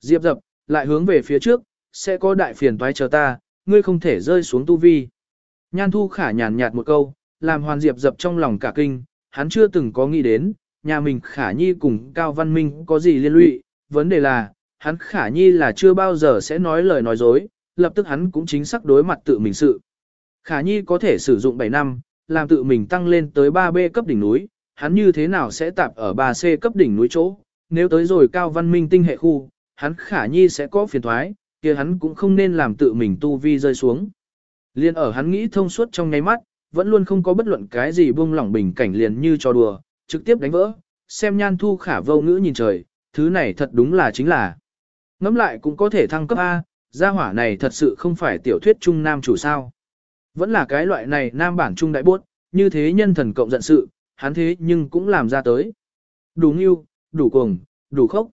Diệp dập, lại hướng về phía trước, sẽ có đại phiền toái chờ ta, ngươi không thể rơi xuống tu vi. Nhan thu khả nhàn nhạt một câu, làm hoàn Diệp dập trong lòng cả kinh, hắn chưa từng có nghĩ đến, nhà mình khả nhi cùng Cao Văn Minh có gì liên lụy, vấn đề là, hắn khả nhi là chưa bao giờ sẽ nói lời nói dối, lập tức hắn cũng chính xác đối mặt tự mình sự. Khả nhi có thể sử dụng 7 năm, làm tự mình tăng lên tới 3B cấp đỉnh núi, hắn như thế nào sẽ tạp ở 3C cấp đỉnh núi chỗ, nếu tới rồi Cao Văn Minh tinh hệ khu, hắn khả nhi sẽ có phiền thoái, kia hắn cũng không nên làm tự mình tu vi rơi xuống. Liên ở hắn nghĩ thông suốt trong nháy mắt, vẫn luôn không có bất luận cái gì buông lỏng bình cảnh liền như trò đùa, trực tiếp đánh vỡ, xem nhan thu khả vô ngữ nhìn trời, thứ này thật đúng là chính là. Ngắm lại cũng có thể thăng cấp A, gia hỏa này thật sự không phải tiểu thuyết trung nam chủ sao. Vẫn là cái loại này nam bản trung đại bốt, như thế nhân thần cộng giận sự, hắn thế nhưng cũng làm ra tới. Đủ nghiêu, đủ cuồng, đủ khốc.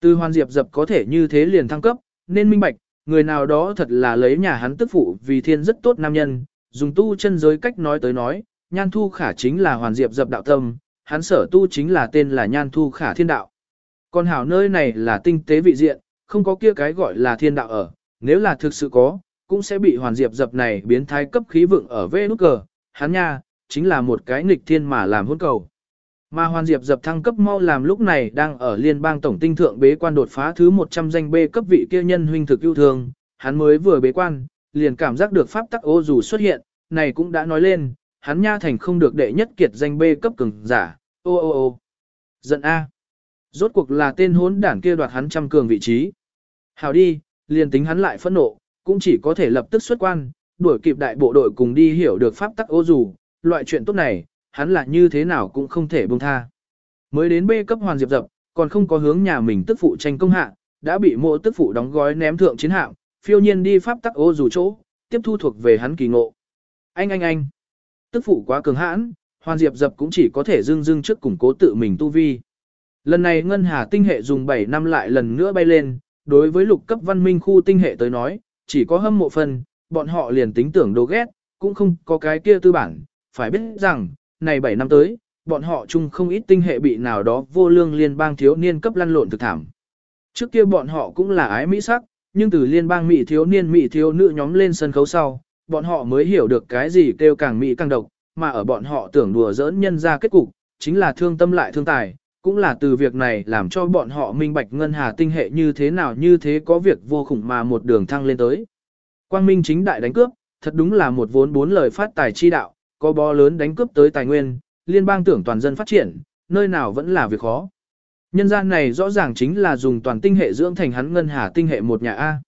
Từ hoàn diệp dập có thể như thế liền thăng cấp, nên minh bạch, người nào đó thật là lấy nhà hắn tức phụ vì thiên rất tốt nam nhân, dùng tu chân giới cách nói tới nói, nhan thu khả chính là hoàn diệp dập đạo tâm, hắn sở tu chính là tên là nhan thu khả thiên đạo. Còn hảo nơi này là tinh tế vị diện, không có kia cái gọi là thiên đạo ở, nếu là thực sự có, cũng sẽ bị hoàn diệp dập này biến thái cấp khí vượng ở vê nút cờ, hắn nha, chính là một cái nghịch thiên mà làm hôn cầu. Mà hoàn diệp dập thăng cấp mau làm lúc này đang ở liên bang tổng tinh thượng bế quan đột phá thứ 100 danh B cấp vị kia nhân huynh thực yêu thương, hắn mới vừa bế quan, liền cảm giác được pháp tắc ô dù xuất hiện, này cũng đã nói lên, hắn nha thành không được đệ nhất kiệt danh B cấp cường giả, ô ô ô. Giận A. Rốt cuộc là tên hốn đảng kia đoạt hắn trăm cường vị trí. Hào đi, liền tính hắn lại phẫn nộ, cũng chỉ có thể lập tức xuất quan, đuổi kịp đại bộ đội cùng đi hiểu được pháp tắc ô dù, loại chuyện tốt này, hắn là như thế nào cũng không thể buông tha. Mới đến B cấp hoàn diệp dập, còn không có hướng nhà mình tức phụ tranh công hạ, đã bị mộ tức phụ đóng gói ném thượng chiến hạm, phiêu nhiên đi pháp tắc ô dù chỗ, tiếp thu thuộc về hắn kỳ ngộ. Anh anh anh, tức phụ quá cường hãn, hoàn diệp dập cũng chỉ có thể dưng dưng trước củng cố tự mình tu vi. Lần này ngân hà tinh hệ dùng 7 năm lại lần nữa bay lên, đối với lục cấp văn minh khu tinh hệ tới nói, chỉ có hâm mộ phần, bọn họ liền tính tưởng đồ ghét, cũng không có cái kia tư bản, phải biết rằng, này 7 năm tới, bọn họ chung không ít tinh hệ bị nào đó vô lương liên bang thiếu niên cấp lăn lộn thực thảm. Trước kia bọn họ cũng là ái mỹ sắc, nhưng từ liên bang mỹ thiếu niên mỹ thiếu nữ nhóm lên sân khấu sau, bọn họ mới hiểu được cái gì kêu càng mỹ càng độc, mà ở bọn họ tưởng đùa giỡn nhân ra kết cục, chính là thương tâm lại thương tài, cũng là từ việc này làm cho bọn họ minh bạch ngân hà tinh hệ như thế nào như thế có việc vô khủng mà một đường thăng lên tới. Quang Minh chính đại đánh cướp, thật đúng là một vốn bốn lời phát tài chi đạo, có bó lớn đánh cướp tới tài nguyên, liên bang tưởng toàn dân phát triển, nơi nào vẫn là việc khó. Nhân gian này rõ ràng chính là dùng toàn tinh hệ dưỡng thành hắn ngân hà tinh hệ một nhà A.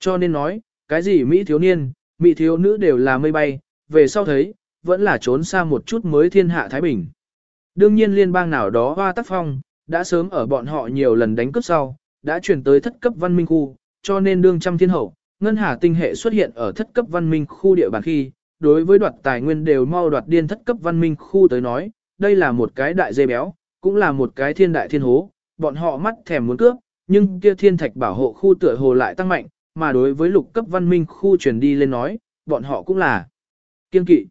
Cho nên nói, cái gì Mỹ thiếu niên, Mỹ thiếu nữ đều là mây bay, về sau thấy, vẫn là trốn xa một chút mới thiên hạ Thái Bình. Đương nhiên liên bang nào đó hoa tác phong, đã sớm ở bọn họ nhiều lần đánh cướp sau, đã chuyển tới thất cấp văn minh khu, cho nên đương trăm thiên hậu, ngân hà tinh hệ xuất hiện ở thất cấp văn minh khu địa bàn khi, đối với đoạt tài nguyên đều mau đoạt điên thất cấp văn minh khu tới nói, đây là một cái đại dây béo, cũng là một cái thiên đại thiên hố, bọn họ mắt thèm muốn cướp, nhưng kia thiên thạch bảo hộ khu tựa hồ lại tăng mạnh, mà đối với lục cấp văn minh khu truyền đi lên nói, bọn họ cũng là kiên kỵ.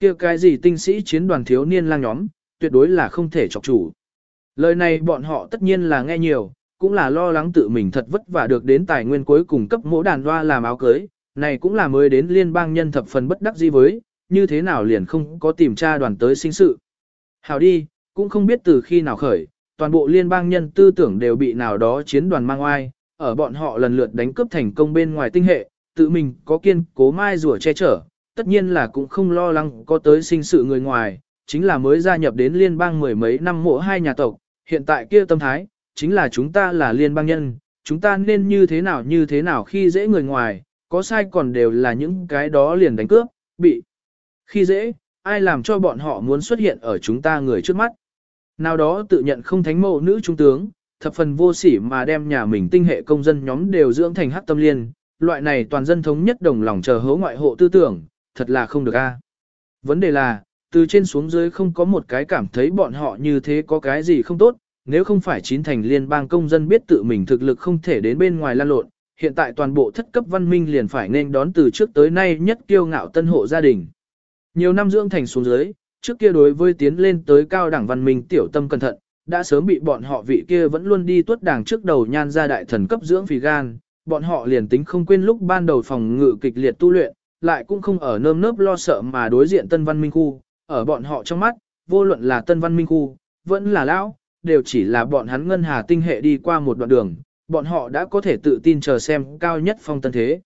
Kia cái gì tinh sĩ chiến đoàn thiếu niên lang nhóm, tuyệt đối là không thể chọc chủ. Lời này bọn họ tất nhiên là nghe nhiều, cũng là lo lắng tự mình thật vất vả được đến tài nguyên cuối cùng cấp mỗ đàn hoa làm áo cưới, này cũng là mới đến liên bang nhân thập phần bất đắc dĩ với, như thế nào liền không có tìm tra đoàn tới sinh sự. Hào đi, cũng không biết từ khi nào khởi, toàn bộ liên bang nhân tư tưởng đều bị nào đó chiến đoàn mang oai, ở bọn họ lần lượt đánh cướp thành công bên ngoài tinh hệ, tự mình có kiên cố mai rùa che chở, tất nhiên là cũng không lo lắng có tới sinh sự người ngoài, chính là mới gia nhập đến liên bang mười mấy năm mộ hai nhà tộc, hiện tại kia tâm thái, chính là chúng ta là liên bang nhân, chúng ta nên như thế nào như thế nào khi dễ người ngoài, có sai còn đều là những cái đó liền đánh cướp, bị khi dễ, ai làm cho bọn họ muốn xuất hiện ở chúng ta người trước mắt. Nào đó tự nhận không thánh mẫu nữ trung tướng, thập phần vô sỉ mà đem nhà mình tinh hệ công dân nhóm đều dưỡng thành hắc tâm liên, loại này toàn dân thống nhất đồng lòng chờ hấu ngoại hộ tư tưởng, thật là không được a. Vấn đề là, từ trên xuống dưới không có một cái cảm thấy bọn họ như thế có cái gì không tốt, nếu không phải chín thành liên bang công dân biết tự mình thực lực không thể đến bên ngoài lan lộn, hiện tại toàn bộ thất cấp văn minh liền phải nên đón từ trước tới nay nhất kiêu ngạo tân hộ gia đình. Nhiều năm dưỡng thành xuống dưới, trước kia đối với tiến lên tới cao đẳng văn minh tiểu tâm cẩn thận, đã sớm bị bọn họ vị kia vẫn luôn đi tuất đảng trước đầu nhan ra đại thần cấp dưỡng phì gan, bọn họ liền tính không quên lúc ban đầu phòng ngự kịch liệt tu luyện, lại cũng không ở nơm nớp lo sợ mà đối diện tân văn minh khu, ở bọn họ trong mắt, vô luận là tân văn minh khu, vẫn là lão, đều chỉ là bọn hắn ngân hà tinh hệ đi qua một đoạn đường, bọn họ đã có thể tự tin chờ xem cao nhất phong tân thế.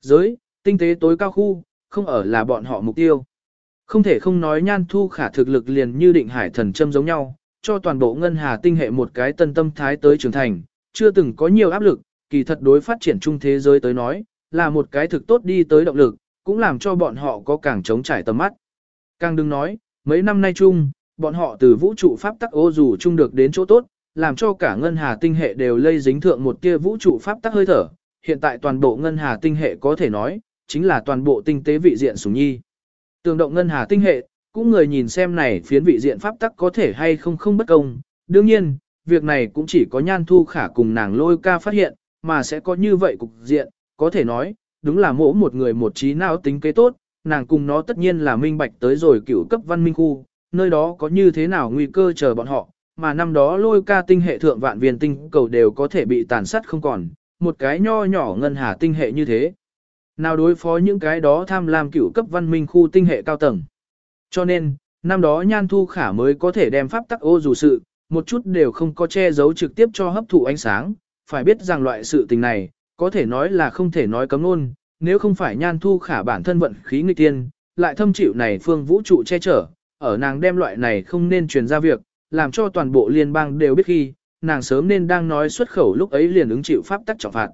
Giới, tinh tế tối cao khu, không ở là bọn họ mục tiêu. Không thể không nói nhan thu khả thực lực liền như định hải thần châm giống nhau, cho toàn bộ ngân hà tinh hệ một cái tân tâm thái tới trưởng thành, chưa từng có nhiều áp lực, kỳ thật đối phát triển chung thế giới tới nói, là một cái thực tốt đi tới động lực, cũng làm cho bọn họ có càng chống trải tầm mắt. Càng đừng nói, mấy năm nay chung, bọn họ từ vũ trụ pháp tắc ô dù chung được đến chỗ tốt, làm cho cả ngân hà tinh hệ đều lây dính thượng một tia vũ trụ pháp tắc hơi thở, hiện tại toàn bộ ngân hà tinh hệ có thể nói, chính là toàn bộ tinh tế vị diện sủng nhi. Tường động ngân hà tinh hệ, cũng người nhìn xem này phiến vị diện pháp tắc có thể hay không không bất công. Đương nhiên, việc này cũng chỉ có nhan thu khả cùng nàng lôi ca phát hiện, mà sẽ có như vậy cục diện, có thể nói, đúng là mỗi một người một trí não tính kế tốt, nàng cùng nó tất nhiên là minh bạch tới rồi cựu cấp văn minh khu, nơi đó có như thế nào nguy cơ chờ bọn họ, mà năm đó lôi ca tinh hệ thượng vạn viên tinh cầu đều có thể bị tàn sát không còn, một cái nho nhỏ ngân hà tinh hệ như thế. Nào đối phó những cái đó tham lam cửu cấp văn minh khu tinh hệ cao tầng. Cho nên, năm đó Nhan Thu Khả mới có thể đem pháp tắc ô dù sự, một chút đều không có che giấu trực tiếp cho hấp thụ ánh sáng, phải biết rằng loại sự tình này, có thể nói là không thể nói cấm luôn, nếu không phải Nhan Thu Khả bản thân vận khí nghịch tiên, lại thâm chịu này phương vũ trụ che chở, ở nàng đem loại này không nên truyền ra việc, làm cho toàn bộ liên bang đều biết khi, nàng sớm nên đang nói xuất khẩu lúc ấy liền ứng chịu pháp tắc trọng phạt.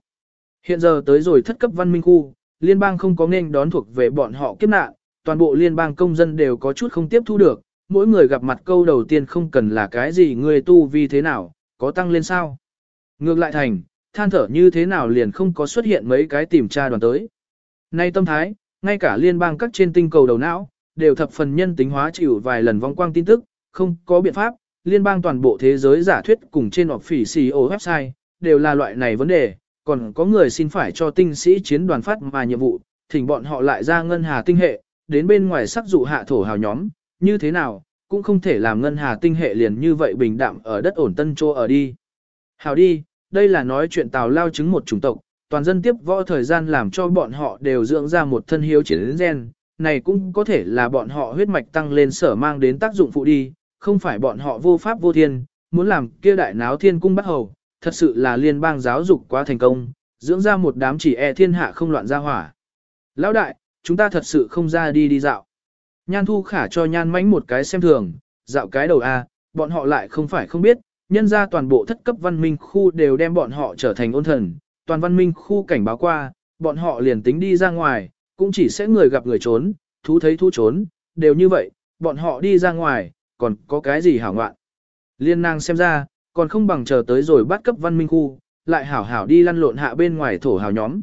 Hiện giờ tới rồi thất cấp văn minh khu, liên bang không có nên đón thuộc về bọn họ kiếp nạn, toàn bộ liên bang công dân đều có chút không tiếp thu được, mỗi người gặp mặt câu đầu tiên không cần là cái gì người tu vi thế nào, có tăng lên sao. Ngược lại thành, than thở như thế nào liền không có xuất hiện mấy cái tìm tra đoàn tới. Nay tâm thái, ngay cả liên bang các trên tinh cầu đầu não, đều thập phần nhân tính hóa chịu vài lần vong quang tin tức, không có biện pháp, liên bang toàn bộ thế giới giả thuyết cùng trên họp phỉ CEO website, đều là loại này vấn đề, còn có người xin phải cho tinh sĩ chiến đoàn phát mà nhiệm vụ, thỉnh bọn họ lại ra ngân hà tinh hệ, đến bên ngoài sắc dụ hạ thổ hào nhóm, như thế nào, cũng không thể làm ngân hà tinh hệ liền như vậy bình đạm ở đất ổn tân châu ở đi. Hào đi, đây là nói chuyện tào lao chứng một chủng tộc, toàn dân tiếp võ thời gian làm cho bọn họ đều dưỡng ra một thân hiếu chiến gen, này cũng có thể là bọn họ huyết mạch tăng lên sở mang đến tác dụng phụ đi, không phải bọn họ vô pháp vô thiên, muốn làm kia đại náo thiên cung bắt hầu, thật sự là liên bang giáo dục quá thành công, dưỡng ra một đám chỉ e thiên hạ không loạn ra hỏa. Lão đại, chúng ta thật sự không ra đi đi dạo. Nhan thu khả cho nhan mánh một cái xem thường, dạo cái đầu A, bọn họ lại không phải không biết, nhân ra toàn bộ thất cấp văn minh khu đều đem bọn họ trở thành ôn thần, toàn văn minh khu cảnh báo qua, bọn họ liền tính đi ra ngoài, cũng chỉ sẽ người gặp người trốn, thú thấy thú trốn, đều như vậy, bọn họ đi ra ngoài, còn có cái gì hảo ngoạn. Liên nàng xem ra, còn không bằng chờ tới rồi bắt cấp văn minh khu, lại hảo hảo đi lăn lộn hạ bên ngoài thổ hào nhóm.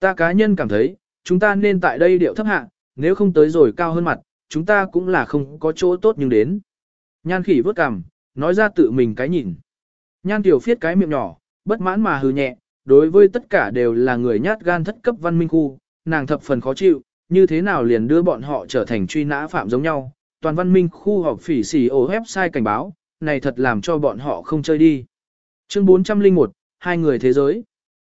Ta cá nhân cảm thấy, chúng ta nên tại đây điệu thấp hạ, nếu không tới rồi cao hơn mặt, chúng ta cũng là không có chỗ tốt nhưng đến. Nhan khỉ vớt cằm, nói ra tự mình cái nhìn. Nhan tiểu phiết cái miệng nhỏ, bất mãn mà hừ nhẹ, đối với tất cả đều là người nhát gan thất cấp văn minh khu, nàng thập phần khó chịu, như thế nào liền đưa bọn họ trở thành truy nã phạm giống nhau. Toàn văn minh khu họp phỉ xỉ ổ website cảnh báo, này thật làm cho bọn họ không chơi đi. Chương 401, hai người thế giới.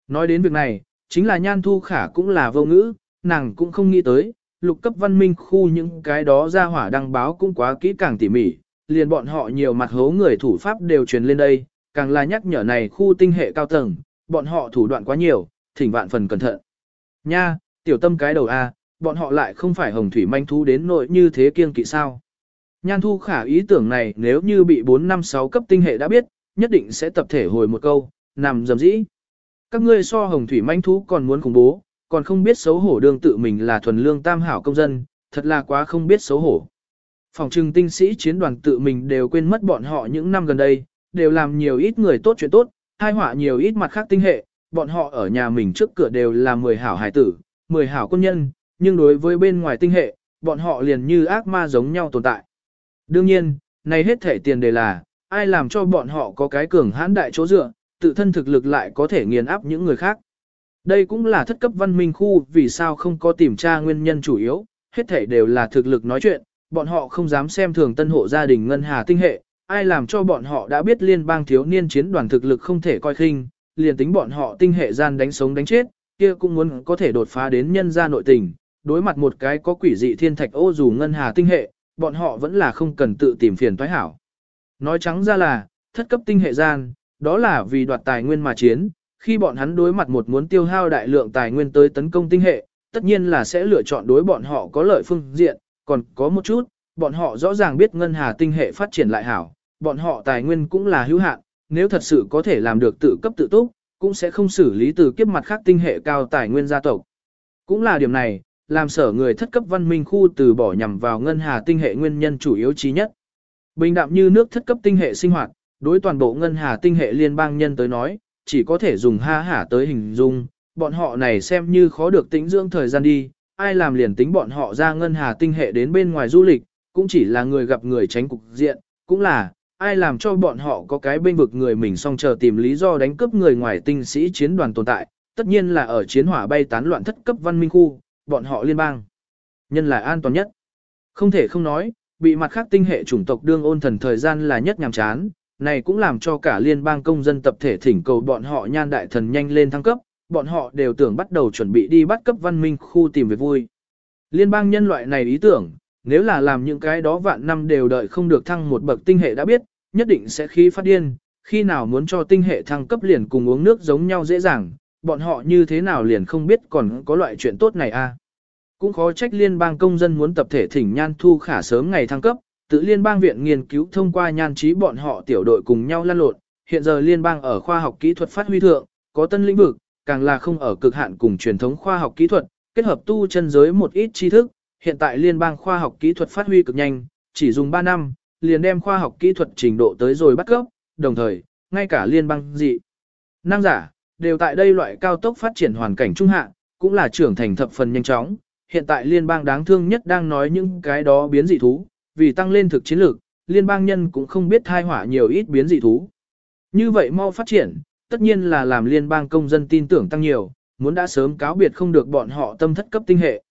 Nói đến việc này, chính là Nhan Thu Khả cũng là vô ngữ, nàng cũng không nghĩ tới, lục cấp văn minh khu những cái đó ra hỏa đăng báo cũng quá kỹ càng tỉ mỉ, liền bọn họ nhiều mặt hố người thủ pháp đều truyền lên đây, càng là nhắc nhở này khu tinh hệ cao tầng, bọn họ thủ đoạn quá nhiều, thỉnh vạn phần cẩn thận. Nha, tiểu tâm cái đầu A, bọn họ lại không phải hồng thủy manh thú đến nội như thế kiêng kỵ sao. Nhan thu khả ý tưởng này nếu như bị 4 năm 6 cấp tinh hệ đã biết, nhất định sẽ tập thể hồi một câu, nằm dầm dĩ. Các ngươi so hồng thủy manh thú còn muốn khủng bố, còn không biết xấu hổ đương tự mình là thuần lương tam hảo công dân, thật là quá không biết xấu hổ. Phòng trừng tinh sĩ chiến đoàn tự mình đều quên mất bọn họ những năm gần đây, đều làm nhiều ít người tốt chuyện tốt, hai họa nhiều ít mặt khác tinh hệ, bọn họ ở nhà mình trước cửa đều là 10 hảo hải tử, 10 hảo quân nhân, nhưng đối với bên ngoài tinh hệ, bọn họ liền như ác ma giống nhau tồn tại. Đương nhiên, này hết thể tiền đề là, ai làm cho bọn họ có cái cường hãn đại chỗ dựa, tự thân thực lực lại có thể nghiền áp những người khác. Đây cũng là thất cấp văn minh khu vì sao không có tìm tra nguyên nhân chủ yếu, hết thể đều là thực lực nói chuyện, bọn họ không dám xem thường tân hộ gia đình ngân hà tinh hệ, ai làm cho bọn họ đã biết liên bang thiếu niên chiến đoàn thực lực không thể coi khinh, liền tính bọn họ tinh hệ gian đánh sống đánh chết, kia cũng muốn có thể đột phá đến nhân gia nội tình, đối mặt một cái có quỷ dị thiên thạch ô dù ngân hà tinh hệ, bọn họ vẫn là không cần tự tìm phiền toái hảo. Nói trắng ra là, thất cấp tinh hệ gian, đó là vì đoạt tài nguyên mà chiến, khi bọn hắn đối mặt một muốn tiêu hao đại lượng tài nguyên tới tấn công tinh hệ, tất nhiên là sẽ lựa chọn đối bọn họ có lợi phương diện, còn có một chút, bọn họ rõ ràng biết ngân hà tinh hệ phát triển lại hảo, bọn họ tài nguyên cũng là hữu hạn, nếu thật sự có thể làm được tự cấp tự túc, cũng sẽ không xử lý từ kiếp mặt khác tinh hệ cao tài nguyên gia tộc. Cũng là điểm này, làm sở người thất cấp văn minh khu từ bỏ nhằm vào ngân hà tinh hệ nguyên nhân chủ yếu chí nhất. Bình đạm như nước thất cấp tinh hệ sinh hoạt, đối toàn bộ ngân hà tinh hệ liên bang nhân tới nói, chỉ có thể dùng ha hả tới hình dung, bọn họ này xem như khó được tĩnh dưỡng thời gian đi, ai làm liền tính bọn họ ra ngân hà tinh hệ đến bên ngoài du lịch, cũng chỉ là người gặp người tránh cục diện, cũng là, ai làm cho bọn họ có cái bên vực người mình xong chờ tìm lý do đánh cướp người ngoài tinh sĩ chiến đoàn tồn tại, tất nhiên là ở chiến hỏa bay tán loạn thất cấp văn minh khu, bọn họ liên bang. Nhân là an toàn nhất. Không thể không nói, bị mặt khác tinh hệ chủng tộc đương ôn thần thời gian là nhất nhàm chán, này cũng làm cho cả liên bang công dân tập thể thỉnh cầu bọn họ nhan đại thần nhanh lên thăng cấp, bọn họ đều tưởng bắt đầu chuẩn bị đi bắt cấp văn minh khu tìm về vui. Liên bang nhân loại này ý tưởng, nếu là làm những cái đó vạn năm đều đợi không được thăng một bậc tinh hệ đã biết, nhất định sẽ khí phát điên, khi nào muốn cho tinh hệ thăng cấp liền cùng uống nước giống nhau dễ dàng, bọn họ như thế nào liền không biết còn có loại chuyện tốt này a. À. Cũng khó trách liên bang công dân muốn tập thể thỉnh nhan thu khả sớm ngày thăng cấp, tự liên bang viện nghiên cứu thông qua nhan trí bọn họ tiểu đội cùng nhau lan lộn, hiện giờ liên bang ở khoa học kỹ thuật phát huy thượng, có tân lĩnh vực, càng là không ở cực hạn cùng truyền thống khoa học kỹ thuật, kết hợp tu chân giới một ít tri thức, hiện tại liên bang khoa học kỹ thuật phát huy cực nhanh, chỉ dùng 3 năm, liền đem khoa học kỹ thuật trình độ tới rồi bắt gốc, đồng thời, ngay cả liên bang dị. Năng giả, đều tại đây loại cao tốc phát triển hoàn cảnh trung hạ, cũng là trưởng thành thập phần nhanh chóng. Hiện tại liên bang đáng thương nhất đang nói những cái đó biến dị thú, vì tăng lên thực chiến lược, liên bang nhân cũng không biết thai hỏa nhiều ít biến dị thú. Như vậy mau phát triển, tất nhiên là làm liên bang công dân tin tưởng tăng nhiều, muốn đã sớm cáo biệt không được bọn họ tâm thất cấp tinh hệ.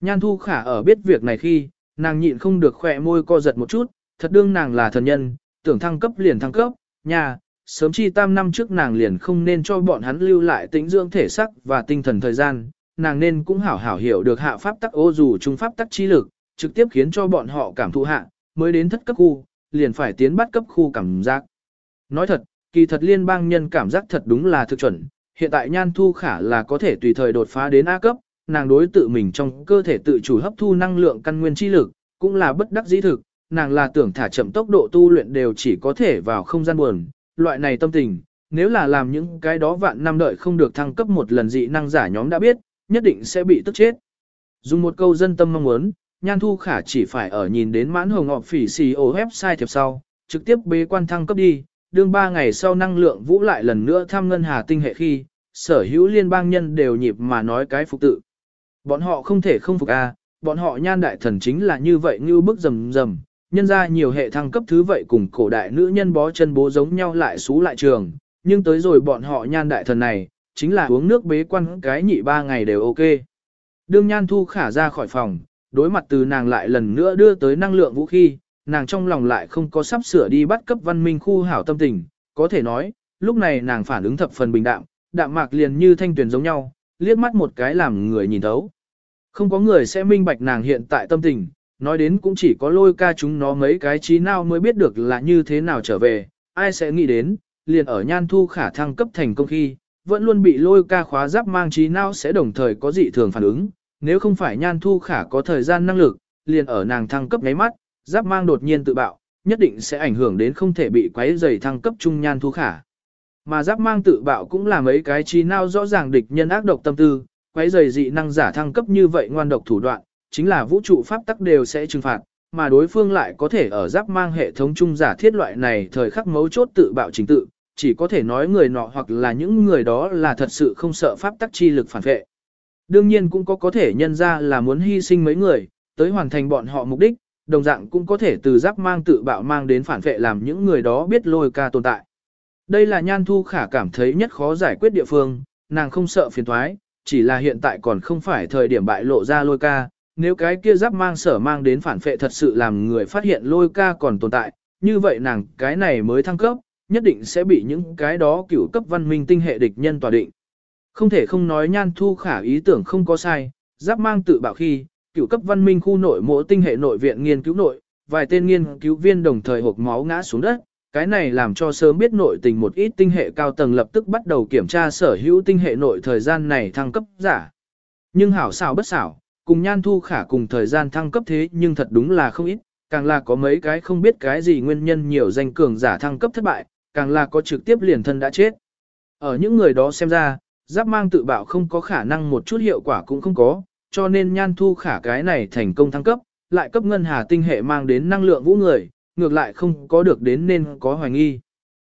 Nhan Thu Khả ở biết việc này khi, nàng nhịn không được khỏe môi co giật một chút, thật đương nàng là thần nhân, tưởng thăng cấp liền thăng cấp, nhà, sớm chi tam năm trước nàng liền không nên cho bọn hắn lưu lại tĩnh dưỡng thể sắc và tinh thần thời gian, nàng nên cũng hảo hảo hiểu được hạ pháp tắc ô dù trung pháp tắc chi lực, trực tiếp khiến cho bọn họ cảm thụ hạ, mới đến thất cấp khu, liền phải tiến bắt cấp khu cảm giác. Nói thật, kỳ thật liên bang nhân cảm giác thật đúng là thực chuẩn, hiện tại nhan thu khả là có thể tùy thời đột phá đến A cấp, nàng đối tự mình trong cơ thể tự chủ hấp thu năng lượng căn nguyên chi lực, cũng là bất đắc dĩ thực, nàng là tưởng thả chậm tốc độ tu luyện đều chỉ có thể vào không gian buồn, loại này tâm tình, nếu là làm những cái đó vạn năm đợi không được thăng cấp một lần dị năng giả nhóm đã biết, nhất định sẽ bị tức chết. Dùng một câu dân tâm mong muốn, Nhan Thu Khả chỉ phải ở nhìn đến mãn hồng ngọc phỉ xì website thiệp sau, trực tiếp bế quan thăng cấp đi, đương 3 ngày sau năng lượng vũ lại lần nữa thăm ngân hà tinh hệ khi, sở hữu liên bang nhân đều nhịp mà nói cái phục tự. Bọn họ không thể không phục a, bọn họ nhan đại thần chính là như vậy như bức rầm rầm, nhân ra nhiều hệ thăng cấp thứ vậy cùng cổ đại nữ nhân bó chân bố giống nhau lại xú lại trường, nhưng tới rồi bọn họ nhan đại thần này, chính là uống nước bế quan cái nhị ba ngày đều ok. Đương nhan thu khả ra khỏi phòng, đối mặt từ nàng lại lần nữa đưa tới năng lượng vũ khí, nàng trong lòng lại không có sắp sửa đi bắt cấp văn minh khu hảo tâm tình, có thể nói, lúc này nàng phản ứng thập phần bình đạm, đạm mạc liền như thanh tuyển giống nhau, liếc mắt một cái làm người nhìn thấu. Không có người sẽ minh bạch nàng hiện tại tâm tình, nói đến cũng chỉ có lôi ca chúng nó mấy cái trí nào mới biết được là như thế nào trở về, ai sẽ nghĩ đến, liền ở nhan thu khả thăng cấp thành công khi, vẫn luôn bị lôi ca khóa giáp mang trí não sẽ đồng thời có dị thường phản ứng, nếu không phải nhan thu khả có thời gian năng lực, liền ở nàng thăng cấp nháy mắt, giáp mang đột nhiên tự bạo, nhất định sẽ ảnh hưởng đến không thể bị quấy dày thăng cấp trung nhan thu khả. Mà giáp mang tự bạo cũng là mấy cái trí não rõ ràng địch nhân ác độc tâm tư, quấy dày dị năng giả thăng cấp như vậy ngoan độc thủ đoạn, chính là vũ trụ pháp tắc đều sẽ trừng phạt, mà đối phương lại có thể ở giáp mang hệ thống trung giả thiết loại này thời khắc mấu chốt tự bạo chính tự, chỉ có thể nói người nọ hoặc là những người đó là thật sự không sợ pháp tắc chi lực phản vệ. Đương nhiên cũng có có thể nhân ra là muốn hy sinh mấy người, tới hoàn thành bọn họ mục đích, đồng dạng cũng có thể từ giáp mang tự bạo mang đến phản vệ làm những người đó biết lôi ca tồn tại. Đây là nhan thu khả cảm thấy nhất khó giải quyết địa phương, nàng không sợ phiền thoái, chỉ là hiện tại còn không phải thời điểm bại lộ ra lôi ca, nếu cái kia giáp mang sở mang đến phản phệ thật sự làm người phát hiện lôi ca còn tồn tại, như vậy nàng cái này mới thăng cấp, nhất định sẽ bị những cái đó cửu cấp văn minh tinh hệ địch nhân tòa định. Không thể không nói nhan thu khả ý tưởng không có sai, giáp mang tự bảo khi, cửu cấp văn minh khu nội mỗi tinh hệ nội viện nghiên cứu nội, vài tên nghiên cứu viên đồng thời hộp máu ngã xuống đất, cái này làm cho sớm biết nội tình một ít tinh hệ cao tầng lập tức bắt đầu kiểm tra sở hữu tinh hệ nội thời gian này thăng cấp giả. Nhưng hảo xảo bất xảo, cùng nhan thu khả cùng thời gian thăng cấp thế nhưng thật đúng là không ít, càng là có mấy cái không biết cái gì nguyên nhân nhiều danh cường giả thăng cấp thất bại, càng là có trực tiếp liền thân đã chết. Ở những người đó xem ra, giáp mang tự bạo không có khả năng một chút hiệu quả cũng không có, cho nên nhan thu khả cái này thành công thăng cấp, lại cấp ngân hà tinh hệ mang đến năng lượng vũ người, ngược lại không có được đến nên có hoài nghi.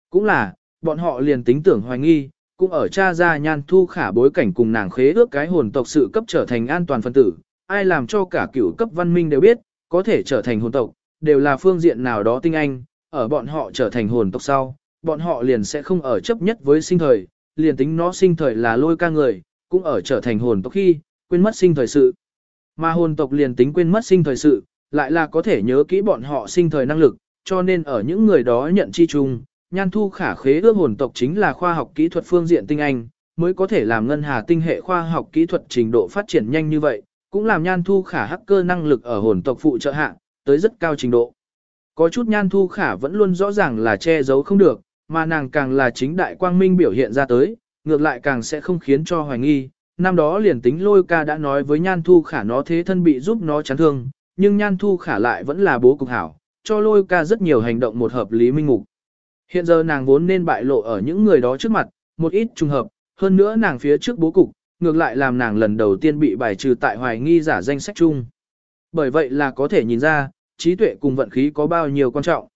Cũng là, bọn họ liền tính tưởng hoài nghi, cũng ở cha ra nhan thu khả bối cảnh cùng nàng khế ước cái hồn tộc sự cấp trở thành an toàn phân tử, ai làm cho cả cửu cấp văn minh đều biết, có thể trở thành hồn tộc, đều là phương diện nào đó tinh anh, ở bọn họ trở thành hồn tộc sau, bọn họ liền sẽ không ở chấp nhất với sinh thời, liền tính nó sinh thời là lôi ca người, cũng ở trở thành hồn tộc khi, quên mất sinh thời sự. Mà hồn tộc liền tính quên mất sinh thời sự, lại là có thể nhớ kỹ bọn họ sinh thời năng lực, cho nên ở những người đó nhận chi chung, nhan thu khả khế ước hồn tộc chính là khoa học kỹ thuật phương diện tinh anh, mới có thể làm ngân hà tinh hệ khoa học kỹ thuật trình độ phát triển nhanh như vậy, cũng làm nhan thu khả hacker năng lực ở hồn tộc phụ trợ hạ, tới rất cao trình độ. Có chút nhan thu khả vẫn luôn rõ ràng là che giấu không được, mà nàng càng là chính đại quang minh biểu hiện ra tới, ngược lại càng sẽ không khiến cho hoài nghi. Năm đó liền tính lôi ca đã nói với nhan thu khả nó thế thân bị giúp nó chán thương, nhưng nhan thu khả lại vẫn là bố cục hảo, cho lôi ca rất nhiều hành động một hợp lý minh mục. Hiện giờ nàng vốn nên bại lộ ở những người đó trước mặt, một ít trùng hợp, hơn nữa nàng phía trước bố cục, ngược lại làm nàng lần đầu tiên bị bài trừ tại hoài nghi giả danh sách chung. Bởi vậy là có thể nhìn ra, trí tuệ cùng vận khí có bao nhiêu quan trọng.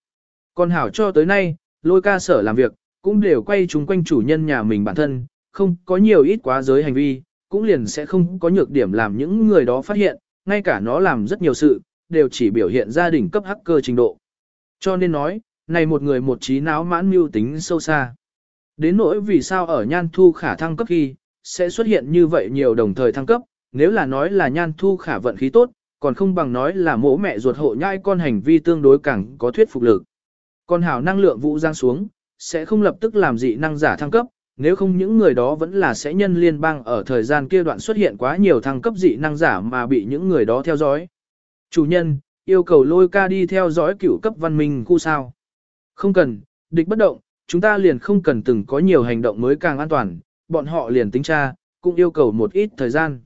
Còn hảo cho tới nay, lôi ca sở làm việc, cũng đều quay chúng quanh chủ nhân nhà mình bản thân, không có nhiều ít quá giới hành vi, cũng liền sẽ không có nhược điểm làm những người đó phát hiện, ngay cả nó làm rất nhiều sự, đều chỉ biểu hiện gia đình cấp hacker trình độ. Cho nên nói, này một người một trí não mãn mưu tính sâu xa. Đến nỗi vì sao ở nhan thu khả thăng cấp khi, sẽ xuất hiện như vậy nhiều đồng thời thăng cấp, nếu là nói là nhan thu khả vận khí tốt, còn không bằng nói là mỗ mẹ ruột hộ nhai con hành vi tương đối càng có thuyết phục lực. Còn hảo năng lượng vũ giang xuống, sẽ không lập tức làm dị năng giả thăng cấp, nếu không những người đó vẫn là sẽ nhân liên bang ở thời gian kia đoạn xuất hiện quá nhiều thăng cấp dị năng giả mà bị những người đó theo dõi. Chủ nhân, yêu cầu lôi ca đi theo dõi cửu cấp văn minh khu sao. Không cần, địch bất động, chúng ta liền không cần từng có nhiều hành động mới càng an toàn, bọn họ liền tính tra, cũng yêu cầu một ít thời gian.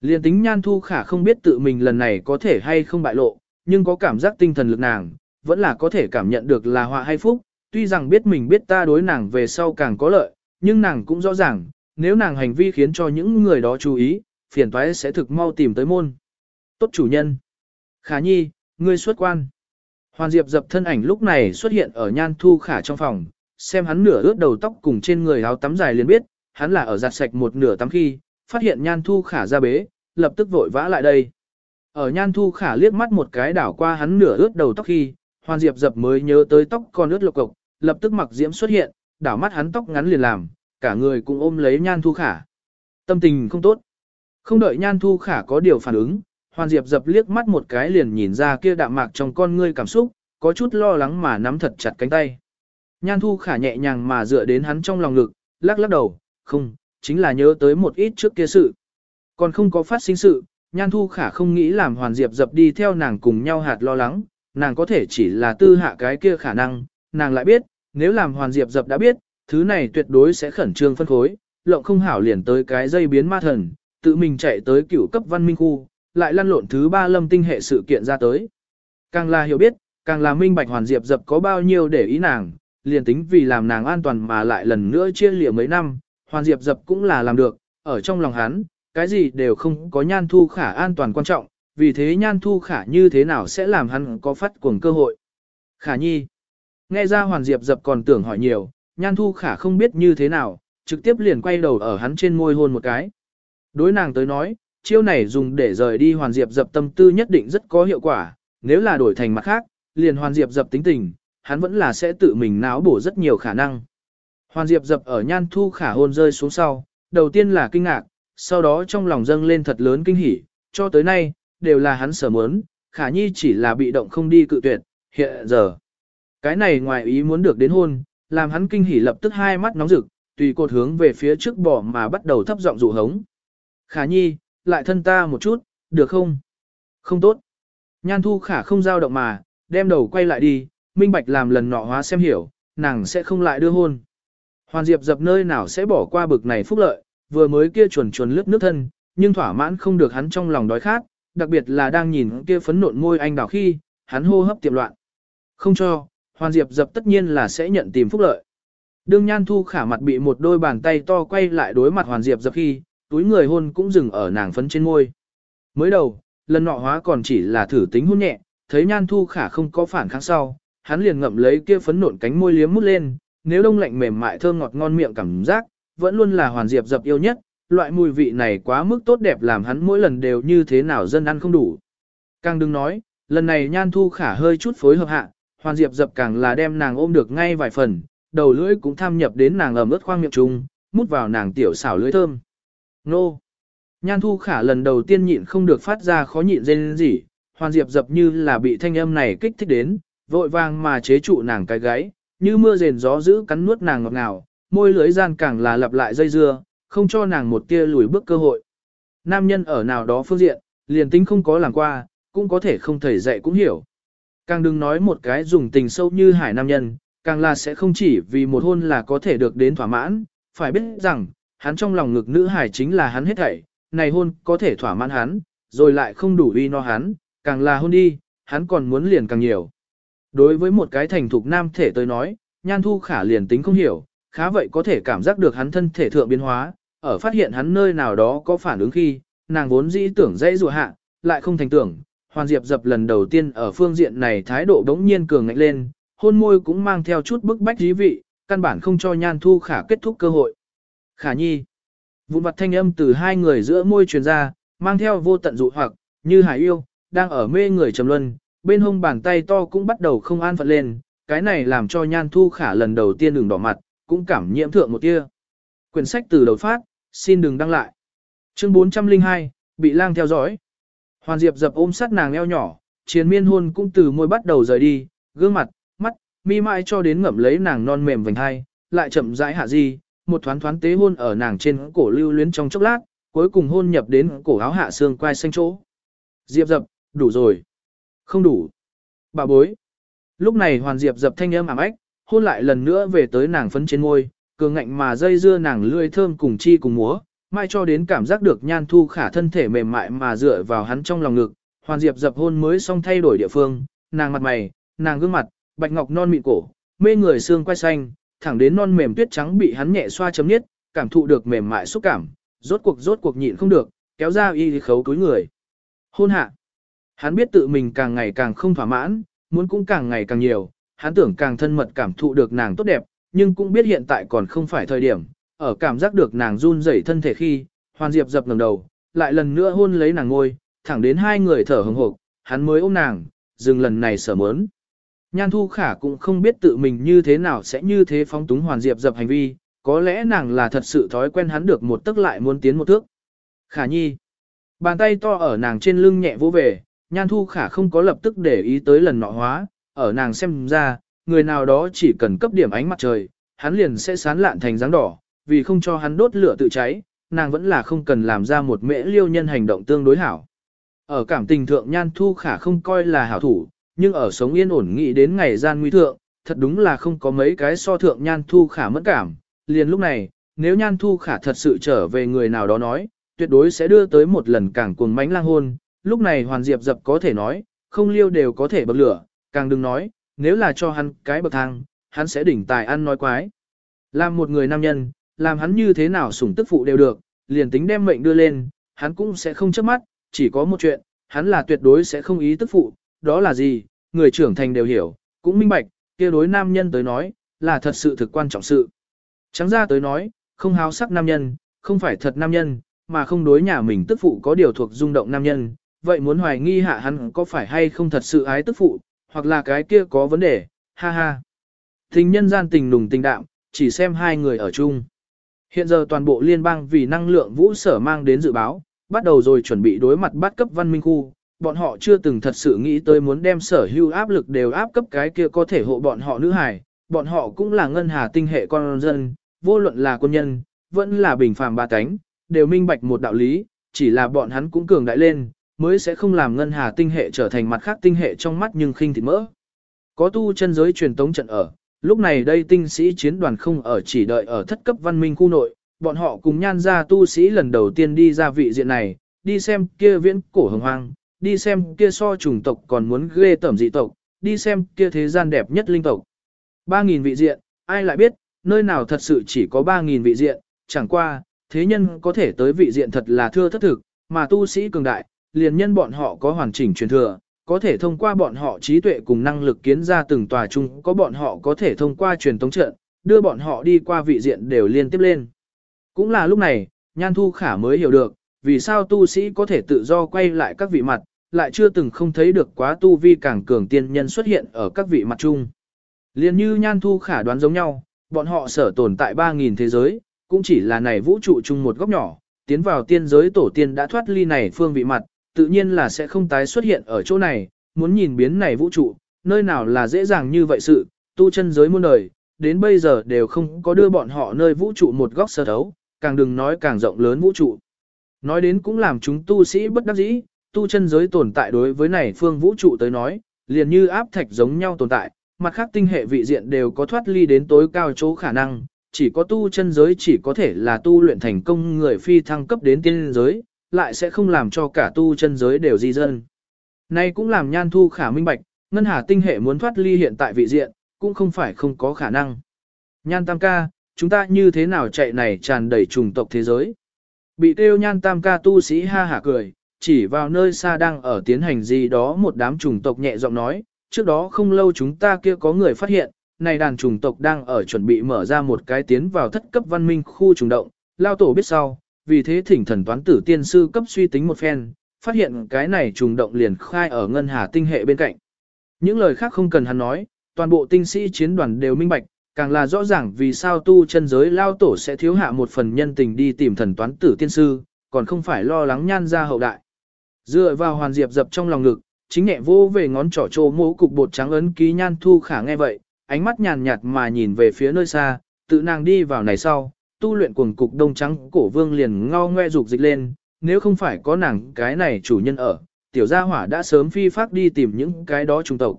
Liền tính nhan thu khả không biết tự mình lần này có thể hay không bại lộ, nhưng có cảm giác tinh thần lực nàng, vẫn là có thể cảm nhận được là họa hay phúc, tuy rằng biết mình biết ta đối nàng về sau càng có lợi, nhưng nàng cũng rõ ràng, nếu nàng hành vi khiến cho những người đó chú ý, phiền toái sẽ thực mau tìm tới môn. Tốt chủ nhân. Khả nhi, ngươi xuất quan. Hoàn Diệp dập thân ảnh lúc này xuất hiện ở nhan thu khả trong phòng, xem hắn nửa ướt đầu tóc cùng trên người áo tắm dài liền biết, hắn là ở giặt sạch một nửa tắm khi, phát hiện nhan thu khả ra bế, lập tức vội vã lại đây. Ở nhan thu khả liếc mắt một cái đảo qua hắn nửa ướt đầu tóc khi, hoàn diệp dập mới nhớ tới tóc con ướt lộc cộc, lập tức mặc diễm xuất hiện, đảo mắt hắn tóc ngắn liền làm, cả người cũng ôm lấy nhan thu khả. Tâm tình không tốt. Không đợi nhan thu khả có điều phản ứng, hoàn diệp dập liếc mắt một cái liền nhìn ra kia đạm mạc trong con ngươi cảm xúc, có chút lo lắng mà nắm thật chặt cánh tay. Nhan thu khả nhẹ nhàng mà dựa đến hắn trong lòng ngực, lắc lắc đầu, không, chính là nhớ tới một ít trước kia sự. Còn không có phát sinh sự, Nhan Thu Khả không nghĩ làm Hoàn Diệp dập đi theo nàng cùng nhau hạt lo lắng, nàng có thể chỉ là tư hạ cái kia khả năng, nàng lại biết, nếu làm Hoàn Diệp dập đã biết, thứ này tuyệt đối sẽ khẩn trương phân khối, lộng không hảo liền tới cái dây biến ma thần, tự mình chạy tới cửu cấp văn minh khu, lại lăn lộn thứ ba lâm tinh hệ sự kiện ra tới. Càng là hiểu biết, càng là minh bạch Hoàn Diệp dập có bao nhiêu để ý nàng, liền tính vì làm nàng an toàn mà lại lần nữa chia lìa mấy năm, Hoàn Diệp dập cũng là làm được, ở trong lòng hắn, cái gì đều không có nhan thu khả an toàn quan trọng, vì thế nhan thu khả như thế nào sẽ làm hắn có phát cuồng cơ hội. Khả nhi, nghe ra Hoàn Diệp dập còn tưởng hỏi nhiều, nhan thu khả không biết như thế nào, trực tiếp liền quay đầu ở hắn trên môi hôn một cái. Đối nàng tới nói, chiêu này dùng để rời đi Hoàn Diệp dập tâm tư nhất định rất có hiệu quả, nếu là đổi thành mặt khác, liền Hoàn Diệp dập tính tình, hắn vẫn là sẽ tự mình náo bổ rất nhiều khả năng. Hoàn Diệp dập ở nhan thu khả hôn rơi xuống sau, đầu tiên là kinh ngạc, sau đó trong lòng dâng lên thật lớn kinh hỉ, cho tới nay, đều là hắn sở muốn, khả nhi chỉ là bị động không đi cự tuyệt, hiện giờ. Cái này ngoài ý muốn được đến hôn, làm hắn kinh hỉ lập tức hai mắt nóng rực, tùy cột hướng về phía trước bỏ mà bắt đầu thấp giọng dụ hống. Khả nhi, lại thân ta một chút, được không? Không tốt. Nhan thu khả không giao động mà, đem đầu quay lại đi, minh bạch làm lần nọ hóa xem hiểu, nàng sẽ không lại đưa hôn. Hoàn Diệp dập nơi nào sẽ bỏ qua bực này phúc lợi, vừa mới kia chuồn chuồn lướt nước thân, nhưng thỏa mãn không được hắn trong lòng đói khát, đặc biệt là đang nhìn kia phấn nộn môi anh đào khi, hắn hô hấp tiệm loạn. Không cho, Hoàn Diệp dập tất nhiên là sẽ nhận tìm phúc lợi. Đương Nhan Thu khả mặt bị một đôi bàn tay to quay lại đối mặt Hoàn Diệp dập khi, túi người hôn cũng dừng ở nàng phấn trên môi. Mới đầu, lần nọ hóa còn chỉ là thử tính hôn nhẹ, thấy Nhan Thu khả không có phản kháng sau, hắn liền ngậm lấy kia phấn nộn cánh môi liếm mút lên, nếu đông lạnh mềm mại thơm ngọt ngon miệng cảm giác, vẫn luôn là Hoàn Diệp dập yêu nhất, loại mùi vị này quá mức tốt đẹp làm hắn mỗi lần đều như thế nào dân ăn không đủ. Càng đừng nói, lần này Nhan Thu khả hơi chút phối hợp hạ, Hoàn Diệp dập càng là đem nàng ôm được ngay vài phần, đầu lưỡi cũng tham nhập đến nàng ẩm ướt khoang miệng trùng, mút vào nàng tiểu xảo lưỡi thơm. Nô! Nhan Thu khả lần đầu tiên nhịn không được phát ra khó nhịn dên gì, Hoàn Diệp dập như là bị thanh âm này kích thích đến, vội vàng mà chế trụ nàng cái gáy, như mưa rền gió giữ cắn nuốt nàng ngọt ngào, môi lưỡi gian càng là lặp lại dây dưa, không cho nàng một tia lùi bước cơ hội. Nam nhân ở nào đó phương diện, liền tính không có làm qua, cũng có thể không thầy dạy cũng hiểu. Càng đừng nói một cái dùng tình sâu như hải nam nhân, càng là sẽ không chỉ vì một hôn là có thể được đến thỏa mãn, phải biết rằng, hắn trong lòng ngực nữ hải chính là hắn hết thảy, này hôn có thể thỏa mãn hắn, rồi lại không đủ uy no hắn, càng là hôn đi, hắn còn muốn liền càng nhiều. Đối với một cái thành thục nam thể tới nói, nhan thu khả liền tính không hiểu, khá vậy có thể cảm giác được hắn thân thể thượng biến hóa, ở phát hiện hắn nơi nào đó có phản ứng khi, nàng vốn dĩ tưởng dễ rùa hạ, lại không thành tưởng, Hoàn Diệp dập lần đầu tiên ở phương diện này thái độ đống nhiên cường ngạnh lên, hôn môi cũng mang theo chút bức bách dí vị, căn bản không cho nhan thu khả kết thúc cơ hội. Khả nhi, vụn vặt thanh âm từ hai người giữa môi truyền ra, mang theo vô tận dụ hoặc, như hải yêu, đang ở mê người trầm luân, bên hông bàn tay to cũng bắt đầu không an phận lên, cái này làm cho nhan thu khả lần đầu tiên đừng đỏ mặt, cũng cảm nhiễm thượng một tia. Quyển sách từ đầu phát, xin đừng đăng lại. Chương 402, bị lang theo dõi. Hoàn Diệp dập ôm sát nàng eo nhỏ, chiến miên hôn cũng từ môi bắt đầu rời đi, gương mặt, mắt, mi mãi cho đến ngậm lấy nàng non mềm vành hai, lại chậm rãi hạ di, một thoáng thoáng tế hôn ở nàng trên cổ lưu luyến trong chốc lát, cuối cùng hôn nhập đến cổ áo hạ xương quai xanh chỗ. Diệp dập, đủ rồi. Không đủ. Bà bối. Lúc này Hoàn Diệp dập thanh âm ảm ách, hôn lại lần nữa về tới nàng phấn trên môi, cường ngạnh mà dây dưa nàng lươi thơm cùng chi cùng múa, mai cho đến cảm giác được nhan thu khả thân thể mềm mại mà dựa vào hắn trong lòng ngực, hoàn diệp dập hôn mới xong thay đổi địa phương, nàng mặt mày, nàng gương mặt, bạch ngọc non mịn cổ, mê người xương quay xanh, thẳng đến non mềm tuyết trắng bị hắn nhẹ xoa chấm nhất, cảm thụ được mềm mại xúc cảm, rốt cuộc rốt cuộc nhịn không được, kéo ra y khấu túi người. Hôn hạ. Hắn biết tự mình càng ngày càng không thỏa mãn, muốn cũng càng ngày càng nhiều, hắn tưởng càng thân mật cảm thụ được nàng tốt đẹp, nhưng cũng biết hiện tại còn không phải thời điểm, ở cảm giác được nàng run rẩy thân thể khi, Hoàn Diệp dập ngẩng đầu, lại lần nữa hôn lấy nàng ngôi, thẳng đến hai người thở hừng hực, hắn mới ôm nàng, dừng lần này sở mớn. Nhan Thu Khả cũng không biết tự mình như thế nào sẽ như thế phóng túng Hoàn Diệp dập hành vi, có lẽ nàng là thật sự thói quen hắn được một tức lại muốn tiến một thước. Khả nhi, bàn tay to ở nàng trên lưng nhẹ vỗ về, Nhan Thu Khả không có lập tức để ý tới lần nọ hóa, ở nàng xem ra, người nào đó chỉ cần cấp điểm ánh mặt trời, hắn liền sẽ sán lạn thành dáng đỏ, vì không cho hắn đốt lửa tự cháy, nàng vẫn là không cần làm ra một mễ liêu nhân hành động tương đối hảo. Ở cảm tình thượng nhan thu khả không coi là hảo thủ, nhưng ở sống yên ổn nghĩ đến ngày gian nguy thượng, thật đúng là không có mấy cái so thượng nhan thu khả mất cảm. Liền lúc này, nếu nhan thu khả thật sự trở về người nào đó nói, tuyệt đối sẽ đưa tới một lần càng cuồng mánh lang hôn, lúc này hoàn diệp dập có thể nói, không liêu đều có thể bậc lửa, càng đừng nói, nếu là cho hắn cái bậc thang, hắn sẽ đỉnh tài ăn nói quái. Làm một người nam nhân, làm hắn như thế nào sủng tức phụ đều được, liền tính đem mệnh đưa lên, hắn cũng sẽ không chớp mắt, chỉ có một chuyện, hắn là tuyệt đối sẽ không ý tức phụ, đó là gì, người trưởng thành đều hiểu, cũng minh bạch, kia đối nam nhân tới nói, là thật sự thực quan trọng sự. Trắng ra tới nói, không háo sắc nam nhân, không phải thật nam nhân, mà không đối nhà mình tức phụ có điều thuộc rung động nam nhân, vậy muốn hoài nghi hạ hắn có phải hay không thật sự ái tức phụ, hoặc là cái kia có vấn đề, ha ha. Tình nhân gian tình nùng tình đạm, chỉ xem hai người ở chung. Hiện giờ toàn bộ liên bang vì năng lượng vũ sở mang đến dự báo, bắt đầu rồi chuẩn bị đối mặt bắt cấp văn minh khu, bọn họ chưa từng thật sự nghĩ tới muốn đem sở hữu áp lực đều áp cấp cái kia có thể hộ bọn họ nữ hài, bọn họ cũng là ngân hà tinh hệ con dân, vô luận là quân nhân, vẫn là bình phàm ba cánh, đều minh bạch một đạo lý, chỉ là bọn hắn cũng cường đại lên, mới sẽ không làm ngân hà tinh hệ trở thành mặt khác tinh hệ trong mắt nhưng khinh thịt mỡ. Có tu chân giới truyền tống trận ở, lúc này đây tinh sĩ chiến đoàn không ở chỉ đợi ở thất cấp văn minh khu nội, bọn họ cùng nhan ra tu sĩ lần đầu tiên đi ra vị diện này, đi xem kia viễn cổ hồng hoang, đi xem kia so chủng tộc còn muốn ghê tẩm dị tộc, đi xem kia thế gian đẹp nhất linh tộc. 3.000 vị diện, ai lại biết, nơi nào thật sự chỉ có 3.000 vị diện, chẳng qua, thế nhân có thể tới vị diện thật là thưa thất thực, mà tu sĩ cường đại, liền nhân bọn họ có hoàn chỉnh truyền thừa, có thể thông qua bọn họ trí tuệ cùng năng lực kiến ra từng tòa chung, có bọn họ có thể thông qua truyền tống trận, đưa bọn họ đi qua vị diện đều liên tiếp lên. Cũng là lúc này, Nhan Thu Khả mới hiểu được, vì sao tu sĩ có thể tự do quay lại các vị mặt, lại chưa từng không thấy được quá tu vi càng cường tiên nhân xuất hiện ở các vị mặt chung. Liên như Nhan Thu Khả đoán giống nhau, bọn họ sở tồn tại 3.000 thế giới, cũng chỉ là này vũ trụ chung một góc nhỏ, tiến vào tiên giới tổ tiên đã thoát ly này phương vị mặt, tự nhiên là sẽ không tái xuất hiện ở chỗ này, muốn nhìn biến này vũ trụ, nơi nào là dễ dàng như vậy sự, tu chân giới muôn đời, đến bây giờ đều không có đưa bọn họ nơi vũ trụ một góc sơ thấu, càng đừng nói càng rộng lớn vũ trụ. Nói đến cũng làm chúng tu sĩ bất đắc dĩ, tu chân giới tồn tại đối với này phương vũ trụ tới nói, liền như áp thạch giống nhau tồn tại, mặt khác tinh hệ vị diện đều có thoát ly đến tối cao chỗ khả năng, chỉ có tu chân giới chỉ có thể là tu luyện thành công người phi thăng cấp đến tiên giới, lại sẽ không làm cho cả tu chân giới đều di dân. Này cũng làm nhan thu khả minh bạch, ngân hà tinh hệ muốn thoát ly hiện tại vị diện, cũng không phải không có khả năng. Nhan tam ca, chúng ta như thế nào chạy này tràn đầy trùng tộc thế giới. Bị kêu nhan tam ca tu sĩ ha hả cười, chỉ vào nơi xa đang ở tiến hành gì đó một đám trùng tộc nhẹ giọng nói, trước đó không lâu chúng ta kia có người phát hiện, này đàn trùng tộc đang ở chuẩn bị mở ra một cái tiến vào thất cấp văn minh khu trùng động, lao tổ biết sau, vì thế thỉnh thần toán tử tiên sư cấp suy tính một phen, phát hiện cái này trùng động liền khai ở ngân hà tinh hệ bên cạnh. Những lời khác không cần hắn nói, toàn bộ tinh sĩ chiến đoàn đều minh bạch, càng là rõ ràng vì sao tu chân giới lao tổ sẽ thiếu hạ một phần nhân tình đi tìm thần toán tử tiên sư, còn không phải lo lắng nhan ra hậu đại. Dựa vào hoàn diệp dập trong lòng ngực, chính nhẹ vô về ngón trỏ trô mũ cục bột trắng ấn ký nhan thu khả nghe vậy, ánh mắt nhàn nhạt mà nhìn về phía nơi xa, tự nàng đi vào này sau, tu luyện cuồng cục đông trắng cổ vương liền ngao ngoe dục dịch lên, nếu không phải có nàng cái này chủ nhân ở, tiểu gia hỏa đã sớm phi phát đi tìm những cái đó trung tộc.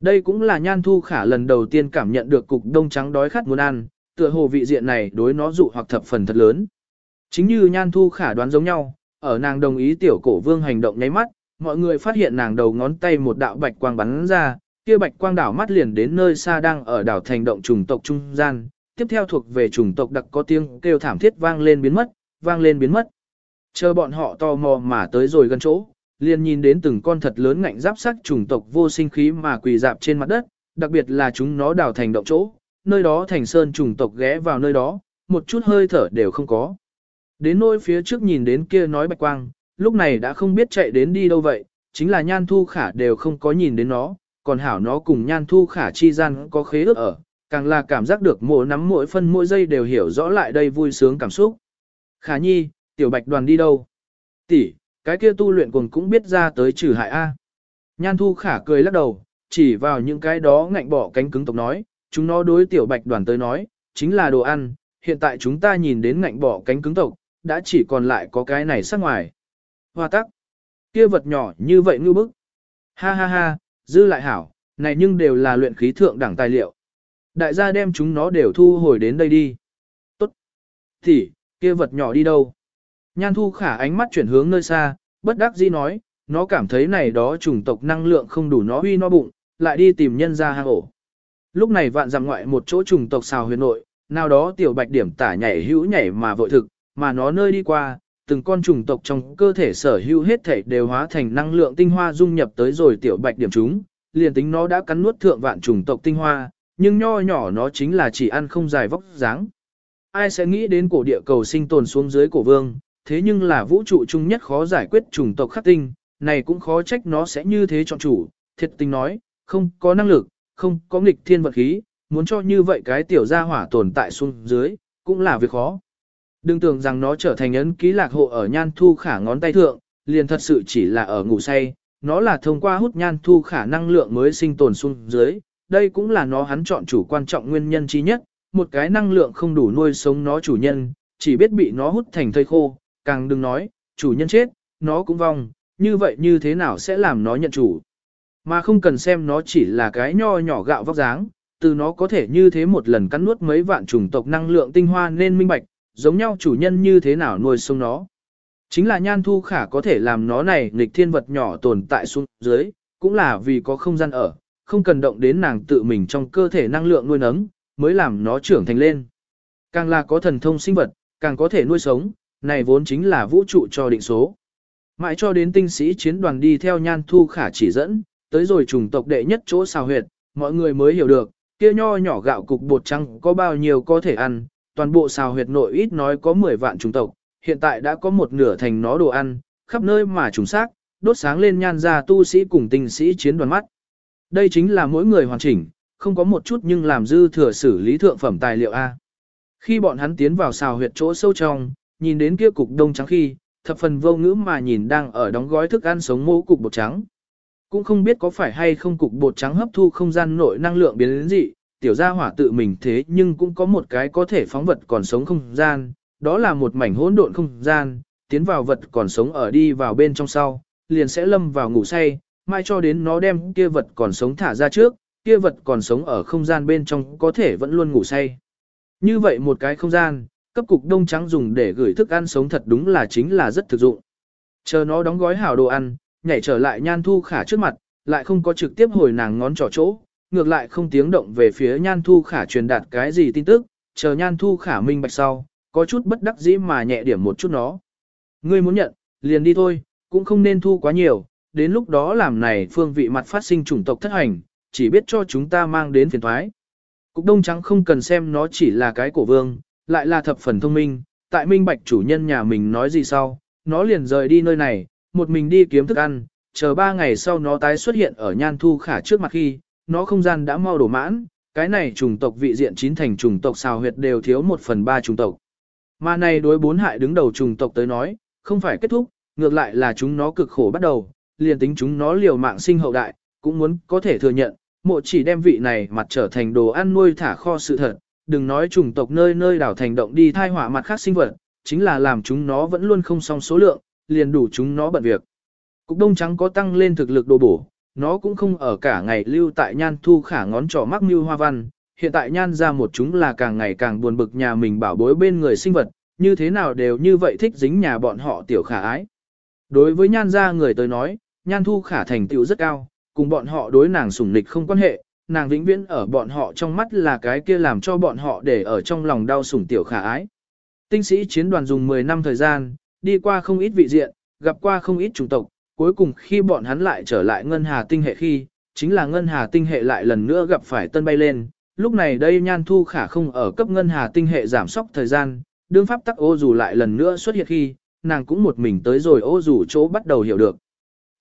Đây cũng là nhan thu khả lần đầu tiên cảm nhận được cục đông trắng đói khát muốn ăn, tựa hồ vị diện này đối nó dụ hoặc thập phần thật lớn. Chính như nhan thu khả đoán giống nhau, ở nàng đồng ý tiểu cổ vương hành động nháy mắt, mọi người phát hiện nàng đầu ngón tay một đạo bạch quang bắn ra, kia bạch quang đảo mắt liền đến nơi xa đang ở đảo thành động trùng tộc trung gian, tiếp theo thuộc về trùng tộc đặc có tiếng kêu thảm thiết vang lên biến mất, vang lên biến mất. Chờ bọn họ tò mò mà tới rồi gần chỗ, liền nhìn đến từng con thật lớn ngạnh giáp sắc trùng tộc vô sinh khí mà quỳ dạp trên mặt đất, đặc biệt là chúng nó đào thành động chỗ, nơi đó thành sơn trùng tộc ghé vào nơi đó, một chút hơi thở đều không có. Đến nỗi phía trước nhìn đến kia nói bạch quang, lúc này đã không biết chạy đến đi đâu vậy, chính là nhan thu khả đều không có nhìn đến nó, còn hảo nó cùng nhan thu khả chi gian có khế ước ở, càng là cảm giác được mỗi nắm mỗi phân mỗi giây đều hiểu rõ lại đây vui sướng cảm xúc. Khả nhi, tiểu bạch đoàn đi đâu? Tỷ, cái kia tu luyện cùng cũng biết ra tới trừ hại A. Nhan thu khả cười lắc đầu, chỉ vào những cái đó ngạnh bỏ cánh cứng tộc nói, chúng nó đối tiểu bạch đoàn tới nói, chính là đồ ăn, hiện tại chúng ta nhìn đến ngạnh bỏ cánh cứng tộc, đã chỉ còn lại có cái này sắc ngoài. Hoa tắc, kia vật nhỏ như vậy ngư bức. Ha ha ha, dư lại hảo, này nhưng đều là luyện khí thượng đẳng tài liệu. Đại gia đem chúng nó đều thu hồi đến đây đi. Tốt. Thì, kia vật nhỏ đi đâu? Nhan thu khả ánh mắt chuyển hướng nơi xa, bất đắc dĩ nói, nó cảm thấy này đó chủng tộc năng lượng không đủ nó huy no bụng, lại đi tìm nhân ra hang ổ. Lúc này vạn dặm ngoại một chỗ chủng tộc xào huyền nội, nào đó tiểu bạch điểm tả nhảy hữu nhảy mà vội thực, mà nó nơi đi qua, từng con chủng tộc trong cơ thể sở hữu hết thể đều hóa thành năng lượng tinh hoa dung nhập tới rồi tiểu bạch điểm chúng, liền tính nó đã cắn nuốt thượng vạn chủng tộc tinh hoa, nhưng nho nhỏ nó chính là chỉ ăn không dài vóc dáng. Ai sẽ nghĩ đến cổ địa cầu sinh tồn xuống dưới cổ vương, thế nhưng là vũ trụ chung nhất khó giải quyết chủng tộc khắc tinh, này cũng khó trách nó sẽ như thế chọn chủ, thiệt tình nói, không có năng lực, không có nghịch thiên vật khí, muốn cho như vậy cái tiểu gia hỏa tồn tại xuống dưới, cũng là việc khó. Đừng tưởng rằng nó trở thành ấn ký lạc hộ ở nhan thu khả ngón tay thượng, liền thật sự chỉ là ở ngủ say, nó là thông qua hút nhan thu khả năng lượng mới sinh tồn xuống dưới, đây cũng là nó hắn chọn chủ quan trọng nguyên nhân chí nhất, một cái năng lượng không đủ nuôi sống nó chủ nhân, chỉ biết bị nó hút thành thây khô, càng đừng nói, chủ nhân chết, nó cũng vong, như vậy như thế nào sẽ làm nó nhận chủ. Mà không cần xem nó chỉ là cái nho nhỏ gạo vóc dáng, từ nó có thể như thế một lần cắn nuốt mấy vạn chủng tộc năng lượng tinh hoa nên minh bạch, giống nhau chủ nhân như thế nào nuôi sống nó. Chính là nhan thu khả có thể làm nó này nghịch thiên vật nhỏ tồn tại xuống dưới, cũng là vì có không gian ở, không cần động đến nàng tự mình trong cơ thể năng lượng nuôi nấng, mới làm nó trưởng thành lên. Càng là có thần thông sinh vật, càng có thể nuôi sống, này vốn chính là vũ trụ cho định số. Mãi cho đến tinh sĩ chiến đoàn đi theo nhan thu khả chỉ dẫn, tới rồi trùng tộc đệ nhất chỗ xào huyệt, mọi người mới hiểu được, kia nho nhỏ gạo cục bột trắng có bao nhiêu có thể ăn, toàn bộ xào huyệt nội ít nói có 10 vạn trùng tộc, hiện tại đã có một nửa thành nó đồ ăn, khắp nơi mà trùng xác, đốt sáng lên nhan ra tu sĩ cùng tinh sĩ chiến đoàn mắt. Đây chính là mỗi người hoàn chỉnh, không có một chút nhưng làm dư thừa xử lý thượng phẩm tài liệu A. Khi bọn hắn tiến vào xào huyệt chỗ sâu trong, nhìn đến kia cục đông trắng khi, thập phần vô ngữ mà nhìn đang ở đóng gói thức ăn sống mô cục bột trắng. Cũng không biết có phải hay không cục bột trắng hấp thu không gian nội năng lượng biến đến dị, tiểu gia hỏa tự mình thế nhưng cũng có một cái có thể phóng vật còn sống không gian, đó là một mảnh hỗn độn không gian, tiến vào vật còn sống ở đi vào bên trong sau, liền sẽ lâm vào ngủ say, mai cho đến nó đem kia vật còn sống thả ra trước, kia vật còn sống ở không gian bên trong có thể vẫn luôn ngủ say. Như vậy một cái không gian, cấp cục đông trắng dùng để gửi thức ăn sống thật đúng là chính là rất thực dụng. Chờ nó đóng gói hảo đồ ăn, nhảy trở lại nhan thu khả trước mặt, lại không có trực tiếp hồi nàng ngón trỏ chỗ, ngược lại không tiếng động về phía nhan thu khả truyền đạt cái gì tin tức, chờ nhan thu khả minh bạch sau, có chút bất đắc dĩ mà nhẹ điểm một chút nó. Ngươi muốn nhận, liền đi thôi, cũng không nên thu quá nhiều, đến lúc đó làm này phương vị mặt phát sinh chủng tộc thất hành, chỉ biết cho chúng ta mang đến phiền thoái. Cục đông trắng không cần xem nó chỉ là cái cổ vương, lại là thập phần thông minh, tại minh bạch chủ nhân nhà mình nói gì sau, nó liền rời đi nơi này, một mình đi kiếm thức ăn, chờ ba ngày sau nó tái xuất hiện ở nhan thu khả trước mặt khi, nó không gian đã mau đổ mãn, cái này chủng tộc vị diện chín thành chủng tộc xào huyệt đều thiếu một phần ba chủng tộc. Mà này đối bốn hại đứng đầu chủng tộc tới nói, không phải kết thúc, ngược lại là chúng nó cực khổ bắt đầu, liền tính chúng nó liều mạng sinh hậu đại, cũng muốn có thể thừa nhận, mộ chỉ đem vị này mặt trở thành đồ ăn nuôi thả kho sự thật, đừng nói chủng tộc nơi nơi đảo thành động đi thai hỏa mặt khác sinh vật, chính là làm chúng nó vẫn luôn không xong số lượng, liền đủ chúng nó bận việc. Cục đông trắng có tăng lên thực lực đồ bổ, nó cũng không ở cả ngày lưu tại nhan thu khả ngón trỏ mắc như hoa văn, hiện tại nhan ra một chúng là càng ngày càng buồn bực nhà mình bảo bối bên người sinh vật, như thế nào đều như vậy thích dính nhà bọn họ tiểu khả ái. Đối với nhan ra người tới nói, nhan thu khả thành tựu rất cao, cùng bọn họ đối nàng sủng nịch không quan hệ, nàng vĩnh viễn ở bọn họ trong mắt là cái kia làm cho bọn họ để ở trong lòng đau sủng tiểu khả ái. Tinh sĩ chiến đoàn dùng 10 năm thời gian, đi qua không ít vị diện, gặp qua không ít chủng tộc, cuối cùng khi bọn hắn lại trở lại ngân hà tinh hệ khi, chính là ngân hà tinh hệ lại lần nữa gặp phải tân bay lên. Lúc này đây nhan thu khả không ở cấp ngân hà tinh hệ giảm sóc thời gian, đương pháp tắc ô dù lại lần nữa xuất hiện khi, nàng cũng một mình tới rồi ô dù chỗ bắt đầu hiểu được.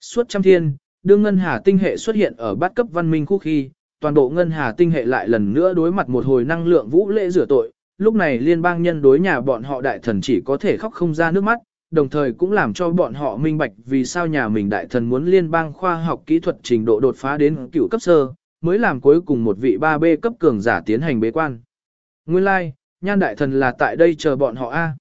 Suốt trăm thiên, đương ngân hà tinh hệ xuất hiện ở bát cấp văn minh khu khi, toàn bộ ngân hà tinh hệ lại lần nữa đối mặt một hồi năng lượng vũ lễ rửa tội, lúc này liên bang nhân đối nhà bọn họ đại thần chỉ có thể khóc không ra nước mắt, đồng thời cũng làm cho bọn họ minh bạch vì sao nhà mình đại thần muốn liên bang khoa học kỹ thuật trình độ đột phá đến cựu cấp sơ, mới làm cuối cùng một vị 3B cấp cường giả tiến hành bế quan. Nguyên lai, like, nhan đại thần là tại đây chờ bọn họ A.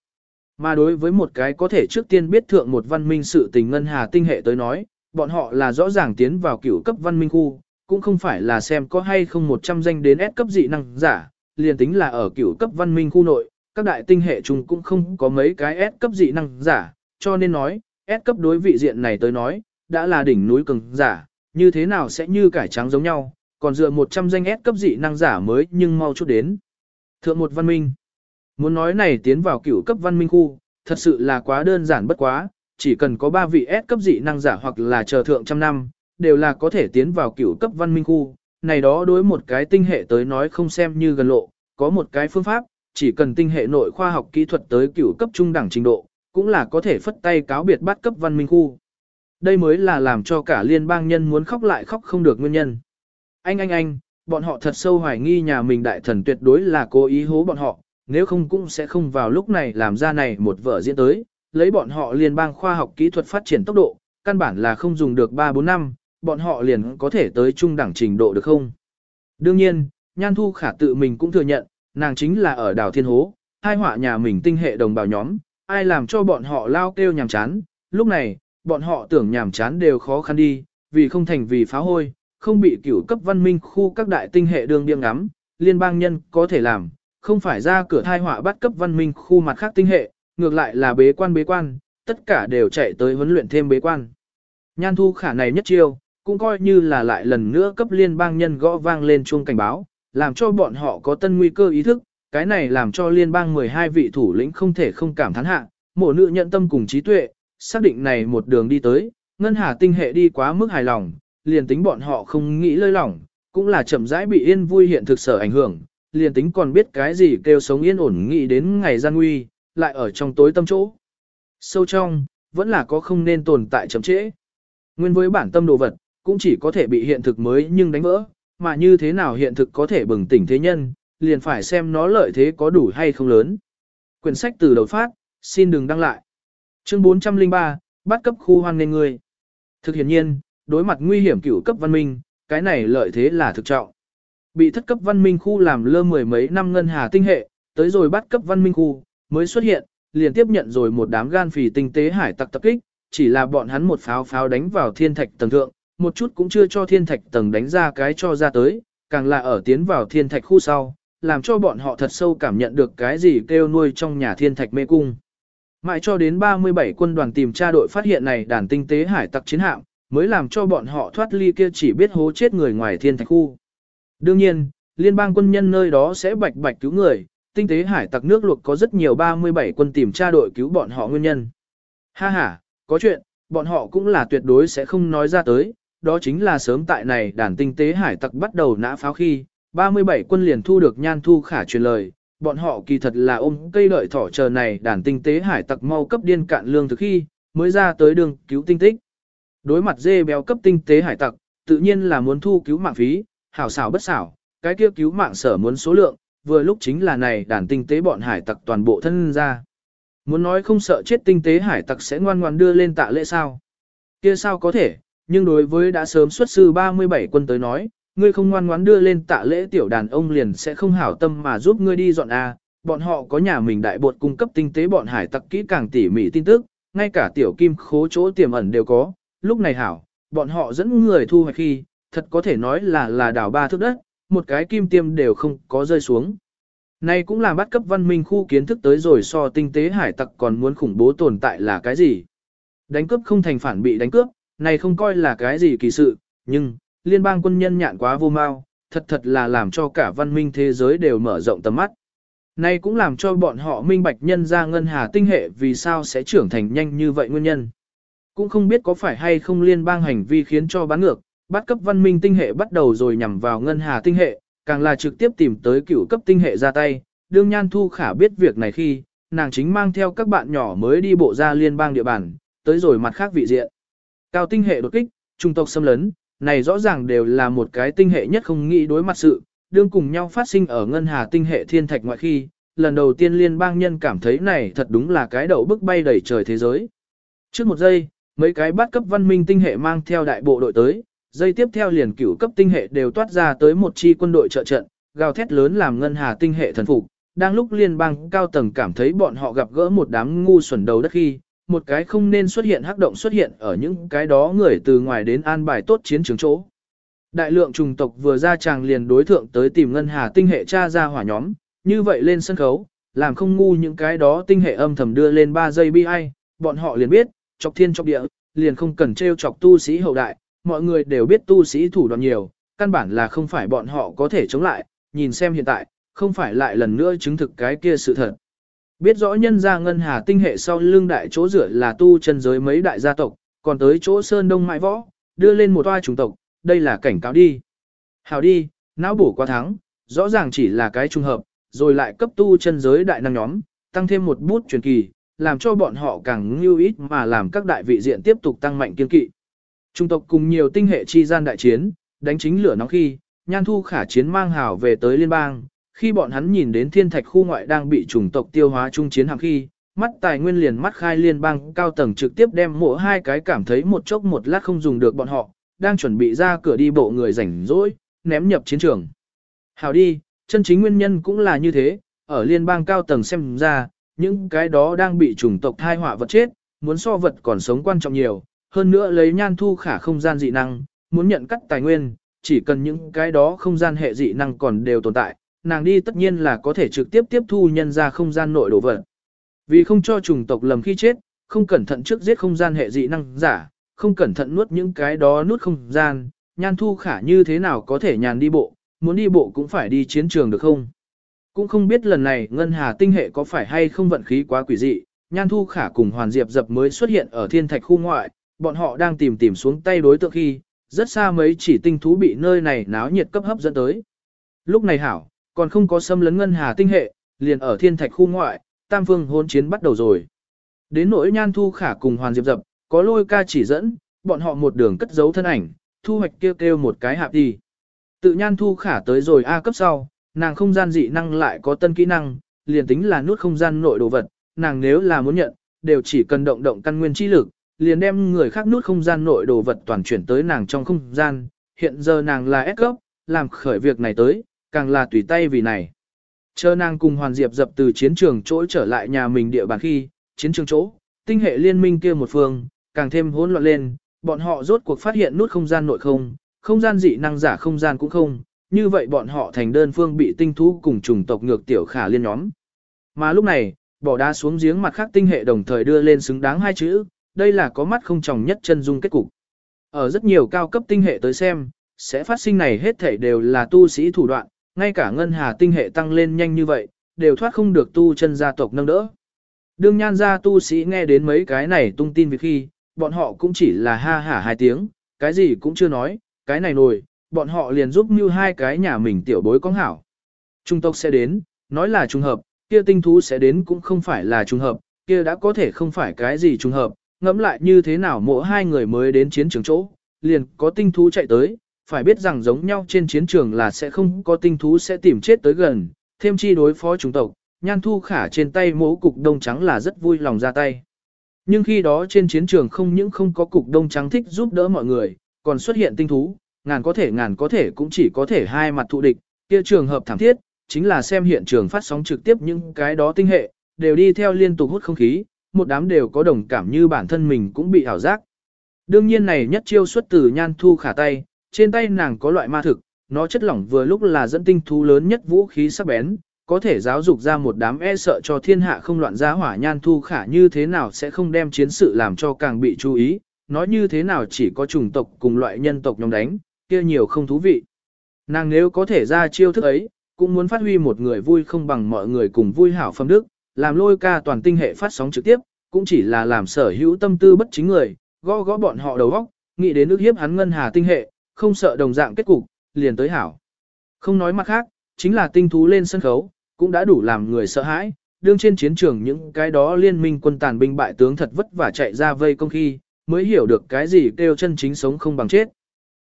Mà đối với một cái có thể trước tiên biết thượng một văn minh sự tình ngân hà tinh hệ tới nói, bọn họ là rõ ràng tiến vào cựu cấp văn minh khu, cũng không phải là xem có hay không 100 danh đến S cấp dị năng giả, liền tính là ở cửu cấp văn minh khu nội, các đại tinh hệ chung cũng không có mấy cái S cấp dị năng giả, cho nên nói, S cấp đối vị diện này tới nói, đã là đỉnh núi cường giả, như thế nào sẽ như cải trắng giống nhau, còn dựa 100 danh S cấp dị năng giả mới nhưng mau chút đến. Thượng một văn minh. Muốn nói này tiến vào cửu cấp văn minh khu, thật sự là quá đơn giản bất quá, chỉ cần có 3 vị S cấp dị năng giả hoặc là chờ thượng trăm năm, đều là có thể tiến vào cựu cấp văn minh khu. Này đó đối một cái tinh hệ tới nói không xem như gần lộ, có một cái phương pháp, chỉ cần tinh hệ nội khoa học kỹ thuật tới cựu cấp trung đẳng trình độ, cũng là có thể phất tay cáo biệt bắt cấp văn minh khu. Đây mới là làm cho cả liên bang nhân muốn khóc lại khóc không được nguyên nhân. Anh anh anh, bọn họ thật sâu hoài nghi nhà mình đại thần tuyệt đối là cố ý hố bọn họ, nếu không cũng sẽ không vào lúc này làm ra này một vở diễn tới, lấy bọn họ liên bang khoa học kỹ thuật phát triển tốc độ, căn bản là không dùng được 3-4 năm, bọn họ liền có thể tới trung đẳng trình độ được không? Đương nhiên, Nhan Thu Khả tự mình cũng thừa nhận, nàng chính là ở đảo Thiên Hố, hai họa nhà mình tinh hệ đồng bào nhóm, ai làm cho bọn họ lao kêu nhàm chán, lúc này, bọn họ tưởng nhàm chán đều khó khăn đi, vì không thành vì phá hôi, không bị cửu cấp văn minh khu các đại tinh hệ đường điên ngắm, liên bang nhân có thể làm, không phải ra cửa thai họa bắt cấp văn minh khu mặt khác tinh hệ, ngược lại là bế quan bế quan, tất cả đều chạy tới huấn luyện thêm bế quan. Nhan thu khả này nhất chiêu, cũng coi như là lại lần nữa cấp liên bang nhân gõ vang lên chuông cảnh báo, làm cho bọn họ có tân nguy cơ ý thức, cái này làm cho liên bang 12 vị thủ lĩnh không thể không cảm thán hạ, mộ nữ nhận tâm cùng trí tuệ, xác định này một đường đi tới, ngân hà tinh hệ đi quá mức hài lòng, liền tính bọn họ không nghĩ lơi lỏng, cũng là chậm rãi bị yên vui hiện thực sở ảnh hưởng, liền tính còn biết cái gì kêu sống yên ổn nghĩ đến ngày gian nguy, lại ở trong tối tâm chỗ. Sâu trong, vẫn là có không nên tồn tại chậm trễ. Nguyên với bản tâm đồ vật, cũng chỉ có thể bị hiện thực mới nhưng đánh vỡ, mà như thế nào hiện thực có thể bừng tỉnh thế nhân, liền phải xem nó lợi thế có đủ hay không lớn. Quyển sách từ đầu phát, xin đừng đăng lại. Chương 403, bắt cấp khu hoang nên người. Thực hiện nhiên, đối mặt nguy hiểm cửu cấp văn minh, cái này lợi thế là thực trọng. Bị thất cấp văn minh khu làm lơ mười mấy năm ngân hà tinh hệ, tới rồi bắt cấp văn minh khu, mới xuất hiện, liền tiếp nhận rồi một đám gan phì tinh tế hải tặc tập kích, chỉ là bọn hắn một pháo pháo đánh vào thiên thạch tầng thượng, một chút cũng chưa cho thiên thạch tầng đánh ra cái cho ra tới, càng là ở tiến vào thiên thạch khu sau, làm cho bọn họ thật sâu cảm nhận được cái gì kêu nuôi trong nhà thiên thạch mê cung. Mãi cho đến 37 quân đoàn tìm tra đội phát hiện này đàn tinh tế hải tặc chiến hạm, mới làm cho bọn họ thoát ly kia chỉ biết hố chết người ngoài thiên thạch khu. Đương nhiên, liên bang quân nhân nơi đó sẽ bạch bạch cứu người, tinh tế hải tặc nước luộc có rất nhiều 37 quân tìm tra đội cứu bọn họ nguyên nhân. Ha ha, có chuyện, bọn họ cũng là tuyệt đối sẽ không nói ra tới, đó chính là sớm tại này đàn tinh tế hải tặc bắt đầu nã pháo khi, 37 quân liền thu được nhan thu khả truyền lời, bọn họ kỳ thật là ôm cây đợi thỏ chờ này đàn tinh tế hải tặc mau cấp điên cạn lương thực khi, mới ra tới đường cứu tinh tích. Đối mặt dê béo cấp tinh tế hải tặc, tự nhiên là muốn thu cứu mạng phí, hảo xảo bất xảo, cái kia cứu mạng sở muốn số lượng, vừa lúc chính là này đàn tinh tế bọn hải tặc toàn bộ thân ra. Muốn nói không sợ chết tinh tế hải tặc sẽ ngoan ngoan đưa lên tạ lễ sao? Kia sao có thể, nhưng đối với đã sớm xuất sư 37 quân tới nói, ngươi không ngoan ngoãn đưa lên tạ lễ tiểu đàn ông liền sẽ không hảo tâm mà giúp ngươi đi dọn A, bọn họ có nhà mình đại bột cung cấp tinh tế bọn hải tặc kỹ càng tỉ mỉ tin tức, ngay cả tiểu kim khố chỗ tiềm ẩn đều có, lúc này hảo, bọn họ dẫn người thu hoạch khi, thật có thể nói là là đảo ba thước đất, một cái kim tiêm đều không có rơi xuống. Này cũng là bắt cấp văn minh khu kiến thức tới rồi so tinh tế hải tặc còn muốn khủng bố tồn tại là cái gì. Đánh cướp không thành phản bị đánh cướp, này không coi là cái gì kỳ sự, nhưng, liên bang quân nhân nhạn quá vô mau, thật thật là làm cho cả văn minh thế giới đều mở rộng tầm mắt. Này cũng làm cho bọn họ minh bạch nhân ra ngân hà tinh hệ vì sao sẽ trưởng thành nhanh như vậy nguyên nhân. Cũng không biết có phải hay không liên bang hành vi khiến cho bán ngược, bắt cấp văn minh tinh hệ bắt đầu rồi nhằm vào ngân hà tinh hệ, càng là trực tiếp tìm tới cựu cấp tinh hệ ra tay. Đương Nhan Thu Khả biết việc này khi, nàng chính mang theo các bạn nhỏ mới đi bộ ra liên bang địa bàn, tới rồi mặt khác vị diện. Cao tinh hệ đột kích, trung tộc xâm lấn, này rõ ràng đều là một cái tinh hệ nhất không nghĩ đối mặt sự, đương cùng nhau phát sinh ở ngân hà tinh hệ thiên thạch ngoại khi, lần đầu tiên liên bang nhân cảm thấy này thật đúng là cái đầu bức bay đầy trời thế giới. Trước một giây, mấy cái bát cấp văn minh tinh hệ mang theo đại bộ đội tới, giây tiếp theo liền cửu cấp tinh hệ đều toát ra tới một chi quân đội trợ trận, gào thét lớn làm ngân hà tinh hệ thần phục. Đang lúc liên bang cao tầng cảm thấy bọn họ gặp gỡ một đám ngu xuẩn đầu đất khi, một cái không nên xuất hiện hắc động xuất hiện ở những cái đó người từ ngoài đến an bài tốt chiến trường chỗ. Đại lượng trùng tộc vừa ra chàng liền đối thượng tới tìm ngân hà tinh hệ cha ra hỏa nhóm, như vậy lên sân khấu, làm không ngu những cái đó tinh hệ âm thầm đưa lên 3 giây bi ai, bọn họ liền biết, chọc thiên chọc địa, liền không cần trêu chọc tu sĩ hậu đại, mọi người đều biết tu sĩ thủ đoạn nhiều, căn bản là không phải bọn họ có thể chống lại, nhìn xem hiện tại, không phải lại lần nữa chứng thực cái kia sự thật. Biết rõ nhân gia ngân hà tinh hệ sau lưng đại chỗ rửa là tu chân giới mấy đại gia tộc, còn tới chỗ sơn đông mại võ, đưa lên một toa chủng tộc, đây là cảnh cáo đi. Hào đi, não bổ qua thắng, rõ ràng chỉ là cái trùng hợp, rồi lại cấp tu chân giới đại năng nhóm, tăng thêm một bút truyền kỳ, làm cho bọn họ càng lưu ít mà làm các đại vị diện tiếp tục tăng mạnh kiên kỵ. Trung tộc cùng nhiều tinh hệ chi gian đại chiến, đánh chính lửa nóng khi, nhan thu khả chiến mang hào về tới liên bang, khi bọn hắn nhìn đến thiên thạch khu ngoại đang bị chủng tộc tiêu hóa chung chiến hàng khi, mắt tài nguyên liền mắt khai liên bang cao tầng trực tiếp đem mỗi hai cái cảm thấy một chốc một lát không dùng được bọn họ, đang chuẩn bị ra cửa đi bộ người rảnh rỗi, ném nhập chiến trường. Hào đi, chân chính nguyên nhân cũng là như thế, ở liên bang cao tầng xem ra, những cái đó đang bị chủng tộc thai họa vật chết, muốn so vật còn sống quan trọng nhiều, hơn nữa lấy nhan thu khả không gian dị năng, muốn nhận cắt tài nguyên, chỉ cần những cái đó không gian hệ dị năng còn đều tồn tại, nàng đi tất nhiên là có thể trực tiếp tiếp thu nhân ra không gian nội đồ vật. Vì không cho chủng tộc lầm khi chết, không cẩn thận trước giết không gian hệ dị năng giả, không cẩn thận nuốt những cái đó nuốt không gian, nhan thu khả như thế nào có thể nhàn đi bộ, muốn đi bộ cũng phải đi chiến trường được không? Cũng không biết lần này ngân hà tinh hệ có phải hay không vận khí quá quỷ dị, nhan thu khả cùng hoàn diệp dập mới xuất hiện ở thiên thạch khu ngoại, bọn họ đang tìm tìm xuống tay đối tượng khi, rất xa mấy chỉ tinh thú bị nơi này náo nhiệt cấp hấp dẫn tới. Lúc này hảo, còn không có xâm lấn ngân hà tinh hệ, liền ở thiên thạch khu ngoại, tam phương hôn chiến bắt đầu rồi. Đến nỗi nhan thu khả cùng hoàn diệp dập, có lôi ca chỉ dẫn, bọn họ một đường cất giấu thân ảnh, thu hoạch kêu kêu một cái hạp đi. Tự nhan thu khả tới rồi A cấp sau, nàng không gian dị năng lại có tân kỹ năng, liền tính là nút không gian nội đồ vật, nàng nếu là muốn nhận, đều chỉ cần động động căn nguyên chi lực, liền đem người khác nút không gian nội đồ vật toàn chuyển tới nàng trong không gian, hiện giờ nàng là S cấp, làm khởi việc này tới, càng là tùy tay vì này. Chờ nàng cùng Hoàn Diệp dập từ chiến trường chỗ trở lại nhà mình địa bàn khi, chiến trường chỗ, tinh hệ liên minh kia một phương, càng thêm hỗn loạn lên, bọn họ rốt cuộc phát hiện nút không gian nội không, không gian dị năng giả không gian cũng không, như vậy bọn họ thành đơn phương bị tinh thú cùng chủng tộc ngược tiểu khả liên nhóm. Mà lúc này, bỏ đá xuống giếng mặt khác tinh hệ đồng thời đưa lên xứng đáng hai chữ, đây là có mắt không tròng nhất chân dung kết cục. Ở rất nhiều cao cấp tinh hệ tới xem, sẽ phát sinh này hết thảy đều là tu sĩ thủ đoạn, ngay cả ngân hà tinh hệ tăng lên nhanh như vậy, đều thoát không được tu chân gia tộc nâng đỡ. Đương nhan gia tu sĩ nghe đến mấy cái này tung tin việc khi, bọn họ cũng chỉ là ha hả hai tiếng, cái gì cũng chưa nói, cái này nổi, bọn họ liền giúp như hai cái nhà mình tiểu bối có hảo. Trung tộc sẽ đến, nói là trùng hợp, kia tinh thú sẽ đến cũng không phải là trùng hợp, kia đã có thể không phải cái gì trùng hợp, ngẫm lại như thế nào mỗi hai người mới đến chiến trường chỗ, liền có tinh thú chạy tới, phải biết rằng giống nhau trên chiến trường là sẽ không có tinh thú sẽ tìm chết tới gần, thêm chi đối phó chúng tộc, nhan thu khả trên tay mố cục đông trắng là rất vui lòng ra tay. Nhưng khi đó trên chiến trường không những không có cục đông trắng thích giúp đỡ mọi người, còn xuất hiện tinh thú, ngàn có thể ngàn có thể cũng chỉ có thể hai mặt thụ địch, kia trường hợp thảm thiết, chính là xem hiện trường phát sóng trực tiếp những cái đó tinh hệ, đều đi theo liên tục hút không khí, một đám đều có đồng cảm như bản thân mình cũng bị ảo giác. Đương nhiên này nhất chiêu xuất từ nhan thu khả tay, trên tay nàng có loại ma thực, nó chất lỏng vừa lúc là dẫn tinh thú lớn nhất vũ khí sắc bén, có thể giáo dục ra một đám e sợ cho thiên hạ không loạn ra hỏa nhan thu khả như thế nào sẽ không đem chiến sự làm cho càng bị chú ý, nói như thế nào chỉ có chủng tộc cùng loại nhân tộc nhóm đánh, kia nhiều không thú vị. Nàng nếu có thể ra chiêu thức ấy, cũng muốn phát huy một người vui không bằng mọi người cùng vui hảo phẩm đức, làm lôi ca toàn tinh hệ phát sóng trực tiếp, cũng chỉ là làm sở hữu tâm tư bất chính người, gõ gõ bọn họ đầu óc, nghĩ đến nước hiếp hắn ngân hà tinh hệ, không sợ đồng dạng kết cục, liền tới hảo. Không nói mặt khác, chính là tinh thú lên sân khấu, cũng đã đủ làm người sợ hãi, đương trên chiến trường những cái đó liên minh quân tàn binh bại tướng thật vất vả chạy ra vây công khi, mới hiểu được cái gì kêu chân chính sống không bằng chết.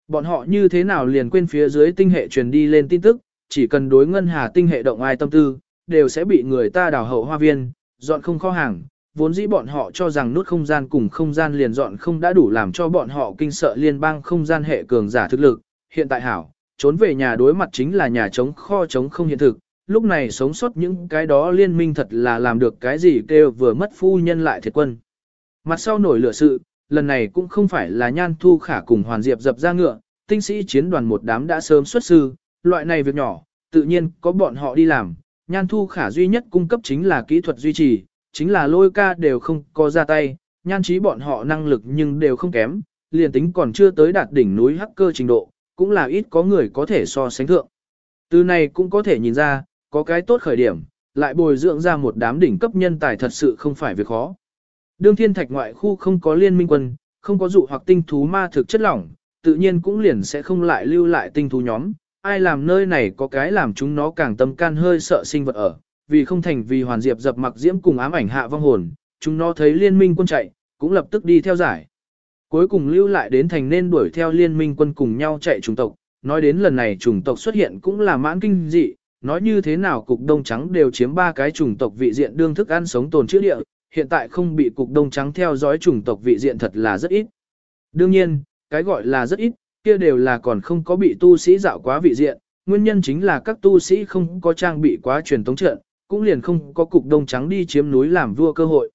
Bọn họ như thế nào liền quên phía dưới tinh hệ truyền đi lên tin tức, chỉ cần đối ngân hà tinh hệ động ai tâm tư, đều sẽ bị người ta đào hậu hoa viên, dọn không kho hàng. Vốn dĩ bọn họ cho rằng nút không gian cùng không gian liền dọn không đã đủ làm cho bọn họ kinh sợ liên bang không gian hệ cường giả thực lực. Hiện tại hảo, trốn về nhà đối mặt chính là nhà chống kho chống không hiện thực. Lúc này sống sót những cái đó liên minh thật là làm được cái gì kêu vừa mất phu nhân lại thiệt quân. Mặt sau nổi lửa sự, lần này cũng không phải là nhan thu khả cùng hoàn diệp dập ra ngựa, tinh sĩ chiến đoàn một đám đã sớm xuất sư, loại này việc nhỏ, tự nhiên có bọn họ đi làm, nhan thu khả duy nhất cung cấp chính là kỹ thuật duy trì, chính là lôi ca đều không có ra tay, nhan trí bọn họ năng lực nhưng đều không kém, liền tính còn chưa tới đạt đỉnh núi hacker trình độ, cũng là ít có người có thể so sánh thượng. Từ này cũng có thể nhìn ra, có cái tốt khởi điểm, lại bồi dưỡng ra một đám đỉnh cấp nhân tài thật sự không phải việc khó. Đương thiên thạch ngoại khu không có liên minh quân, không có dụ hoặc tinh thú ma thực chất lỏng, tự nhiên cũng liền sẽ không lại lưu lại tinh thú nhóm. Ai làm nơi này có cái làm chúng nó càng tâm can hơi sợ sinh vật ở, vì không thành vì hoàn diệp dập mặc diễm cùng ám ảnh hạ vong hồn, chúng nó thấy liên minh quân chạy, cũng lập tức đi theo giải. Cuối cùng lưu lại đến thành nên đuổi theo liên minh quân cùng nhau chạy chủng tộc, nói đến lần này chủng tộc xuất hiện cũng là mãn kinh dị, nói như thế nào cục đông trắng đều chiếm ba cái chủng tộc vị diện đương thức ăn sống tồn chữ địa, hiện tại không bị cục đông trắng theo dõi chủng tộc vị diện thật là rất ít. Đương nhiên, cái gọi là rất ít, kia đều là còn không có bị tu sĩ dạo quá vị diện, nguyên nhân chính là các tu sĩ không có trang bị quá truyền tống trận, cũng liền không có cục đông trắng đi chiếm núi làm vua cơ hội.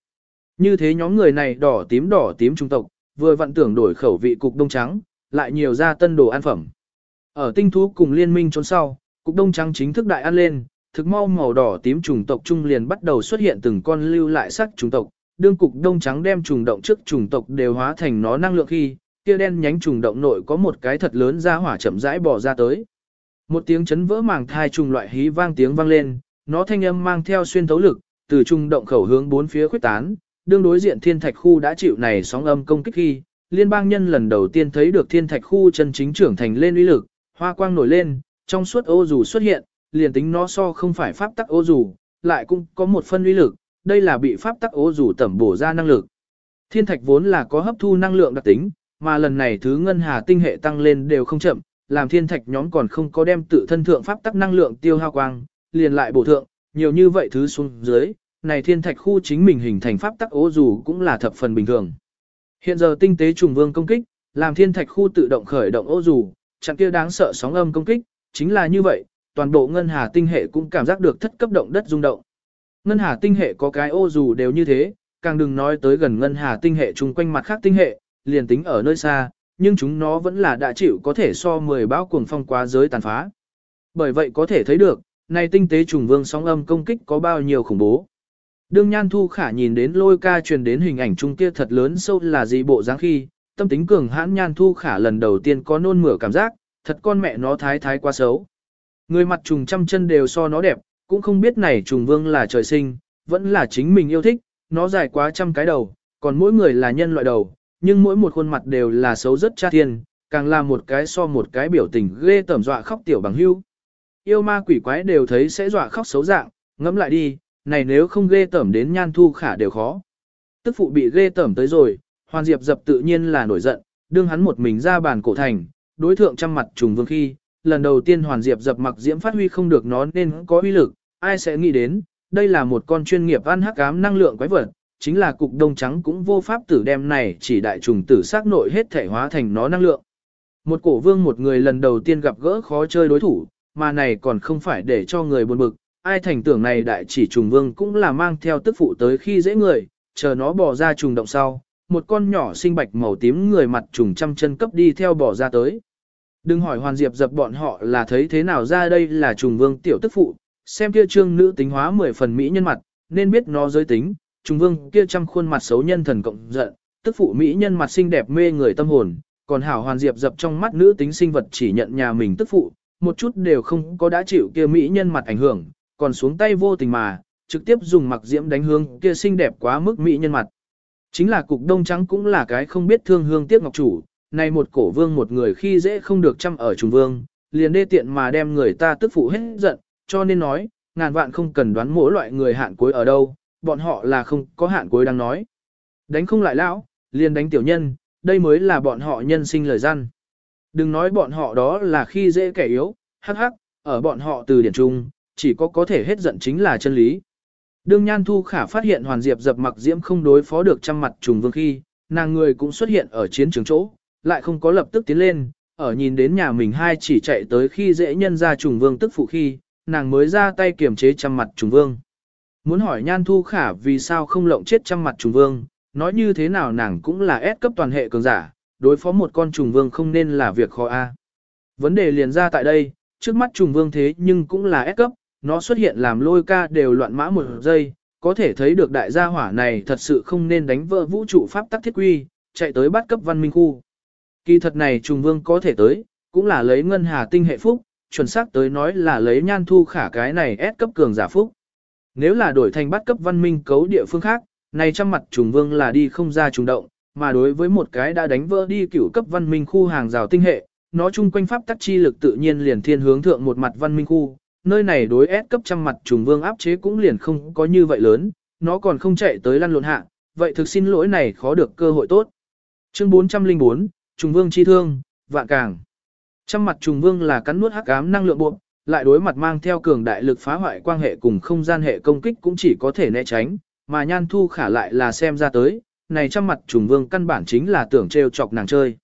Như thế nhóm người này đỏ tím đỏ tím trung tộc, vừa vặn tưởng đổi khẩu vị cục đông trắng, lại nhiều ra tân đồ ăn phẩm. Ở tinh thú cùng liên minh trốn sau, cục đông trắng chính thức đại ăn lên, thực mau màu đỏ tím trùng tộc trung liền bắt đầu xuất hiện từng con lưu lại sắc trùng tộc, đương cục đông trắng đem trùng động trước trùng tộc đều hóa thành nó năng lượng khi, kia đen nhánh trùng động nội có một cái thật lớn ra hỏa chậm rãi bò ra tới. Một tiếng chấn vỡ màng thai trùng loại hí vang tiếng vang lên, nó thanh âm mang theo xuyên thấu lực, từ trung động khẩu hướng bốn phía khuyết tán, đương đối diện thiên thạch khu đã chịu này sóng âm công kích khi, liên bang nhân lần đầu tiên thấy được thiên thạch khu chân chính trưởng thành lên uy lực, hoa quang nổi lên, trong suốt ô dù xuất hiện, liền tính nó so không phải pháp tắc ô dù, lại cũng có một phân uy lực, đây là bị pháp tắc ô dù tẩm bổ ra năng lực. Thiên thạch vốn là có hấp thu năng lượng đặc tính, mà lần này thứ ngân hà tinh hệ tăng lên đều không chậm, làm thiên thạch nhóm còn không có đem tự thân thượng pháp tắc năng lượng tiêu hao quang, liền lại bổ thượng, nhiều như vậy thứ xuống dưới, này thiên thạch khu chính mình hình thành pháp tắc ố dù cũng là thập phần bình thường. Hiện giờ tinh tế trùng vương công kích, làm thiên thạch khu tự động khởi động ô dù, chẳng kia đáng sợ sóng âm công kích, chính là như vậy, toàn bộ ngân hà tinh hệ cũng cảm giác được thất cấp động đất rung động. Ngân hà tinh hệ có cái ô dù đều như thế, càng đừng nói tới gần ngân hà tinh hệ chung quanh mặt khác tinh hệ, liền tính ở nơi xa, nhưng chúng nó vẫn là đã chịu có thể so 10 bão cuồng phong quá giới tàn phá. Bởi vậy có thể thấy được, này tinh tế trùng vương sóng âm công kích có bao nhiêu khủng bố. Đương Nhan Thu Khả nhìn đến lôi ca truyền đến hình ảnh trung kia thật lớn sâu là gì bộ dáng khi, tâm tính cường hãn Nhan Thu Khả lần đầu tiên có nôn mửa cảm giác, thật con mẹ nó thái thái quá xấu. Người mặt trùng trăm chân đều so nó đẹp, cũng không biết này trùng vương là trời sinh, vẫn là chính mình yêu thích, nó dài quá trăm cái đầu, còn mỗi người là nhân loại đầu, nhưng mỗi một khuôn mặt đều là xấu rất cha thiên, càng là một cái so một cái biểu tình ghê tẩm dọa khóc tiểu bằng hưu. Yêu ma quỷ quái đều thấy sẽ dọa khóc xấu dạng, ngẫm lại đi, này nếu không ghê tẩm đến nhan thu khả đều khó. Tức phụ bị ghê tẩm tới rồi, hoàn diệp dập tự nhiên là nổi giận, đương hắn một mình ra bàn cổ thành, đối thượng trăm mặt trùng vương khi, lần đầu tiên hoàn diệp dập mặc diễm phát huy không được nó nên có uy lực, ai sẽ nghĩ đến, đây là một con chuyên nghiệp ăn hắc ám năng lượng quái vật, chính là cục đông trắng cũng vô pháp tử đem này chỉ đại trùng tử xác nội hết thể hóa thành nó năng lượng. Một cổ vương một người lần đầu tiên gặp gỡ khó chơi đối thủ, mà này còn không phải để cho người buồn bực, ai thành tưởng này đại chỉ trùng vương cũng là mang theo tức phụ tới khi dễ người, chờ nó bỏ ra trùng động sau, một con nhỏ sinh bạch màu tím người mặt trùng trăm chân cấp đi theo bỏ ra tới. Đừng hỏi hoàn diệp dập bọn họ là thấy thế nào ra đây là trùng vương tiểu tức phụ, xem kia trương nữ tính hóa mười phần mỹ nhân mặt, nên biết nó giới tính, trùng vương kia trăm khuôn mặt xấu nhân thần cộng giận, tức phụ mỹ nhân mặt xinh đẹp mê người tâm hồn, còn hảo hoàn diệp dập trong mắt nữ tính sinh vật chỉ nhận nhà mình tức phụ, một chút đều không có đã chịu kia mỹ nhân mặt ảnh hưởng, còn xuống tay vô tình mà, trực tiếp dùng mặc diễm đánh hương kia xinh đẹp quá mức mỹ nhân mặt. Chính là cục đông trắng cũng là cái không biết thương hương tiếc ngọc chủ, này một cổ vương một người khi dễ không được chăm ở trùng vương, liền đê tiện mà đem người ta tức phụ hết giận, cho nên nói, ngàn vạn không cần đoán mỗi loại người hạn cuối ở đâu, bọn họ là không có hạn cuối đang nói. Đánh không lại lão, liền đánh tiểu nhân, đây mới là bọn họ nhân sinh lời gian. Đừng nói bọn họ đó là khi dễ kẻ yếu, hắc hắc, ở bọn họ từ điển trung, chỉ có có thể hết giận chính là chân lý. Đương Nhan Thu Khả phát hiện Hoàn Diệp dập mặc diễm không đối phó được trăm mặt trùng vương khi, nàng người cũng xuất hiện ở chiến trường chỗ, lại không có lập tức tiến lên, ở nhìn đến nhà mình hai chỉ chạy tới khi dễ nhân ra trùng vương tức phụ khi, nàng mới ra tay kiềm chế trăm mặt trùng vương. Muốn hỏi Nhan Thu Khả vì sao không lộng chết trăm mặt trùng vương, nói như thế nào nàng cũng là ép cấp toàn hệ cường giả, đối phó một con trùng vương không nên là việc khó a. Vấn đề liền ra tại đây, trước mắt trùng vương thế nhưng cũng là S cấp, nó xuất hiện làm lôi ca đều loạn mã một giây, có thể thấy được đại gia hỏa này thật sự không nên đánh vỡ vũ trụ pháp tắc thiết quy, chạy tới bắt cấp văn minh khu. Kỳ thật này trùng vương có thể tới, cũng là lấy ngân hà tinh hệ phúc, chuẩn xác tới nói là lấy nhan thu khả cái này S cấp cường giả phúc. Nếu là đổi thành bắt cấp văn minh cấu địa phương khác, này trăm mặt trùng vương là đi không ra trùng động, mà đối với một cái đã đánh vỡ đi cửu cấp văn minh khu hàng rào tinh hệ, nó chung quanh pháp tắc chi lực tự nhiên liền thiên hướng thượng một mặt văn minh khu, nơi này đối S cấp trăm mặt trùng vương áp chế cũng liền không có như vậy lớn, nó còn không chạy tới lăn lộn hạ, vậy thực xin lỗi này khó được cơ hội tốt. Chương 404, trùng vương chi thương, vạn càng. Trăm mặt trùng vương là cắn nuốt hắc ám năng lượng buộc, lại đối mặt mang theo cường đại lực phá hoại quan hệ cùng không gian hệ công kích cũng chỉ có thể né tránh, mà nhan thu khả lại là xem ra tới, này trăm mặt trùng vương căn bản chính là tưởng trêu chọc nàng chơi.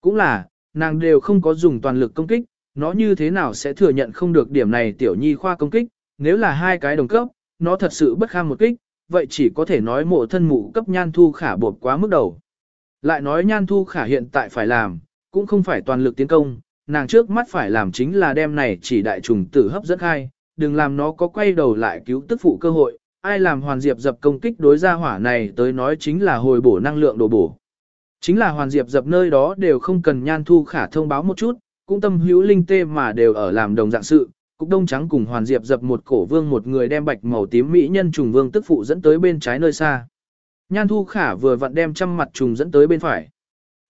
Cũng là, nàng đều không có dùng toàn lực công kích, nó như thế nào sẽ thừa nhận không được điểm này tiểu nhi khoa công kích, nếu là hai cái đồng cấp, nó thật sự bất kham một kích, vậy chỉ có thể nói mộ thân mụ cấp nhan thu khả bột quá mức đầu. Lại nói nhan thu khả hiện tại phải làm, cũng không phải toàn lực tiến công, nàng trước mắt phải làm chính là đem này chỉ đại trùng tử hấp dẫn khai, đừng làm nó có quay đầu lại cứu tức phụ cơ hội, ai làm hoàn diệp dập công kích đối gia hỏa này tới nói chính là hồi bổ năng lượng đồ bổ. Chính là hoàn diệp dập nơi đó đều không cần nhan thu khả thông báo một chút, cũng tâm hữu linh tê mà đều ở làm đồng dạng sự. Cục đông trắng cùng hoàn diệp dập một cổ vương một người đem bạch màu tím mỹ nhân trùng vương tức phụ dẫn tới bên trái nơi xa. Nhan thu khả vừa vặn đem trăm mặt trùng dẫn tới bên phải.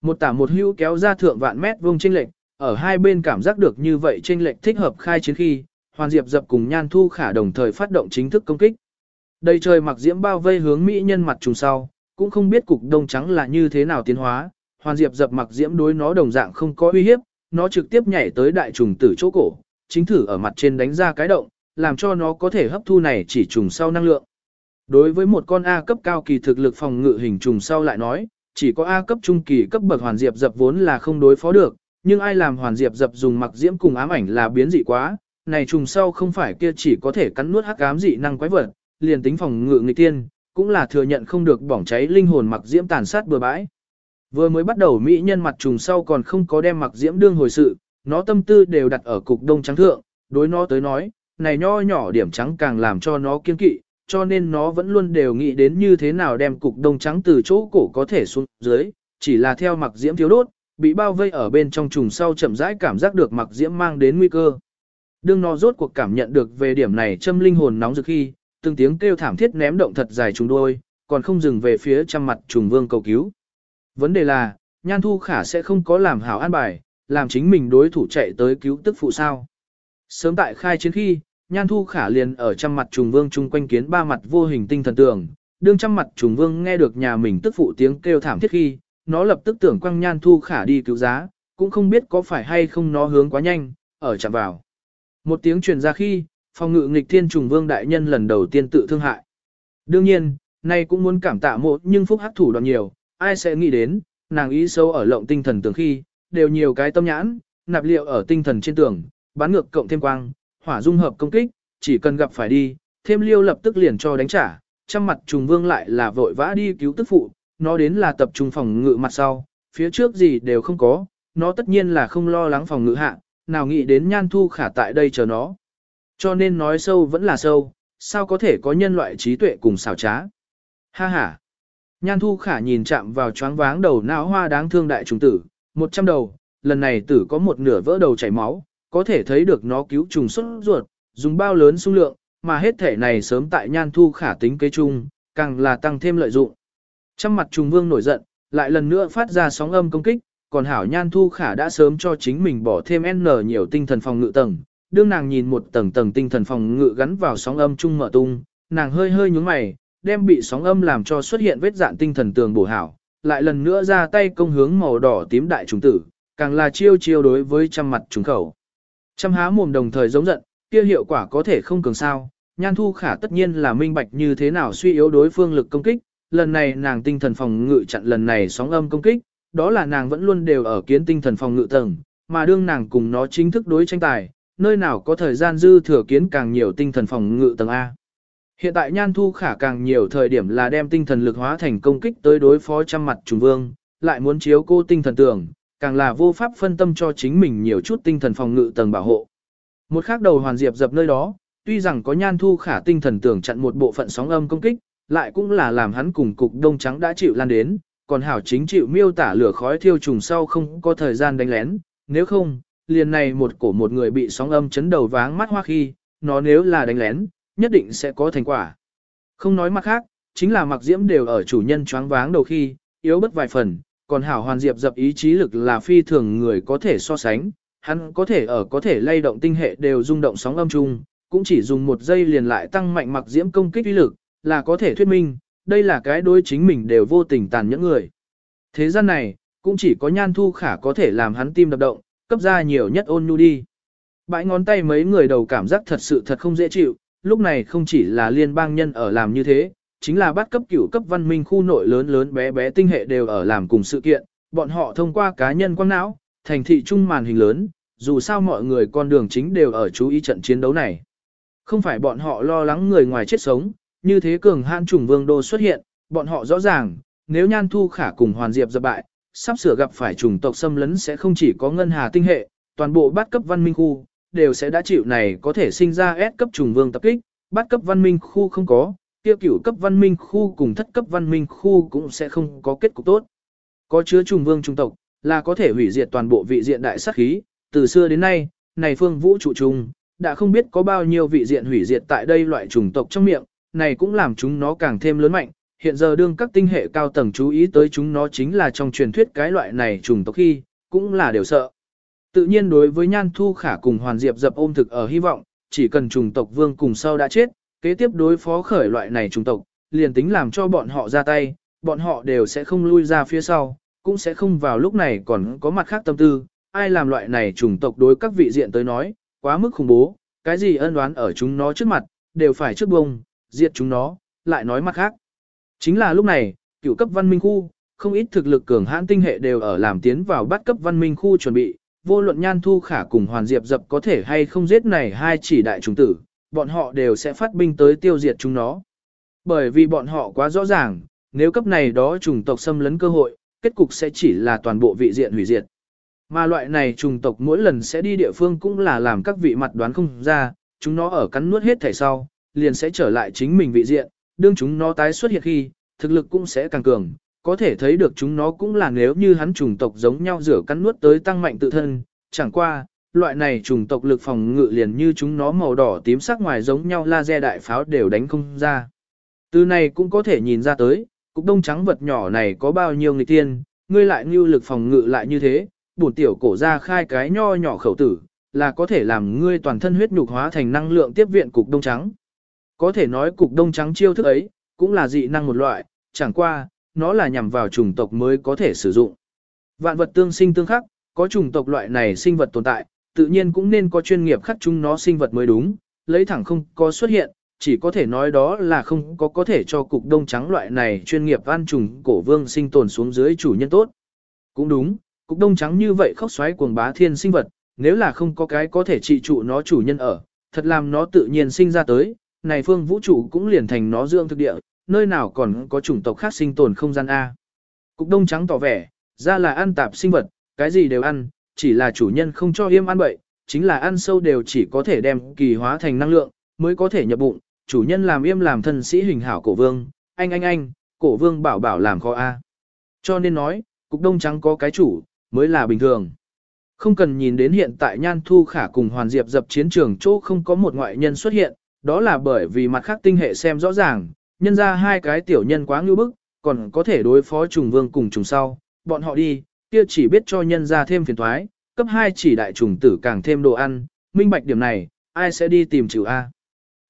Một tả một hữu kéo ra thượng vạn mét vuông chênh lệch, ở hai bên cảm giác được như vậy chênh lệch thích hợp khai chiến khi, hoàn diệp dập cùng nhan thu khả đồng thời phát động chính thức công kích. Đầy trời mặc diễm bao vây hướng mỹ nhân mặt trùng sau, cũng không biết cục đông trắng là như thế nào tiến hóa, hoàn diệp dập mặc diễm đối nó đồng dạng không có uy hiếp, nó trực tiếp nhảy tới đại trùng tử chỗ cổ, chính thử ở mặt trên đánh ra cái động, làm cho nó có thể hấp thu này chỉ trùng sau năng lượng. Đối với một con A cấp cao kỳ thực lực phòng ngự hình trùng sau lại nói, chỉ có A cấp trung kỳ cấp bậc hoàn diệp dập vốn là không đối phó được, nhưng ai làm hoàn diệp dập dùng mặc diễm cùng ám ảnh là biến dị quá, này trùng sau không phải kia chỉ có thể cắn nuốt hắc ám dị năng quái vật, liền tính phòng ngự nghịch tiên, cũng là thừa nhận không được bỏng cháy linh hồn mặc diễm tàn sát bừa bãi. Vừa mới bắt đầu mỹ nhân mặt trùng sau còn không có đem mặc diễm đương hồi sự, nó tâm tư đều đặt ở cục đông trắng thượng, đối nó tới nói, này nho nhỏ điểm trắng càng làm cho nó kiên kỵ, cho nên nó vẫn luôn đều nghĩ đến như thế nào đem cục đông trắng từ chỗ cổ có thể xuống dưới, chỉ là theo mặc diễm thiếu đốt, bị bao vây ở bên trong trùng sau chậm rãi cảm giác được mặc diễm mang đến nguy cơ. Đương nó rốt cuộc cảm nhận được về điểm này châm linh hồn nóng rực khi, từng tiếng kêu thảm thiết ném động thật dài trùng đôi, còn không dừng về phía trăm mặt trùng vương cầu cứu. Vấn đề là, Nhan Thu Khả sẽ không có làm hảo an bài, làm chính mình đối thủ chạy tới cứu tức phụ sao. Sớm tại khai chiến khi, Nhan Thu Khả liền ở trăm mặt trùng vương chung quanh kiến ba mặt vô hình tinh thần tường, đương trăm mặt trùng vương nghe được nhà mình tức phụ tiếng kêu thảm thiết khi, nó lập tức tưởng quăng Nhan Thu Khả đi cứu giá, cũng không biết có phải hay không nó hướng quá nhanh, ở chạm vào. Một tiếng truyền ra khi, phòng ngự nghịch thiên trùng vương đại nhân lần đầu tiên tự thương hại. Đương nhiên, nay cũng muốn cảm tạ một nhưng phúc hắc thủ đoạn nhiều, ai sẽ nghĩ đến, nàng ý sâu ở lộng tinh thần tường khi, đều nhiều cái tâm nhãn, nạp liệu ở tinh thần trên tường, bán ngược cộng thêm quang, hỏa dung hợp công kích, chỉ cần gặp phải đi, thêm liêu lập tức liền cho đánh trả, trăm mặt trùng vương lại là vội vã đi cứu tức phụ, nó đến là tập trung phòng ngự mặt sau, phía trước gì đều không có, nó tất nhiên là không lo lắng phòng ngự hạ, nào nghĩ đến nhan thu khả tại đây chờ nó. Cho nên nói sâu vẫn là sâu, sao có thể có nhân loại trí tuệ cùng xảo trá. Ha ha. Nhan thu khả nhìn chạm vào choáng váng đầu não hoa đáng thương đại trùng tử, một trăm đầu, lần này tử có một nửa vỡ đầu chảy máu, có thể thấy được nó cứu trùng xuất ruột, dùng bao lớn số lượng, mà hết thể này sớm tại nhan thu khả tính kế chung, càng là tăng thêm lợi dụng. Trăm mặt trùng vương nổi giận, lại lần nữa phát ra sóng âm công kích, còn hảo nhan thu khả đã sớm cho chính mình bỏ thêm N nhiều tinh thần phòng ngự tầng, đương nàng nhìn một tầng tầng tinh thần phòng ngự gắn vào sóng âm chung mở tung, nàng hơi hơi nhúng mày, đem bị sóng âm làm cho xuất hiện vết dạn tinh thần tường bổ hảo, lại lần nữa ra tay công hướng màu đỏ tím đại trùng tử, càng là chiêu chiêu đối với trăm mặt trùng khẩu. Trăm há mồm đồng thời giống giận, kia hiệu quả có thể không cường sao, nhan thu khả tất nhiên là minh bạch như thế nào suy yếu đối phương lực công kích, lần này nàng tinh thần phòng ngự chặn lần này sóng âm công kích, đó là nàng vẫn luôn đều ở kiến tinh thần phòng ngự tầng, mà đương nàng cùng nó chính thức đối tranh tài, nơi nào có thời gian dư thừa kiến càng nhiều tinh thần phòng ngự tầng A. Hiện tại nhan thu khả càng nhiều thời điểm là đem tinh thần lực hóa thành công kích tới đối phó trăm mặt trùng vương, lại muốn chiếu cô tinh thần tưởng, càng là vô pháp phân tâm cho chính mình nhiều chút tinh thần phòng ngự tầng bảo hộ. Một khác đầu hoàn diệp dập nơi đó, tuy rằng có nhan thu khả tinh thần tưởng chặn một bộ phận sóng âm công kích, lại cũng là làm hắn cùng cục đông trắng đã chịu lan đến, còn hảo chính chịu miêu tả lửa khói thiêu trùng sau không có thời gian đánh lén, nếu không, liền này một cổ một người bị sóng âm chấn đầu váng mắt hoa khi, nó nếu là đánh lén, nhất định sẽ có thành quả. Không nói mặt khác, chính là mặc diễm đều ở chủ nhân choáng váng đầu khi, yếu bất vài phần, còn hảo hoàn diệp dập ý chí lực là phi thường người có thể so sánh, hắn có thể ở có thể lay động tinh hệ đều rung động sóng âm chung, cũng chỉ dùng một giây liền lại tăng mạnh mặc diễm công kích uy lực, là có thể thuyết minh, đây là cái đối chính mình đều vô tình tàn những người. Thế gian này, cũng chỉ có nhan thu khả có thể làm hắn tim đập động, cấp ra nhiều nhất ôn nhu đi. Bãi ngón tay mấy người đầu cảm giác thật sự thật không dễ chịu, lúc này không chỉ là liên bang nhân ở làm như thế, chính là bắt cấp cửu cấp văn minh khu nội lớn lớn bé bé tinh hệ đều ở làm cùng sự kiện, bọn họ thông qua cá nhân quang não, thành thị trung màn hình lớn, dù sao mọi người con đường chính đều ở chú ý trận chiến đấu này. Không phải bọn họ lo lắng người ngoài chết sống, như thế cường hãn trùng vương đô xuất hiện, bọn họ rõ ràng, nếu nhan thu khả cùng hoàn diệp dập bại, sắp sửa gặp phải chủng tộc xâm lấn sẽ không chỉ có ngân hà tinh hệ, toàn bộ bát cấp văn minh khu, đều sẽ đã chịu này có thể sinh ra S cấp trùng vương tập kích, bát cấp văn minh khu không có, tiêu cửu cấp văn minh khu cùng thất cấp văn minh khu cũng sẽ không có kết cục tốt. Có chứa trùng vương trung tộc, là có thể hủy diệt toàn bộ vị diện đại sát khí, từ xưa đến nay, này phương vũ trụ trùng, đã không biết có bao nhiêu vị diện hủy diệt tại đây loại trùng tộc trong miệng, này cũng làm chúng nó càng thêm lớn mạnh, hiện giờ đương các tinh hệ cao tầng chú ý tới chúng nó chính là trong truyền thuyết cái loại này trùng tộc khi, cũng là đều sợ. Tự nhiên đối với Nhan Thu Khả cùng Hoàn Diệp dập ôm thực ở hy vọng, chỉ cần trùng tộc vương cùng sau đã chết, kế tiếp đối phó khởi loại này trùng tộc, liền tính làm cho bọn họ ra tay, bọn họ đều sẽ không lui ra phía sau, cũng sẽ không vào lúc này còn có mặt khác tâm tư, ai làm loại này trùng tộc đối các vị diện tới nói, quá mức khủng bố, cái gì ân đoán ở chúng nó trước mặt, đều phải trước bông, diệt chúng nó, lại nói mặt khác. Chính là lúc này, cựu cấp văn minh khu, không ít thực lực cường hãn tinh hệ đều ở làm tiến vào bắt cấp văn minh khu chuẩn bị, vô luận nhan thu khả cùng hoàn diệp dập có thể hay không giết này hai chỉ đại trùng tử, bọn họ đều sẽ phát binh tới tiêu diệt chúng nó. Bởi vì bọn họ quá rõ ràng, nếu cấp này đó trùng tộc xâm lấn cơ hội, kết cục sẽ chỉ là toàn bộ vị diện hủy diệt. Mà loại này trùng tộc mỗi lần sẽ đi địa phương cũng là làm các vị mặt đoán không ra, chúng nó ở cắn nuốt hết thể sau, liền sẽ trở lại chính mình vị diện, đương chúng nó tái xuất hiện khi, thực lực cũng sẽ càng cường, có thể thấy được chúng nó cũng là nếu như hắn trùng tộc giống nhau rửa cắn nuốt tới tăng mạnh tự thân, chẳng qua, loại này trùng tộc lực phòng ngự liền như chúng nó màu đỏ tím sắc ngoài giống nhau laser đại pháo đều đánh không ra. Từ này cũng có thể nhìn ra tới, cục đông trắng vật nhỏ này có bao nhiêu người tiên, ngươi lại như lực phòng ngự lại như thế, bổn tiểu cổ ra khai cái nho nhỏ khẩu tử, là có thể làm ngươi toàn thân huyết nhục hóa thành năng lượng tiếp viện cục đông trắng. Có thể nói cục đông trắng chiêu thức ấy, cũng là dị năng một loại, chẳng qua, nó là nhằm vào chủng tộc mới có thể sử dụng. Vạn vật tương sinh tương khắc, có chủng tộc loại này sinh vật tồn tại, tự nhiên cũng nên có chuyên nghiệp khắc chúng nó sinh vật mới đúng, lấy thẳng không có xuất hiện, chỉ có thể nói đó là không có có thể cho cục đông trắng loại này chuyên nghiệp an trùng cổ vương sinh tồn xuống dưới chủ nhân tốt. Cũng đúng, cục đông trắng như vậy khóc xoáy cuồng bá thiên sinh vật, nếu là không có cái có thể trị trụ nó chủ nhân ở, thật làm nó tự nhiên sinh ra tới, này phương vũ trụ cũng liền thành nó dưỡng thực địa, nơi nào còn có chủng tộc khác sinh tồn không gian A. Cục đông trắng tỏ vẻ, ra là ăn tạp sinh vật, cái gì đều ăn, chỉ là chủ nhân không cho yêm ăn bậy, chính là ăn sâu đều chỉ có thể đem kỳ hóa thành năng lượng, mới có thể nhập bụng, chủ nhân làm yêm làm thân sĩ hình hảo cổ vương, anh anh anh, cổ vương bảo bảo làm kho A. Cho nên nói, cục đông trắng có cái chủ, mới là bình thường. Không cần nhìn đến hiện tại Nhan Thu Khả cùng Hoàn Diệp dập chiến trường chỗ không có một ngoại nhân xuất hiện, đó là bởi vì mặt khác tinh hệ xem rõ ràng, nhân ra hai cái tiểu nhân quá ngưu bức, còn có thể đối phó trùng vương cùng trùng sau, bọn họ đi, kia chỉ biết cho nhân ra thêm phiền thoái, cấp 2 chỉ đại trùng tử càng thêm đồ ăn, minh bạch điểm này, ai sẽ đi tìm chữ A.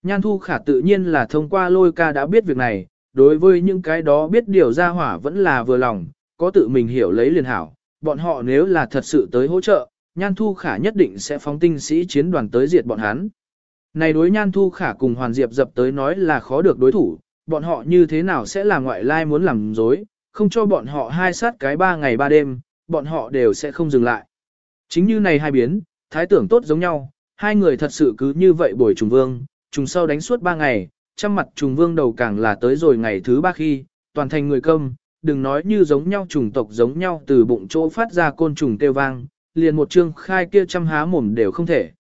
Nhan Thu Khả tự nhiên là thông qua lôi ca đã biết việc này, đối với những cái đó biết điều ra hỏa vẫn là vừa lòng, có tự mình hiểu lấy liền hảo, bọn họ nếu là thật sự tới hỗ trợ, Nhan Thu Khả nhất định sẽ phóng tinh sĩ chiến đoàn tới diệt bọn hắn. Này đối Nhan Thu Khả cùng Hoàn Diệp dập tới nói là khó được đối thủ, bọn họ như thế nào sẽ là ngoại lai muốn làm dối, không cho bọn họ hai sát cái ba ngày ba đêm, bọn họ đều sẽ không dừng lại. Chính như này hai biến, thái tưởng tốt giống nhau, hai người thật sự cứ như vậy bồi trùng vương, trùng sau đánh suốt ba ngày, trăm mặt trùng vương đầu càng là tới rồi ngày thứ ba khi, toàn thành người câm, đừng nói như giống nhau trùng tộc giống nhau từ bụng chỗ phát ra côn trùng kêu vang, liền một chương khai kia trăm há mồm đều không thể.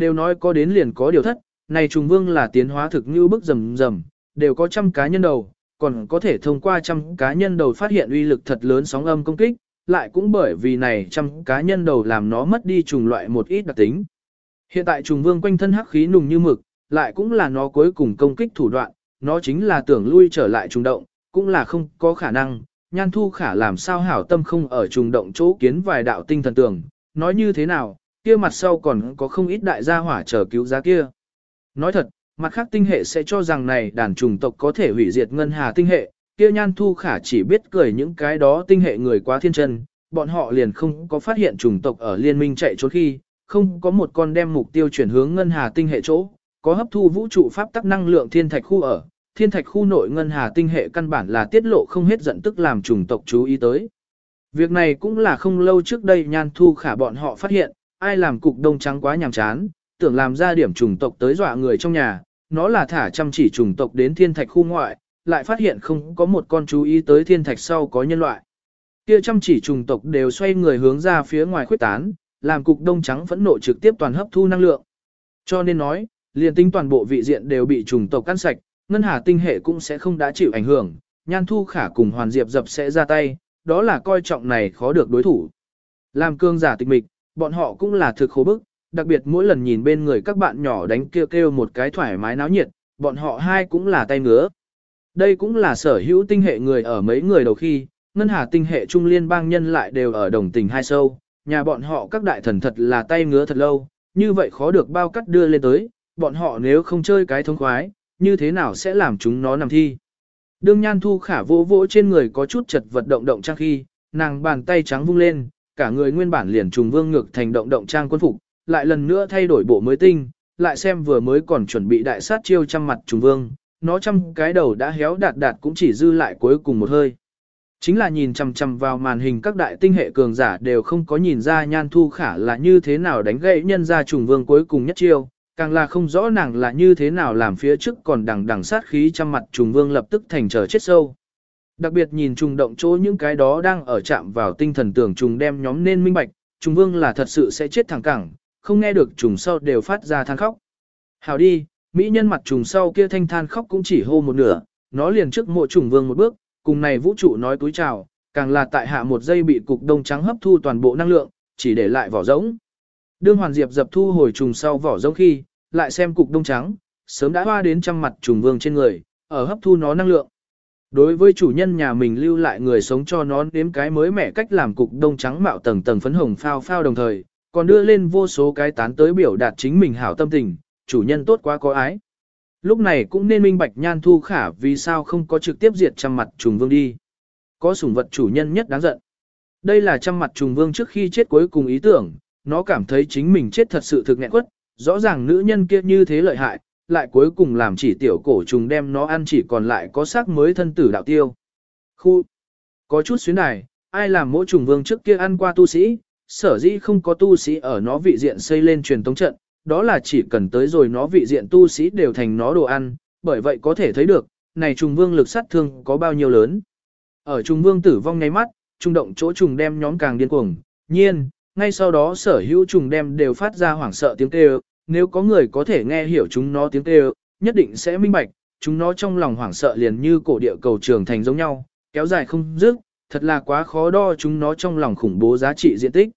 Đều nói có đến liền có điều thất, này trùng vương là tiến hóa thực như bức rầm rầm, đều có trăm cá nhân đầu, còn có thể thông qua trăm cá nhân đầu phát hiện uy lực thật lớn sóng âm công kích, lại cũng bởi vì này trăm cá nhân đầu làm nó mất đi trùng loại một ít đặc tính. Hiện tại trùng vương quanh thân hắc khí nùng như mực, lại cũng là nó cuối cùng công kích thủ đoạn, nó chính là tưởng lui trở lại trùng động, cũng là không có khả năng, nhan thu khả làm sao hảo tâm không ở trùng động chỗ kiến vài đạo tinh thần tưởng, nói như thế nào, kia mặt sau còn có không ít đại gia hỏa chờ cứu giá kia. Nói thật, mặt khác tinh hệ sẽ cho rằng này đàn trùng tộc có thể hủy diệt ngân hà tinh hệ, kia nhan thu khả chỉ biết cười những cái đó tinh hệ người quá thiên chân, bọn họ liền không có phát hiện trùng tộc ở liên minh chạy trốn khi, không có một con đem mục tiêu chuyển hướng ngân hà tinh hệ chỗ, có hấp thu vũ trụ pháp tắc năng lượng thiên thạch khu ở, thiên thạch khu nội ngân hà tinh hệ căn bản là tiết lộ không hết giận tức làm chủng tộc chú ý tới. Việc này cũng là không lâu trước đây nhan thu khả bọn họ phát hiện, ai làm cục đông trắng quá nhàm chán, tưởng làm ra điểm trùng tộc tới dọa người trong nhà, nó là thả chăm chỉ trùng tộc đến thiên thạch khu ngoại, lại phát hiện không có một con chú ý tới thiên thạch sau có nhân loại. Kia chăm chỉ trùng tộc đều xoay người hướng ra phía ngoài khuyết tán, làm cục đông trắng phẫn nộ trực tiếp toàn hấp thu năng lượng. Cho nên nói, liền tính toàn bộ vị diện đều bị trùng tộc ăn sạch, ngân hà tinh hệ cũng sẽ không đã chịu ảnh hưởng, nhan thu khả cùng hoàn diệp dập sẽ ra tay, đó là coi trọng này khó được đối thủ. Làm cương giả tịch mịch, bọn họ cũng là thực khổ bức, đặc biệt mỗi lần nhìn bên người các bạn nhỏ đánh kêu kêu một cái thoải mái náo nhiệt, bọn họ hai cũng là tay ngứa. Đây cũng là sở hữu tinh hệ người ở mấy người đầu khi, ngân hà tinh hệ trung liên bang nhân lại đều ở đồng tình hai sâu, nhà bọn họ các đại thần thật là tay ngứa thật lâu, như vậy khó được bao cắt đưa lên tới, bọn họ nếu không chơi cái thông khoái, như thế nào sẽ làm chúng nó nằm thi. Đương nhan thu khả vô vỗ trên người có chút chật vật động động trang khi, nàng bàn tay trắng vung lên, cả người nguyên bản liền trùng vương ngược thành động động trang quân phục, lại lần nữa thay đổi bộ mới tinh, lại xem vừa mới còn chuẩn bị đại sát chiêu trăm mặt trùng vương, nó trăm cái đầu đã héo đạt đạt cũng chỉ dư lại cuối cùng một hơi. Chính là nhìn chằm chằm vào màn hình các đại tinh hệ cường giả đều không có nhìn ra nhan thu khả là như thế nào đánh gãy nhân ra trùng vương cuối cùng nhất chiêu, càng là không rõ nàng là như thế nào làm phía trước còn đằng đằng sát khí trăm mặt trùng vương lập tức thành trở chết sâu. Đặc biệt nhìn trùng động chỗ những cái đó đang ở chạm vào tinh thần tưởng trùng đem nhóm nên minh bạch, trùng vương là thật sự sẽ chết thẳng cẳng, không nghe được trùng sau đều phát ra than khóc. Hào đi, mỹ nhân mặt trùng sau kia thanh than khóc cũng chỉ hô một nửa, nó liền trước mộ trùng vương một bước, cùng này vũ trụ nói túi chào, càng là tại hạ một giây bị cục đông trắng hấp thu toàn bộ năng lượng, chỉ để lại vỏ rỗng. Đương Hoàn Diệp dập thu hồi trùng sau vỏ rỗng khi, lại xem cục đông trắng, sớm đã hoa đến trăm mặt trùng vương trên người, ở hấp thu nó năng lượng. Đối với chủ nhân nhà mình lưu lại người sống cho nó nếm cái mới mẻ cách làm cục đông trắng mạo tầng tầng phấn hồng phao phao đồng thời, còn đưa lên vô số cái tán tới biểu đạt chính mình hảo tâm tình, chủ nhân tốt quá có ái. Lúc này cũng nên minh bạch nhan thu khả vì sao không có trực tiếp diệt trăm mặt trùng vương đi. Có sủng vật chủ nhân nhất đáng giận. Đây là trăm mặt trùng vương trước khi chết cuối cùng ý tưởng, nó cảm thấy chính mình chết thật sự thực nghẹn quất, rõ ràng nữ nhân kia như thế lợi hại, lại cuối cùng làm chỉ tiểu cổ trùng đem nó ăn chỉ còn lại có xác mới thân tử đạo tiêu. Khu, có chút xuyến này, ai làm mỗi trùng vương trước kia ăn qua tu sĩ, sở dĩ không có tu sĩ ở nó vị diện xây lên truyền tống trận, đó là chỉ cần tới rồi nó vị diện tu sĩ đều thành nó đồ ăn, bởi vậy có thể thấy được, này trùng vương lực sát thương có bao nhiêu lớn. Ở trùng vương tử vong ngay mắt, trung động chỗ trùng đem nhóm càng điên cuồng, nhiên, ngay sau đó sở hữu trùng đem đều phát ra hoảng sợ tiếng kêu, nếu có người có thể nghe hiểu chúng nó tiếng kêu, nhất định sẽ minh bạch, chúng nó trong lòng hoảng sợ liền như cổ địa cầu trường thành giống nhau, kéo dài không dứt, thật là quá khó đo chúng nó trong lòng khủng bố giá trị diện tích.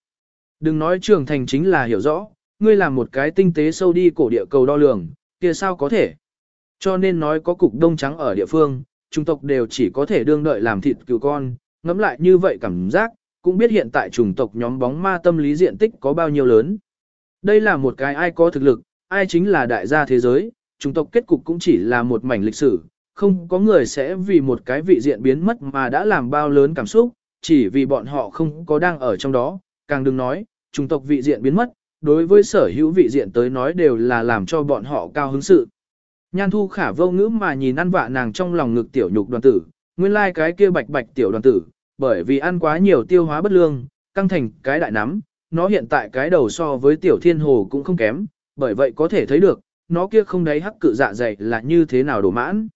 Đừng nói trường thành chính là hiểu rõ, ngươi làm một cái tinh tế sâu đi cổ địa cầu đo lường, kia sao có thể. Cho nên nói có cục đông trắng ở địa phương, trung tộc đều chỉ có thể đương đợi làm thịt cừu con, ngẫm lại như vậy cảm giác, cũng biết hiện tại chủng tộc nhóm bóng ma tâm lý diện tích có bao nhiêu lớn. Đây là một cái ai có thực lực, ai chính là đại gia thế giới, chủng tộc kết cục cũng chỉ là một mảnh lịch sử, không có người sẽ vì một cái vị diện biến mất mà đã làm bao lớn cảm xúc, chỉ vì bọn họ không có đang ở trong đó, càng đừng nói, chủng tộc vị diện biến mất, đối với sở hữu vị diện tới nói đều là làm cho bọn họ cao hứng sự. Nhan thu khả vô ngữ mà nhìn ăn vạ nàng trong lòng ngực tiểu nhục đoàn tử, nguyên lai like cái kia bạch bạch tiểu đoàn tử, bởi vì ăn quá nhiều tiêu hóa bất lương, căng thành cái đại nắm, nó hiện tại cái đầu so với tiểu thiên hồ cũng không kém, bởi vậy có thể thấy được, nó kia không đáy hắc cự dạ dày là như thế nào đổ mãn.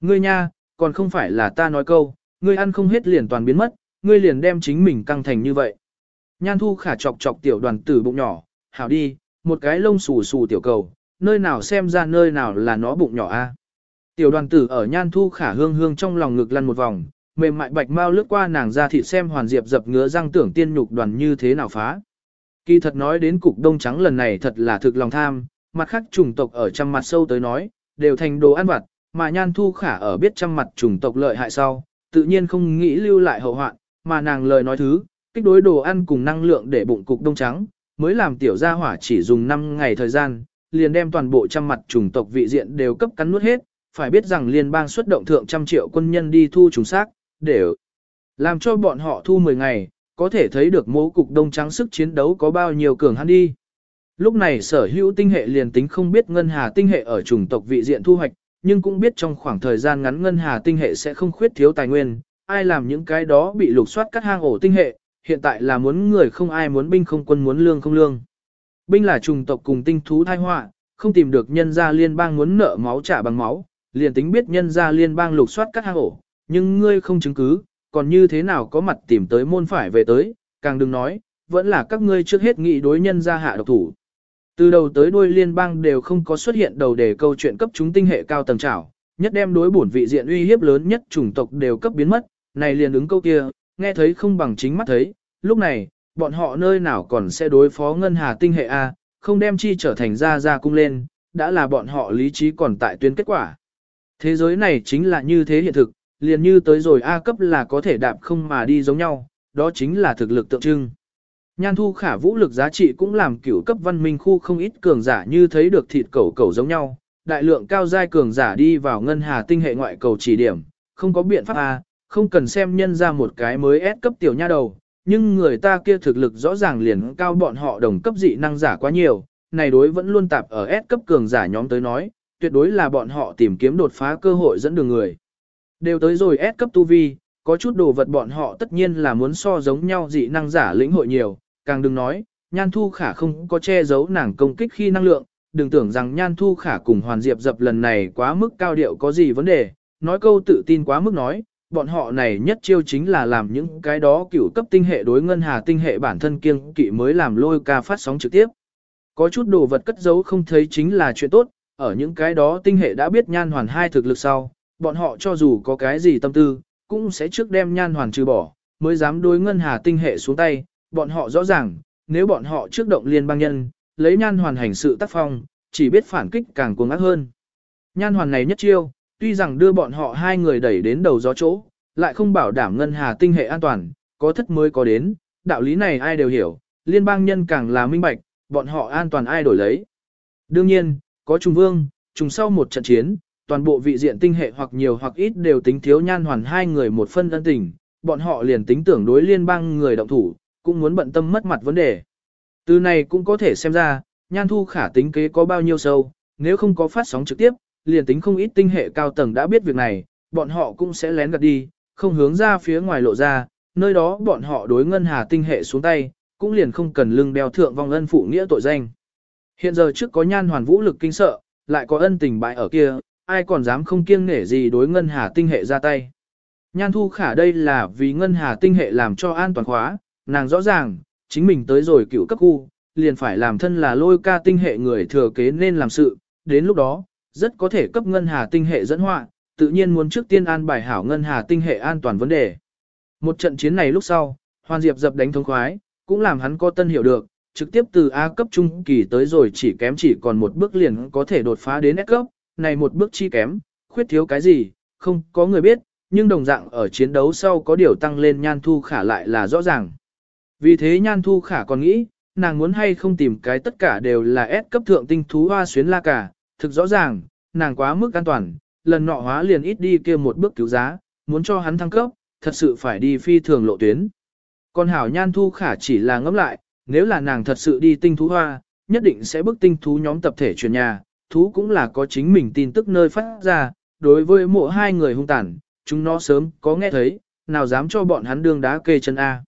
Ngươi nha, còn không phải là ta nói câu, ngươi ăn không hết liền toàn biến mất, ngươi liền đem chính mình căng thành như vậy. Nhan thu khả chọc chọc tiểu đoàn tử bụng nhỏ, hảo đi, một cái lông xù xù tiểu cầu, nơi nào xem ra nơi nào là nó bụng nhỏ a. Tiểu đoàn tử ở nhan thu khả hương hương trong lòng ngực lăn một vòng, mềm mại bạch mau lướt qua nàng ra thịt xem hoàn diệp dập ngứa răng tưởng tiên nhục đoàn như thế nào phá. Kỳ thật nói đến cục đông trắng lần này thật là thực lòng tham, mặt khác chủng tộc ở trăm mặt sâu tới nói, đều thành đồ ăn vặt, mà nhan thu khả ở biết trăm mặt chủng tộc lợi hại sau, tự nhiên không nghĩ lưu lại hậu hoạn, mà nàng lời nói thứ, kích đối đồ ăn cùng năng lượng để bụng cục đông trắng, mới làm tiểu gia hỏa chỉ dùng 5 ngày thời gian, liền đem toàn bộ trăm mặt chủng tộc vị diện đều cấp cắn nuốt hết, phải biết rằng liên bang xuất động thượng trăm triệu quân nhân đi thu chúng xác, để làm cho bọn họ thu 10 ngày, có thể thấy được mố cục đông trắng sức chiến đấu có bao nhiêu cường hắn đi. Lúc này sở hữu tinh hệ liền tính không biết ngân hà tinh hệ ở chủng tộc vị diện thu hoạch, nhưng cũng biết trong khoảng thời gian ngắn ngân hà tinh hệ sẽ không khuyết thiếu tài nguyên, ai làm những cái đó bị lục soát cắt hang ổ tinh hệ, hiện tại là muốn người không ai muốn binh không quân muốn lương không lương. Binh là trùng tộc cùng tinh thú thai họa, không tìm được nhân gia liên bang muốn nợ máu trả bằng máu, liền tính biết nhân gia liên bang lục soát cắt hang ổ, nhưng ngươi không chứng cứ, còn như thế nào có mặt tìm tới môn phải về tới, càng đừng nói, vẫn là các ngươi trước hết nghị đối nhân gia hạ độc thủ. Từ đầu tới đuôi liên bang đều không có xuất hiện đầu đề câu chuyện cấp chúng tinh hệ cao tầng trảo, nhất đem đối bổn vị diện uy hiếp lớn nhất chủng tộc đều cấp biến mất, này liền ứng câu kia, nghe thấy không bằng chính mắt thấy, lúc này, bọn họ nơi nào còn sẽ đối phó ngân hà tinh hệ A, không đem chi trở thành ra ra cung lên, đã là bọn họ lý trí còn tại tuyến kết quả. Thế giới này chính là như thế hiện thực, liền như tới rồi A cấp là có thể đạp không mà đi giống nhau, đó chính là thực lực tượng trưng. Nhan thu khả vũ lực giá trị cũng làm cửu cấp văn minh khu không ít cường giả như thấy được thịt cẩu cẩu giống nhau, đại lượng cao giai cường giả đi vào ngân hà tinh hệ ngoại cầu chỉ điểm, không có biện pháp A, không cần xem nhân ra một cái mới s cấp tiểu nha đầu, nhưng người ta kia thực lực rõ ràng liền cao bọn họ đồng cấp dị năng giả quá nhiều, này đối vẫn luôn tạp ở S cấp cường giả nhóm tới nói, tuyệt đối là bọn họ tìm kiếm đột phá cơ hội dẫn đường người. Đều tới rồi S cấp tu vi, có chút đồ vật bọn họ tất nhiên là muốn so giống nhau dị năng giả lĩnh hội nhiều, càng đừng nói, Nhan Thu Khả không có che giấu nàng công kích khi năng lượng, đừng tưởng rằng Nhan Thu Khả cùng Hoàn Diệp dập lần này quá mức cao điệu có gì vấn đề, nói câu tự tin quá mức nói, bọn họ này nhất chiêu chính là làm những cái đó cửu cấp tinh hệ đối ngân hà tinh hệ bản thân kiêng kỵ mới làm lôi ca phát sóng trực tiếp. Có chút đồ vật cất giấu không thấy chính là chuyện tốt, ở những cái đó tinh hệ đã biết nhan hoàn hai thực lực sau, bọn họ cho dù có cái gì tâm tư, cũng sẽ trước đem nhan hoàn trừ bỏ, mới dám đối ngân hà tinh hệ xuống tay, bọn họ rõ ràng, nếu bọn họ trước động liên bang nhân, lấy nhan hoàn hành sự tác phong, chỉ biết phản kích càng cuồng ác hơn. Nhan hoàn này nhất chiêu, tuy rằng đưa bọn họ hai người đẩy đến đầu gió chỗ, lại không bảo đảm ngân hà tinh hệ an toàn, có thất mới có đến, đạo lý này ai đều hiểu, liên bang nhân càng là minh bạch, bọn họ an toàn ai đổi lấy. Đương nhiên, có trùng vương, trùng sau một trận chiến, toàn bộ vị diện tinh hệ hoặc nhiều hoặc ít đều tính thiếu nhan hoàn hai người một phân ân tình, bọn họ liền tính tưởng đối liên bang người động thủ, cũng muốn bận tâm mất mặt vấn đề. Từ này cũng có thể xem ra, nhan thu khả tính kế có bao nhiêu sâu, nếu không có phát sóng trực tiếp, liền tính không ít tinh hệ cao tầng đã biết việc này, bọn họ cũng sẽ lén gạt đi, không hướng ra phía ngoài lộ ra, nơi đó bọn họ đối ngân hà tinh hệ xuống tay, cũng liền không cần lưng đeo thượng vong ân phụ nghĩa tội danh. Hiện giờ trước có nhan hoàn vũ lực kinh sợ, lại có ân tình bại ở kia, ai còn dám không kiêng nể gì đối ngân hà tinh hệ ra tay. Nhan thu khả đây là vì ngân hà tinh hệ làm cho an toàn khóa, nàng rõ ràng, chính mình tới rồi cựu cấp khu, liền phải làm thân là lôi ca tinh hệ người thừa kế nên làm sự, đến lúc đó, rất có thể cấp ngân hà tinh hệ dẫn họa, tự nhiên muốn trước tiên an bài hảo ngân hà tinh hệ an toàn vấn đề. Một trận chiến này lúc sau, Hoàn Diệp dập đánh thống khoái, cũng làm hắn có tân hiểu được, trực tiếp từ A cấp trung kỳ tới rồi chỉ kém chỉ còn một bước liền có thể đột phá đến S cấp, này một bước chi kém, khuyết thiếu cái gì, không có người biết, nhưng đồng dạng ở chiến đấu sau có điều tăng lên nhan thu khả lại là rõ ràng. Vì thế nhan thu khả còn nghĩ, nàng muốn hay không tìm cái tất cả đều là S cấp thượng tinh thú hoa xuyến la cả, thực rõ ràng, nàng quá mức an toàn, lần nọ hóa liền ít đi kia một bước cứu giá, muốn cho hắn thăng cấp, thật sự phải đi phi thường lộ tuyến. Còn hảo nhan thu khả chỉ là ngẫm lại, nếu là nàng thật sự đi tinh thú hoa, nhất định sẽ bức tinh thú nhóm tập thể chuyển nhà, thú cũng là có chính mình tin tức nơi phát ra, đối với mộ hai người hung tàn, chúng nó sớm có nghe thấy, nào dám cho bọn hắn đương đá kê chân A.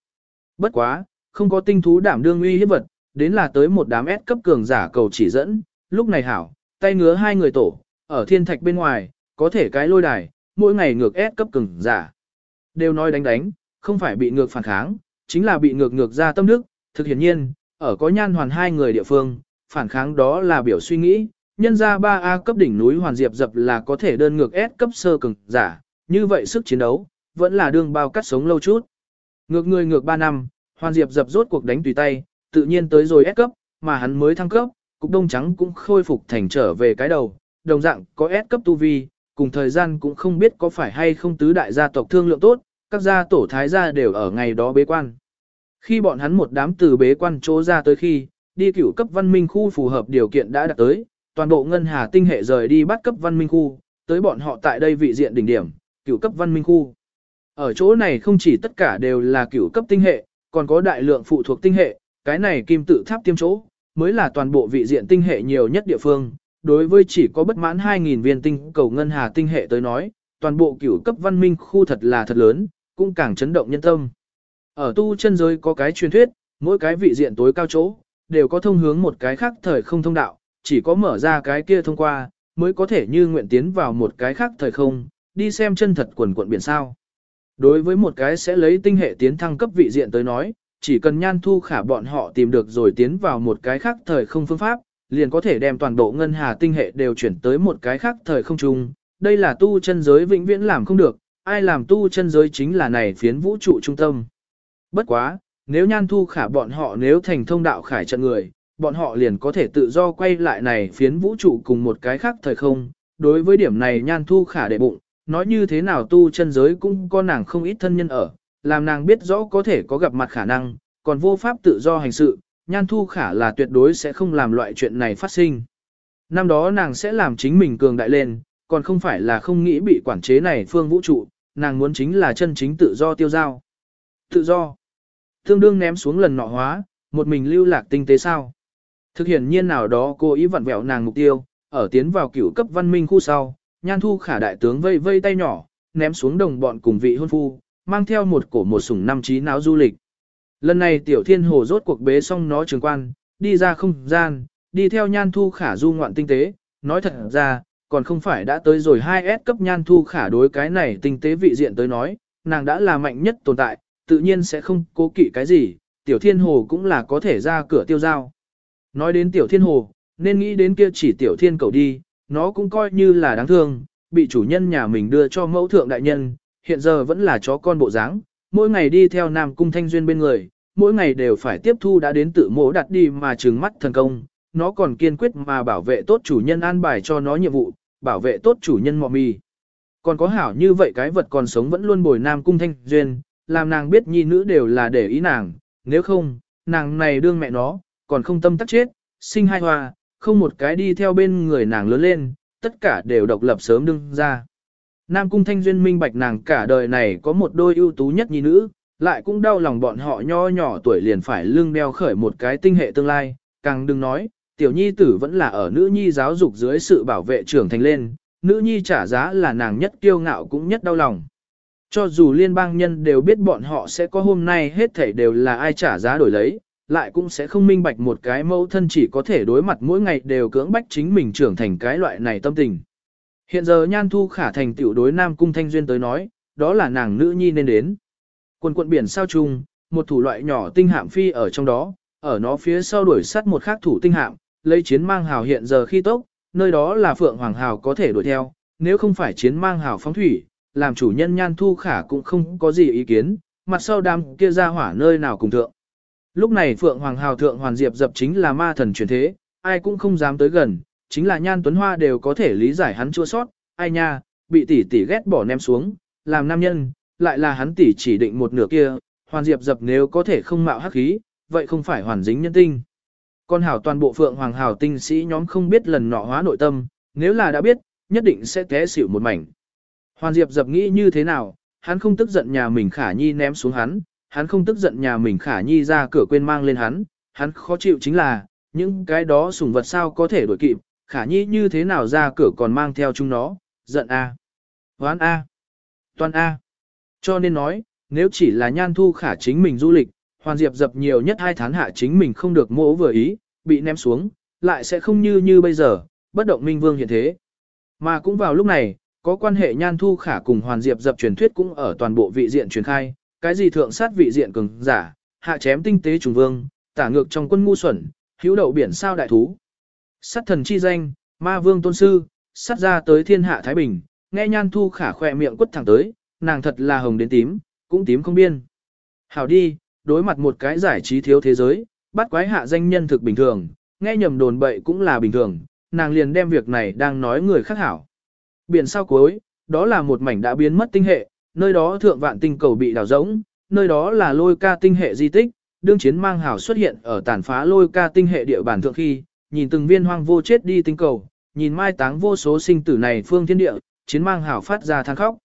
Bất quá, không có tinh thú đảm đương uy hiếp vật, đến là tới một đám S cấp cường giả cầu chỉ dẫn, lúc này hảo, tay ngứa hai người tổ, ở thiên thạch bên ngoài, có thể cái lôi đài, mỗi ngày ngược S cấp cường giả. Đều nói đánh đánh, không phải bị ngược phản kháng, chính là bị ngược ngược ra tâm đức, thực hiện nhiên, ở có nhan hoàn hai người địa phương, phản kháng đó là biểu suy nghĩ, nhân ra 3A cấp đỉnh núi hoàn diệp dập là có thể đơn ngược S cấp sơ cường giả, như vậy sức chiến đấu, vẫn là đương bao cắt sống lâu chút. Ngược người ngược 3 năm, hoàn diệp dập rốt cuộc đánh tùy tay, tự nhiên tới rồi S cấp, mà hắn mới thăng cấp, cục đông trắng cũng khôi phục thành trở về cái đầu, đồng dạng có S cấp tu vi, cùng thời gian cũng không biết có phải hay không tứ đại gia tộc thương lượng tốt, các gia tổ thái gia đều ở ngày đó bế quan. Khi bọn hắn một đám từ bế quan chỗ ra tới khi, đi cửu cấp văn minh khu phù hợp điều kiện đã đạt tới, toàn bộ ngân hà tinh hệ rời đi bắt cấp văn minh khu, tới bọn họ tại đây vị diện đỉnh điểm, cửu cấp văn minh khu. Ở chỗ này không chỉ tất cả đều là cửu cấp tinh hệ, còn có đại lượng phụ thuộc tinh hệ, cái này kim tự tháp tiêm chỗ, mới là toàn bộ vị diện tinh hệ nhiều nhất địa phương, đối với chỉ có bất mãn 2.000 viên tinh cầu ngân hà tinh hệ tới nói, toàn bộ cửu cấp văn minh khu thật là thật lớn, cũng càng chấn động nhân tâm. Ở tu chân giới có cái truyền thuyết, mỗi cái vị diện tối cao chỗ, đều có thông hướng một cái khác thời không thông đạo, chỉ có mở ra cái kia thông qua, mới có thể như nguyện tiến vào một cái khác thời không, đi xem chân thật quần quận biển sao. Đối với một cái sẽ lấy tinh hệ tiến thăng cấp vị diện tới nói, chỉ cần nhan thu khả bọn họ tìm được rồi tiến vào một cái khác thời không phương pháp, liền có thể đem toàn bộ ngân hà tinh hệ đều chuyển tới một cái khác thời không chung. Đây là tu chân giới vĩnh viễn làm không được, ai làm tu chân giới chính là này phiến vũ trụ trung tâm. Bất quá, nếu nhan thu khả bọn họ nếu thành thông đạo khải trận người, bọn họ liền có thể tự do quay lại này phiến vũ trụ cùng một cái khác thời không. Đối với điểm này nhan thu khả đệ bụng, nói như thế nào tu chân giới cũng có nàng không ít thân nhân ở, làm nàng biết rõ có thể có gặp mặt khả năng, còn vô pháp tự do hành sự, nhan thu khả là tuyệt đối sẽ không làm loại chuyện này phát sinh. Năm đó nàng sẽ làm chính mình cường đại lên, còn không phải là không nghĩ bị quản chế này phương vũ trụ, nàng muốn chính là chân chính tự do tiêu giao. Tự do. Tương đương ném xuống lần nọ hóa, một mình lưu lạc tinh tế sao. Thực hiện nhiên nào đó cô ý vặn vẹo nàng mục tiêu, ở tiến vào cửu cấp văn minh khu sau, nhan thu khả đại tướng vây vây tay nhỏ, ném xuống đồng bọn cùng vị hôn phu, mang theo một cổ một sủng năm trí náo du lịch. Lần này tiểu thiên hồ rốt cuộc bế xong nó trường quan, đi ra không gian, đi theo nhan thu khả du ngoạn tinh tế, nói thật ra, còn không phải đã tới rồi 2S cấp nhan thu khả đối cái này tinh tế vị diện tới nói, nàng đã là mạnh nhất tồn tại, tự nhiên sẽ không cố kỵ cái gì, tiểu thiên hồ cũng là có thể ra cửa tiêu giao. Nói đến tiểu thiên hồ, nên nghĩ đến kia chỉ tiểu thiên cầu đi, nó cũng coi như là đáng thương, bị chủ nhân nhà mình đưa cho mẫu thượng đại nhân, hiện giờ vẫn là chó con bộ dáng, mỗi ngày đi theo Nam Cung Thanh Duyên bên người, mỗi ngày đều phải tiếp thu đã đến tự mỗ đặt đi mà trừng mắt thần công, nó còn kiên quyết mà bảo vệ tốt chủ nhân an bài cho nó nhiệm vụ, bảo vệ tốt chủ nhân mọ mì. Còn có hảo như vậy cái vật còn sống vẫn luôn bồi Nam Cung Thanh Duyên, làm nàng biết nhi nữ đều là để ý nàng, nếu không, nàng này đương mẹ nó, còn không tâm tắc chết, sinh hai hoa, không một cái đi theo bên người nàng lớn lên, tất cả đều độc lập sớm đương ra. Nam Cung Thanh Duyên minh bạch nàng cả đời này có một đôi ưu tú nhất nhi nữ, lại cũng đau lòng bọn họ nho nhỏ tuổi liền phải lưng đeo khởi một cái tinh hệ tương lai, càng đừng nói, tiểu nhi tử vẫn là ở nữ nhi giáo dục dưới sự bảo vệ trưởng thành lên, nữ nhi trả giá là nàng nhất kiêu ngạo cũng nhất đau lòng. Cho dù liên bang nhân đều biết bọn họ sẽ có hôm nay hết thảy đều là ai trả giá đổi lấy, lại cũng sẽ không minh bạch một cái mẫu thân chỉ có thể đối mặt mỗi ngày đều cưỡng bách chính mình trưởng thành cái loại này tâm tình. Hiện giờ Nhan Thu Khả thành tiểu đối Nam Cung Thanh Duyên tới nói, đó là nàng nữ nhi nên đến. Quần quận biển sao chung, một thủ loại nhỏ tinh hạm phi ở trong đó, ở nó phía sau đuổi sát một khác thủ tinh hạm, lấy chiến mang hào hiện giờ khi tốc, nơi đó là Phượng Hoàng Hào có thể đuổi theo, nếu không phải chiến mang hào phóng thủy, làm chủ nhân Nhan Thu Khả cũng không có gì ý kiến, mặt sau đám kia ra hỏa nơi nào cùng thượng. Lúc này Phượng Hoàng Hào Thượng Hoàn Diệp dập chính là ma thần truyền thế, ai cũng không dám tới gần, chính là Nhan Tuấn Hoa đều có thể lý giải hắn chua sót, ai nha, bị tỷ tỷ ghét bỏ ném xuống, làm nam nhân, lại là hắn tỷ chỉ định một nửa kia, Hoàn Diệp dập nếu có thể không mạo hắc khí, vậy không phải hoàn dính nhân tinh. Con hảo toàn bộ Phượng Hoàng Hào tinh sĩ nhóm không biết lần nọ hóa nội tâm, nếu là đã biết, nhất định sẽ té xỉu một mảnh. Hoàn Diệp dập nghĩ như thế nào, hắn không tức giận nhà mình khả nhi ném xuống hắn, hắn không tức giận nhà mình khả nhi ra cửa quên mang lên hắn, hắn khó chịu chính là, những cái đó sủng vật sao có thể đổi kịp, khả nhi như thế nào ra cửa còn mang theo chúng nó, giận a, hoán a, toàn a. Cho nên nói, nếu chỉ là nhan thu khả chính mình du lịch, hoàn diệp dập nhiều nhất hai tháng hạ chính mình không được mỗ vừa ý, bị ném xuống, lại sẽ không như như bây giờ, bất động minh vương hiện thế. Mà cũng vào lúc này, có quan hệ nhan thu khả cùng hoàn diệp dập truyền thuyết cũng ở toàn bộ vị diện truyền khai, cái gì thượng sát vị diện cường giả, hạ chém tinh tế trùng vương, tả ngược trong quân ngu xuẩn, hữu đậu biển sao đại thú. Sát thần chi danh, ma vương tôn sư, sát ra tới thiên hạ Thái Bình, nghe nhan thu khả khỏe miệng quất thẳng tới, nàng thật là hồng đến tím, cũng tím không biên. Hảo đi, đối mặt một cái giải trí thiếu thế giới, bắt quái hạ danh nhân thực bình thường, nghe nhầm đồn bậy cũng là bình thường, nàng liền đem việc này đang nói người khác hảo. Biển sao cuối, đó là một mảnh đã biến mất tinh hệ, nơi đó thượng vạn tinh cầu bị đào rỗng, nơi đó là lôi ca tinh hệ di tích, đương chiến mang hảo xuất hiện ở tàn phá lôi ca tinh hệ địa bản thượng khi, nhìn từng viên hoang vô chết đi tinh cầu, nhìn mai táng vô số sinh tử này phương thiên địa, chiến mang hảo phát ra than khóc.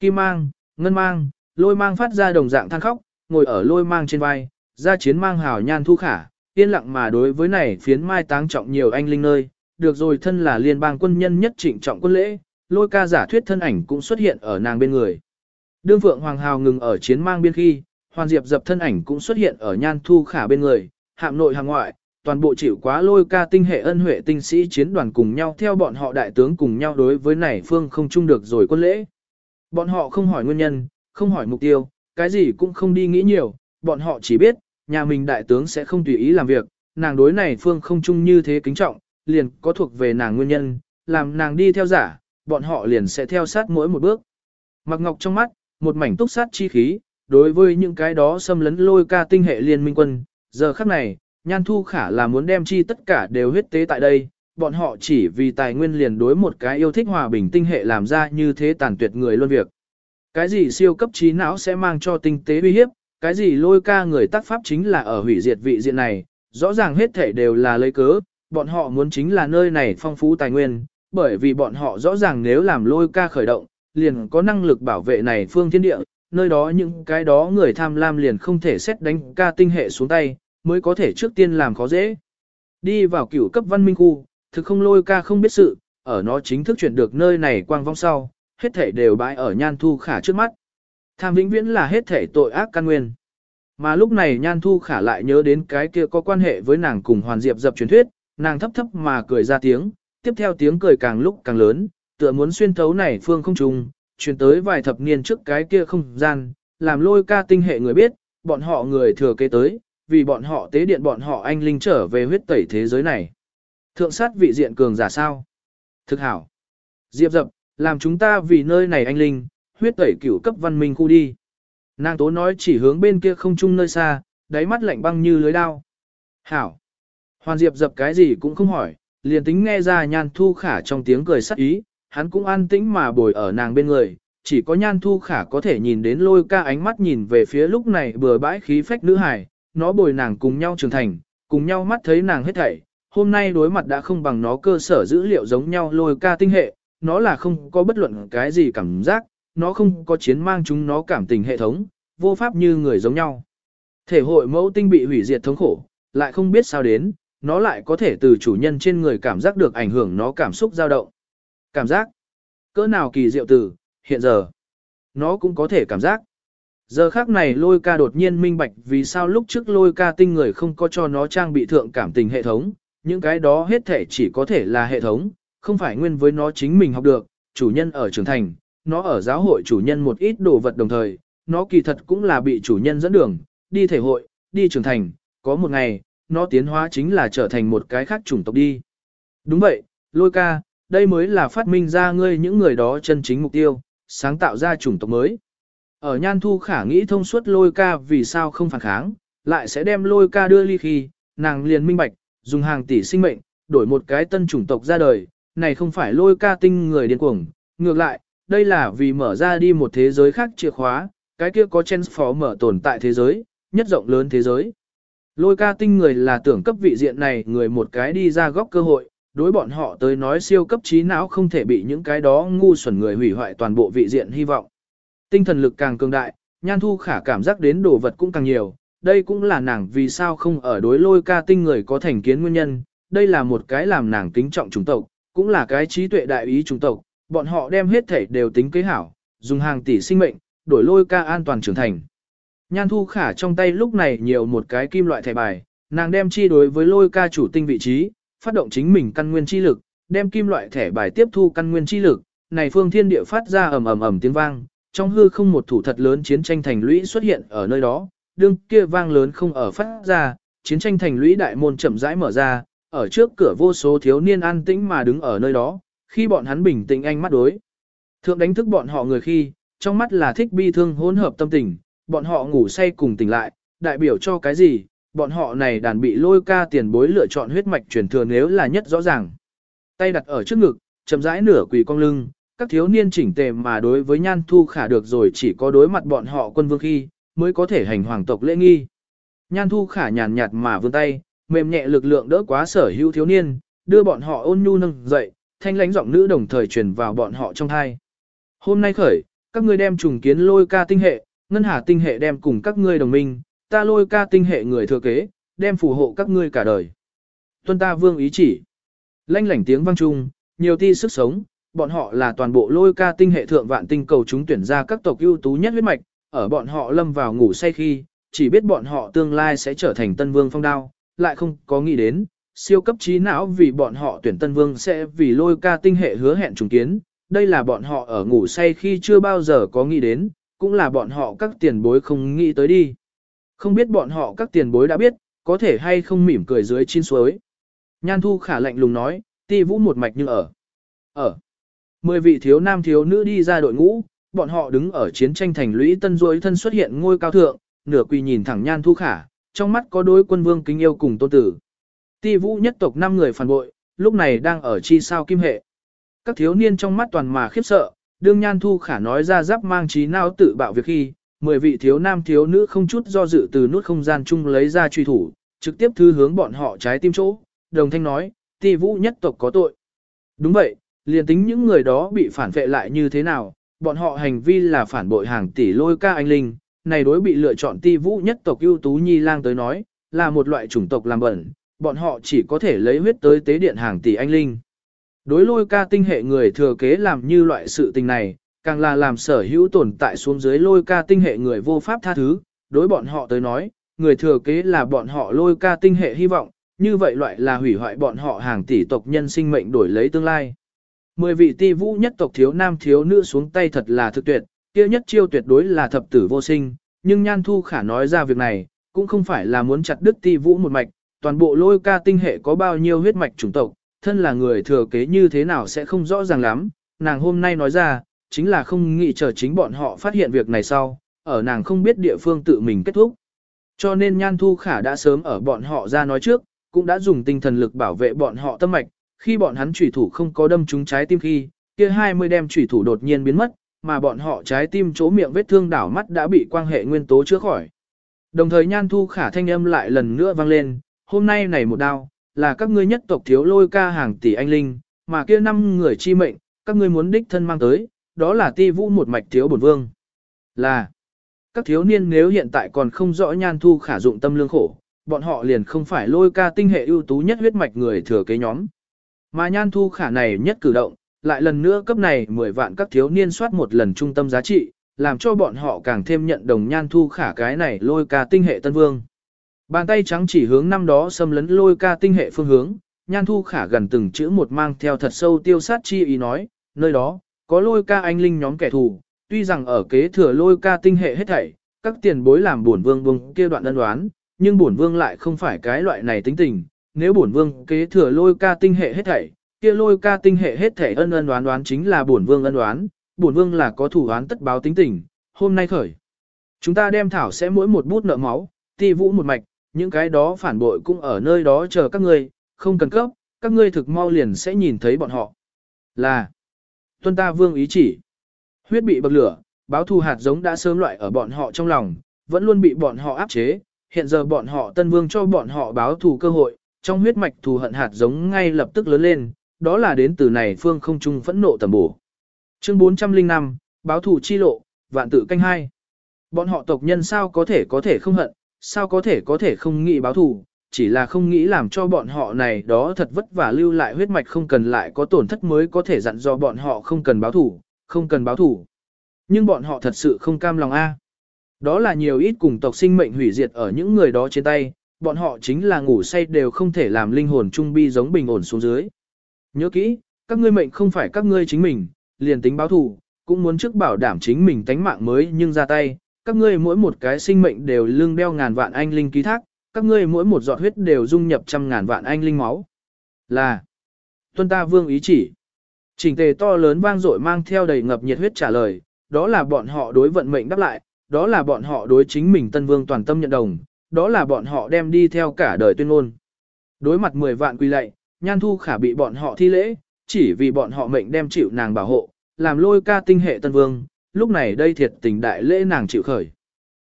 Kim mang, ngân mang, lôi mang phát ra đồng dạng than khóc, ngồi ở lôi mang trên vai, ra chiến mang hảo nhan thu khả, yên lặng mà đối với này phiến mai táng trọng nhiều anh linh nơi, được rồi thân là liên bang quân nhân nhất trịnh trọng quân lễ, lôi ca giả thuyết thân ảnh cũng xuất hiện ở nàng bên người. Đương Phượng Hoàng Hào ngừng ở chiến mang biên khi, Hoàn Diệp dập thân ảnh cũng xuất hiện ở nhan thu khả bên người, hạm nội hàng ngoại, toàn bộ chịu quá lôi ca tinh hệ ân huệ tinh sĩ chiến đoàn cùng nhau theo bọn họ đại tướng cùng nhau đối với này phương không chung được rồi quân lễ. Bọn họ không hỏi nguyên nhân, không hỏi mục tiêu, cái gì cũng không đi nghĩ nhiều, bọn họ chỉ biết, nhà mình đại tướng sẽ không tùy ý làm việc, nàng đối này phương không chung như thế kính trọng, liền có thuộc về nàng nguyên nhân, làm nàng đi theo giả, bọn họ liền sẽ theo sát mỗi một bước. Mặc ngọc trong mắt, một mảnh túc sát chi khí, đối với những cái đó xâm lấn lôi ca tinh hệ liên minh quân, giờ khắc này, nhan thu khả là muốn đem chi tất cả đều huyết tế tại đây, bọn họ chỉ vì tài nguyên liền đối một cái yêu thích hòa bình tinh hệ làm ra như thế tàn tuyệt người luôn việc. Cái gì siêu cấp trí não sẽ mang cho tinh tế uy hiếp, cái gì lôi ca người tác pháp chính là ở hủy diệt vị diện này, rõ ràng hết thể đều là lấy cớ, bọn họ muốn chính là nơi này phong phú tài nguyên, bởi vì bọn họ rõ ràng nếu làm lôi ca khởi động, liền có năng lực bảo vệ này phương thiên địa, nơi đó những cái đó người tham lam liền không thể xét đánh ca tinh hệ xuống tay, mới có thể trước tiên làm khó dễ. Đi vào cửu cấp văn minh khu, thực không lôi ca không biết sự, ở nó chính thức chuyển được nơi này quang vong sau, hết thể đều bãi ở nhan thu khả trước mắt. Tham vĩnh viễn là hết thể tội ác căn nguyên. Mà lúc này nhan thu khả lại nhớ đến cái kia có quan hệ với nàng cùng hoàn diệp dập truyền thuyết, nàng thấp thấp mà cười ra tiếng, tiếp theo tiếng cười càng lúc càng lớn, tựa muốn xuyên thấu này phương không trùng, chuyển tới vài thập niên trước cái kia không gian, làm lôi ca tinh hệ người biết, bọn họ người thừa kế tới, vì bọn họ tế điện bọn họ anh linh trở về huyết tẩy thế giới này. Thượng sát vị diện cường giả sao? Thực hảo. Diệp dập, làm chúng ta vì nơi này anh linh, huyết tẩy cửu cấp văn minh khu đi. Nàng tố nói chỉ hướng bên kia không chung nơi xa, đáy mắt lạnh băng như lưới đao. Hảo. Hoàn Diệp dập cái gì cũng không hỏi, liền tính nghe ra nhan thu khả trong tiếng cười sắc ý, hắn cũng an tĩnh mà bồi ở nàng bên người, chỉ có nhan thu khả có thể nhìn đến lôi ca ánh mắt nhìn về phía lúc này bừa bãi khí phách nữ hải, nó bồi nàng cùng nhau trưởng thành, cùng nhau mắt thấy nàng hết thảy. Hôm nay đối mặt đã không bằng nó cơ sở dữ liệu giống nhau lôi ca tinh hệ, nó là không có bất luận cái gì cảm giác, nó không có chiến mang chúng nó cảm tình hệ thống, vô pháp như người giống nhau. Thể hội mẫu tinh bị hủy diệt thống khổ, lại không biết sao đến, nó lại có thể từ chủ nhân trên người cảm giác được ảnh hưởng nó cảm xúc dao động. Cảm giác, cỡ nào kỳ diệu từ, hiện giờ, nó cũng có thể cảm giác. Giờ khác này lôi ca đột nhiên minh bạch vì sao lúc trước lôi ca tinh người không có cho nó trang bị thượng cảm tình hệ thống, những cái đó hết thể chỉ có thể là hệ thống, không phải nguyên với nó chính mình học được, chủ nhân ở trưởng thành, nó ở giáo hội chủ nhân một ít đồ vật đồng thời, nó kỳ thật cũng là bị chủ nhân dẫn đường, đi thể hội, đi trưởng thành, có một ngày, nó tiến hóa chính là trở thành một cái khác chủng tộc đi. Đúng vậy, lôi ca, đây mới là phát minh ra ngươi những người đó chân chính mục tiêu, sáng tạo ra chủng tộc mới. Ở Nhan Thu Khả nghĩ thông suốt lôi ca vì sao không phản kháng, lại sẽ đem lôi ca đưa ly khi, nàng liền minh bạch, dùng hàng tỷ sinh mệnh, đổi một cái tân chủng tộc ra đời, này không phải lôi ca tinh người điên cuồng, ngược lại, đây là vì mở ra đi một thế giới khác chìa khóa, cái kia có phó mở tồn tại thế giới, nhất rộng lớn thế giới. Lôi ca tinh người là tưởng cấp vị diện này người một cái đi ra góc cơ hội, đối bọn họ tới nói siêu cấp trí não không thể bị những cái đó ngu xuẩn người hủy hoại toàn bộ vị diện hy vọng. Tinh thần lực càng cường đại, nhan thu khả cảm giác đến đồ vật cũng càng nhiều, đây cũng là nàng vì sao không ở đối lôi ca tinh người có thành kiến nguyên nhân, đây là một cái làm nàng kính trọng chủng tộc, cũng là cái trí tuệ đại ý chủng tộc, bọn họ đem hết thể đều tính kế hảo, dùng hàng tỷ sinh mệnh, đổi lôi ca an toàn trưởng thành. Nhan thu khả trong tay lúc này nhiều một cái kim loại thẻ bài, nàng đem chi đối với lôi ca chủ tinh vị trí, phát động chính mình căn nguyên chi lực, đem kim loại thẻ bài tiếp thu căn nguyên chi lực, này phương thiên địa phát ra ầm ầm ầm tiếng vang, trong hư không một thủ thật lớn chiến tranh thành lũy xuất hiện ở nơi đó, đương kia vang lớn không ở phát ra, chiến tranh thành lũy đại môn chậm rãi mở ra, ở trước cửa vô số thiếu niên an tĩnh mà đứng ở nơi đó, khi bọn hắn bình tĩnh anh mắt đối. Thượng đánh thức bọn họ người khi, trong mắt là thích bi thương hỗn hợp tâm tình, bọn họ ngủ say cùng tỉnh lại, đại biểu cho cái gì, bọn họ này đàn bị lôi ca tiền bối lựa chọn huyết mạch truyền thừa nếu là nhất rõ ràng. Tay đặt ở trước ngực, chậm rãi nửa quỳ cong lưng, các thiếu niên chỉnh tề mà đối với nhan thu khả được rồi chỉ có đối mặt bọn họ quân vương khi, mới có thể hành hoàng tộc lễ nghi. Nhan thu khả nhàn nhạt mà vươn tay, mềm nhẹ lực lượng đỡ quá sở hữu thiếu niên, đưa bọn họ ôn nhu nâng dậy, thanh lãnh giọng nữ đồng thời truyền vào bọn họ trong thai. Hôm nay khởi, các ngươi đem trùng kiến lôi ca tinh hệ, ngân hà tinh hệ đem cùng các ngươi đồng minh, ta lôi ca tinh hệ người thừa kế, đem phù hộ các ngươi cả đời. Tuân ta vương ý chỉ. Lanh lảnh tiếng vang chung, nhiều ti sức sống, bọn họ là toàn bộ lôi ca tinh hệ thượng vạn tinh cầu chúng tuyển ra các tộc ưu tú nhất huyết mạch, ở bọn họ lâm vào ngủ say khi, chỉ biết bọn họ tương lai sẽ trở thành tân vương phong đao, lại không có nghĩ đến, siêu cấp trí não vì bọn họ tuyển tân vương sẽ vì lôi ca tinh hệ hứa hẹn trùng kiến, đây là bọn họ ở ngủ say khi chưa bao giờ có nghĩ đến, cũng là bọn họ các tiền bối không nghĩ tới đi. Không biết bọn họ các tiền bối đã biết, có thể hay không mỉm cười dưới chín suối. Nhan thu khả lạnh lùng nói, ti vũ một mạch như ở. Ở. Mười vị thiếu nam thiếu nữ đi ra đội ngũ, bọn họ đứng ở chiến tranh thành lũy tân duỗi thân xuất hiện ngôi cao thượng, nửa quỳ nhìn thẳng nhan thu khả, trong mắt có đôi quân vương kính yêu cùng tôn tử. Ti vũ nhất tộc năm người phản bội, lúc này đang ở chi sao kim hệ. Các thiếu niên trong mắt toàn mà khiếp sợ, đương nhan thu khả nói ra giáp mang trí não tự bạo việc khi, mười vị thiếu nam thiếu nữ không chút do dự từ nút không gian chung lấy ra truy thủ, trực tiếp thư hướng bọn họ trái tim chỗ, đồng thanh nói, ti vũ nhất tộc có tội. Đúng vậy, liền tính những người đó bị phản vệ lại như thế nào, bọn họ hành vi là phản bội hàng tỷ lôi ca anh linh, này đối bị lựa chọn ti vũ nhất tộc ưu tú nhi lang tới nói, là một loại chủng tộc làm bẩn, bọn họ chỉ có thể lấy huyết tới tế điện hàng tỷ anh linh. Đối lôi ca tinh hệ người thừa kế làm như loại sự tình này, càng là làm sở hữu tồn tại xuống dưới lôi ca tinh hệ người vô pháp tha thứ, đối bọn họ tới nói, người thừa kế là bọn họ lôi ca tinh hệ hy vọng, như vậy loại là hủy hoại bọn họ hàng tỷ tộc nhân sinh mệnh đổi lấy tương lai. Mười vị ti vũ nhất tộc thiếu nam thiếu nữ xuống tay thật là thực tuyệt, kia nhất chiêu tuyệt đối là thập tử vô sinh, nhưng Nhan Thu Khả nói ra việc này, cũng không phải là muốn chặt đứt ti vũ một mạch, toàn bộ lôi ca tinh hệ có bao nhiêu huyết mạch chủng tộc, thân là người thừa kế như thế nào sẽ không rõ ràng lắm, nàng hôm nay nói ra, chính là không nghĩ chờ chính bọn họ phát hiện việc này sau, ở nàng không biết địa phương tự mình kết thúc. Cho nên Nhan Thu Khả đã sớm ở bọn họ ra nói trước, cũng đã dùng tinh thần lực bảo vệ bọn họ tâm mạch, khi bọn hắn chủy thủ không có đâm trúng trái tim khi, kia 20 đem chủy thủ đột nhiên biến mất, mà bọn họ trái tim chỗ miệng vết thương đảo mắt đã bị quang hệ nguyên tố chữa khỏi. Đồng thời Nhan Thu Khả thanh âm lại lần nữa vang lên, hôm nay này một đao, là các ngươi nhất tộc thiếu lôi ca hàng tỷ anh linh, mà kia năm người chi mệnh, các ngươi muốn đích thân mang tới, đó là ti vũ một mạch thiếu bổn vương. Là, các thiếu niên nếu hiện tại còn không rõ nhan thu khả dụng tâm lương khổ, bọn họ liền không phải lôi ca tinh hệ ưu tú nhất huyết mạch người thừa kế nhóm. Mà nhan thu khả này nhất cử động, lại lần nữa cấp này 10 vạn các thiếu niên soát một lần trung tâm giá trị, làm cho bọn họ càng thêm nhận đồng nhan thu khả cái này lôi ca tinh hệ tân vương. Bàn tay trắng chỉ hướng năm đó xâm lấn lôi ca tinh hệ phương hướng, nhan thu khả gần từng chữ một mang theo thật sâu tiêu sát chi ý nói, nơi đó, có lôi ca anh linh nhóm kẻ thù, tuy rằng ở kế thừa lôi ca tinh hệ hết thảy, các tiền bối làm bổn vương vương kia đoạn ân đoán, nhưng bổn vương lại không phải cái loại này tính tình, nếu bổn vương kế thừa lôi ca tinh hệ hết thảy, kia lôi ca tinh hệ hết thảy ân ân đoán đoán chính là bổn vương ân đoán, bổn vương là có thủ đoán tất báo tính tình, hôm nay khởi. Chúng ta đem thảo sẽ mỗi một bút nợ máu, ti vũ một mạch, những cái đó phản bội cũng ở nơi đó chờ các ngươi, không cần cấp, các ngươi thực mau liền sẽ nhìn thấy bọn họ. Là, tuân ta vương ý chỉ. Huyết bị bậc lửa, báo thù hạt giống đã sớm loại ở bọn họ trong lòng, vẫn luôn bị bọn họ áp chế, hiện giờ bọn họ tân vương cho bọn họ báo thù cơ hội, trong huyết mạch thù hận hạt giống ngay lập tức lớn lên, đó là đến từ này phương không trung phẫn nộ tầm bổ. Chương 405, báo thù chi lộ, vạn tự canh hai. Bọn họ tộc nhân sao có thể có thể không hận, sao có thể có thể không nghĩ báo thù, chỉ là không nghĩ làm cho bọn họ này đó thật vất vả lưu lại huyết mạch không cần lại có tổn thất mới có thể dặn dò bọn họ không cần báo thù, không cần báo thù. Nhưng bọn họ thật sự không cam lòng a. Đó là nhiều ít cùng tộc sinh mệnh hủy diệt ở những người đó trên tay, bọn họ chính là ngủ say đều không thể làm linh hồn trung bi giống bình ổn xuống dưới. Nhớ kỹ, các ngươi mệnh không phải các ngươi chính mình, liền tính báo thù, cũng muốn trước bảo đảm chính mình tánh mạng mới nhưng ra tay, các ngươi mỗi một cái sinh mệnh đều lưng đeo ngàn vạn anh linh ký thác, các ngươi mỗi một giọt huyết đều dung nhập trăm ngàn vạn anh linh máu. Là, tuân ta vương ý chỉ. Trình tề to lớn vang dội mang theo đầy ngập nhiệt huyết trả lời, đó là bọn họ đối vận mệnh đáp lại, đó là bọn họ đối chính mình tân vương toàn tâm nhận đồng, đó là bọn họ đem đi theo cả đời tuyên ngôn. Đối mặt 10 vạn quy lệ, nhan thu khả bị bọn họ thi lễ, chỉ vì bọn họ mệnh đem chịu nàng bảo hộ, làm lôi ca tinh hệ tân vương, lúc này đây thiệt tình đại lễ nàng chịu khởi.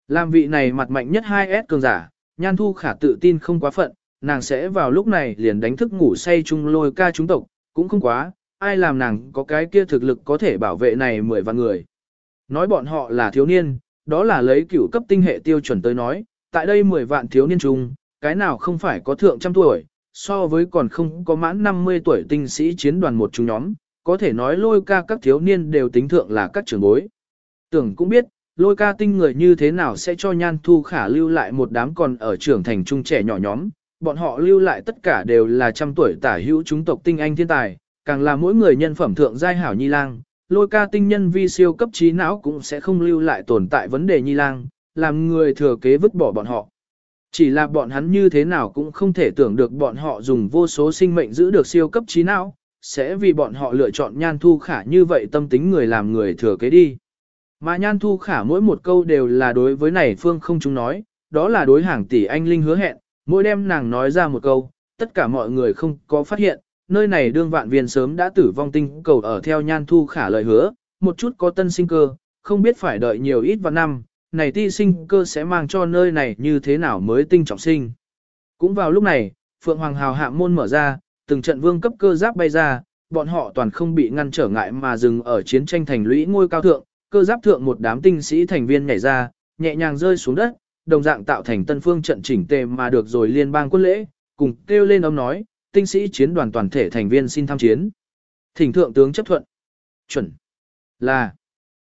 Làm vị này mặt mạnh nhất 2S cường giả, nhan thu khả tự tin không quá phận, nàng sẽ vào lúc này liền đánh thức ngủ say chung lôi ca chúng tộc, cũng không quá, ai làm nàng có cái kia thực lực có thể bảo vệ này mười vạn người. Nói bọn họ là thiếu niên, đó là lấy cửu cấp tinh hệ tiêu chuẩn tới nói, tại đây 10 vạn thiếu niên chung, cái nào không phải có thượng trăm tuổi, so với còn không có mãn 50 tuổi tinh sĩ chiến đoàn một chúng nhóm, có thể nói lôi ca các thiếu niên đều tính thượng là các trưởng bối. Tưởng cũng biết, lôi ca tinh người như thế nào sẽ cho nhan thu khả lưu lại một đám còn ở trưởng thành trung trẻ nhỏ nhóm, bọn họ lưu lại tất cả đều là trăm tuổi tả hữu chúng tộc tinh anh thiên tài, càng là mỗi người nhân phẩm thượng giai hảo nhi lang, lôi ca tinh nhân vi siêu cấp trí não cũng sẽ không lưu lại tồn tại vấn đề nhi lang, làm người thừa kế vứt bỏ bọn họ. Chỉ là bọn hắn như thế nào cũng không thể tưởng được bọn họ dùng vô số sinh mệnh giữ được siêu cấp trí não, sẽ vì bọn họ lựa chọn nhan thu khả như vậy tâm tính người làm người thừa kế đi. Mà nhan thu khả mỗi một câu đều là đối với này phương không chúng nói, đó là đối hàng tỷ anh linh hứa hẹn, mỗi đêm nàng nói ra một câu, tất cả mọi người không có phát hiện, nơi này đương vạn viên sớm đã tử vong tinh cầu ở theo nhan thu khả lời hứa, một chút có tân sinh cơ, không biết phải đợi nhiều ít vào năm, này ti sinh cơ sẽ mang cho nơi này như thế nào mới tinh trọng sinh. Cũng vào lúc này, Phượng Hoàng Hào hạ môn mở ra, từng trận vương cấp cơ giáp bay ra, bọn họ toàn không bị ngăn trở ngại mà dừng ở chiến tranh thành lũy ngôi cao thượng, cơ giáp thượng một đám tinh sĩ thành viên nhảy ra, nhẹ nhàng rơi xuống đất, đồng dạng tạo thành tân phương trận chỉnh tề mà được rồi liên bang quân lễ, cùng kêu lên ông nói, tinh sĩ chiến đoàn toàn thể thành viên xin tham chiến. Thỉnh thượng tướng chấp thuận. Chuẩn. Là.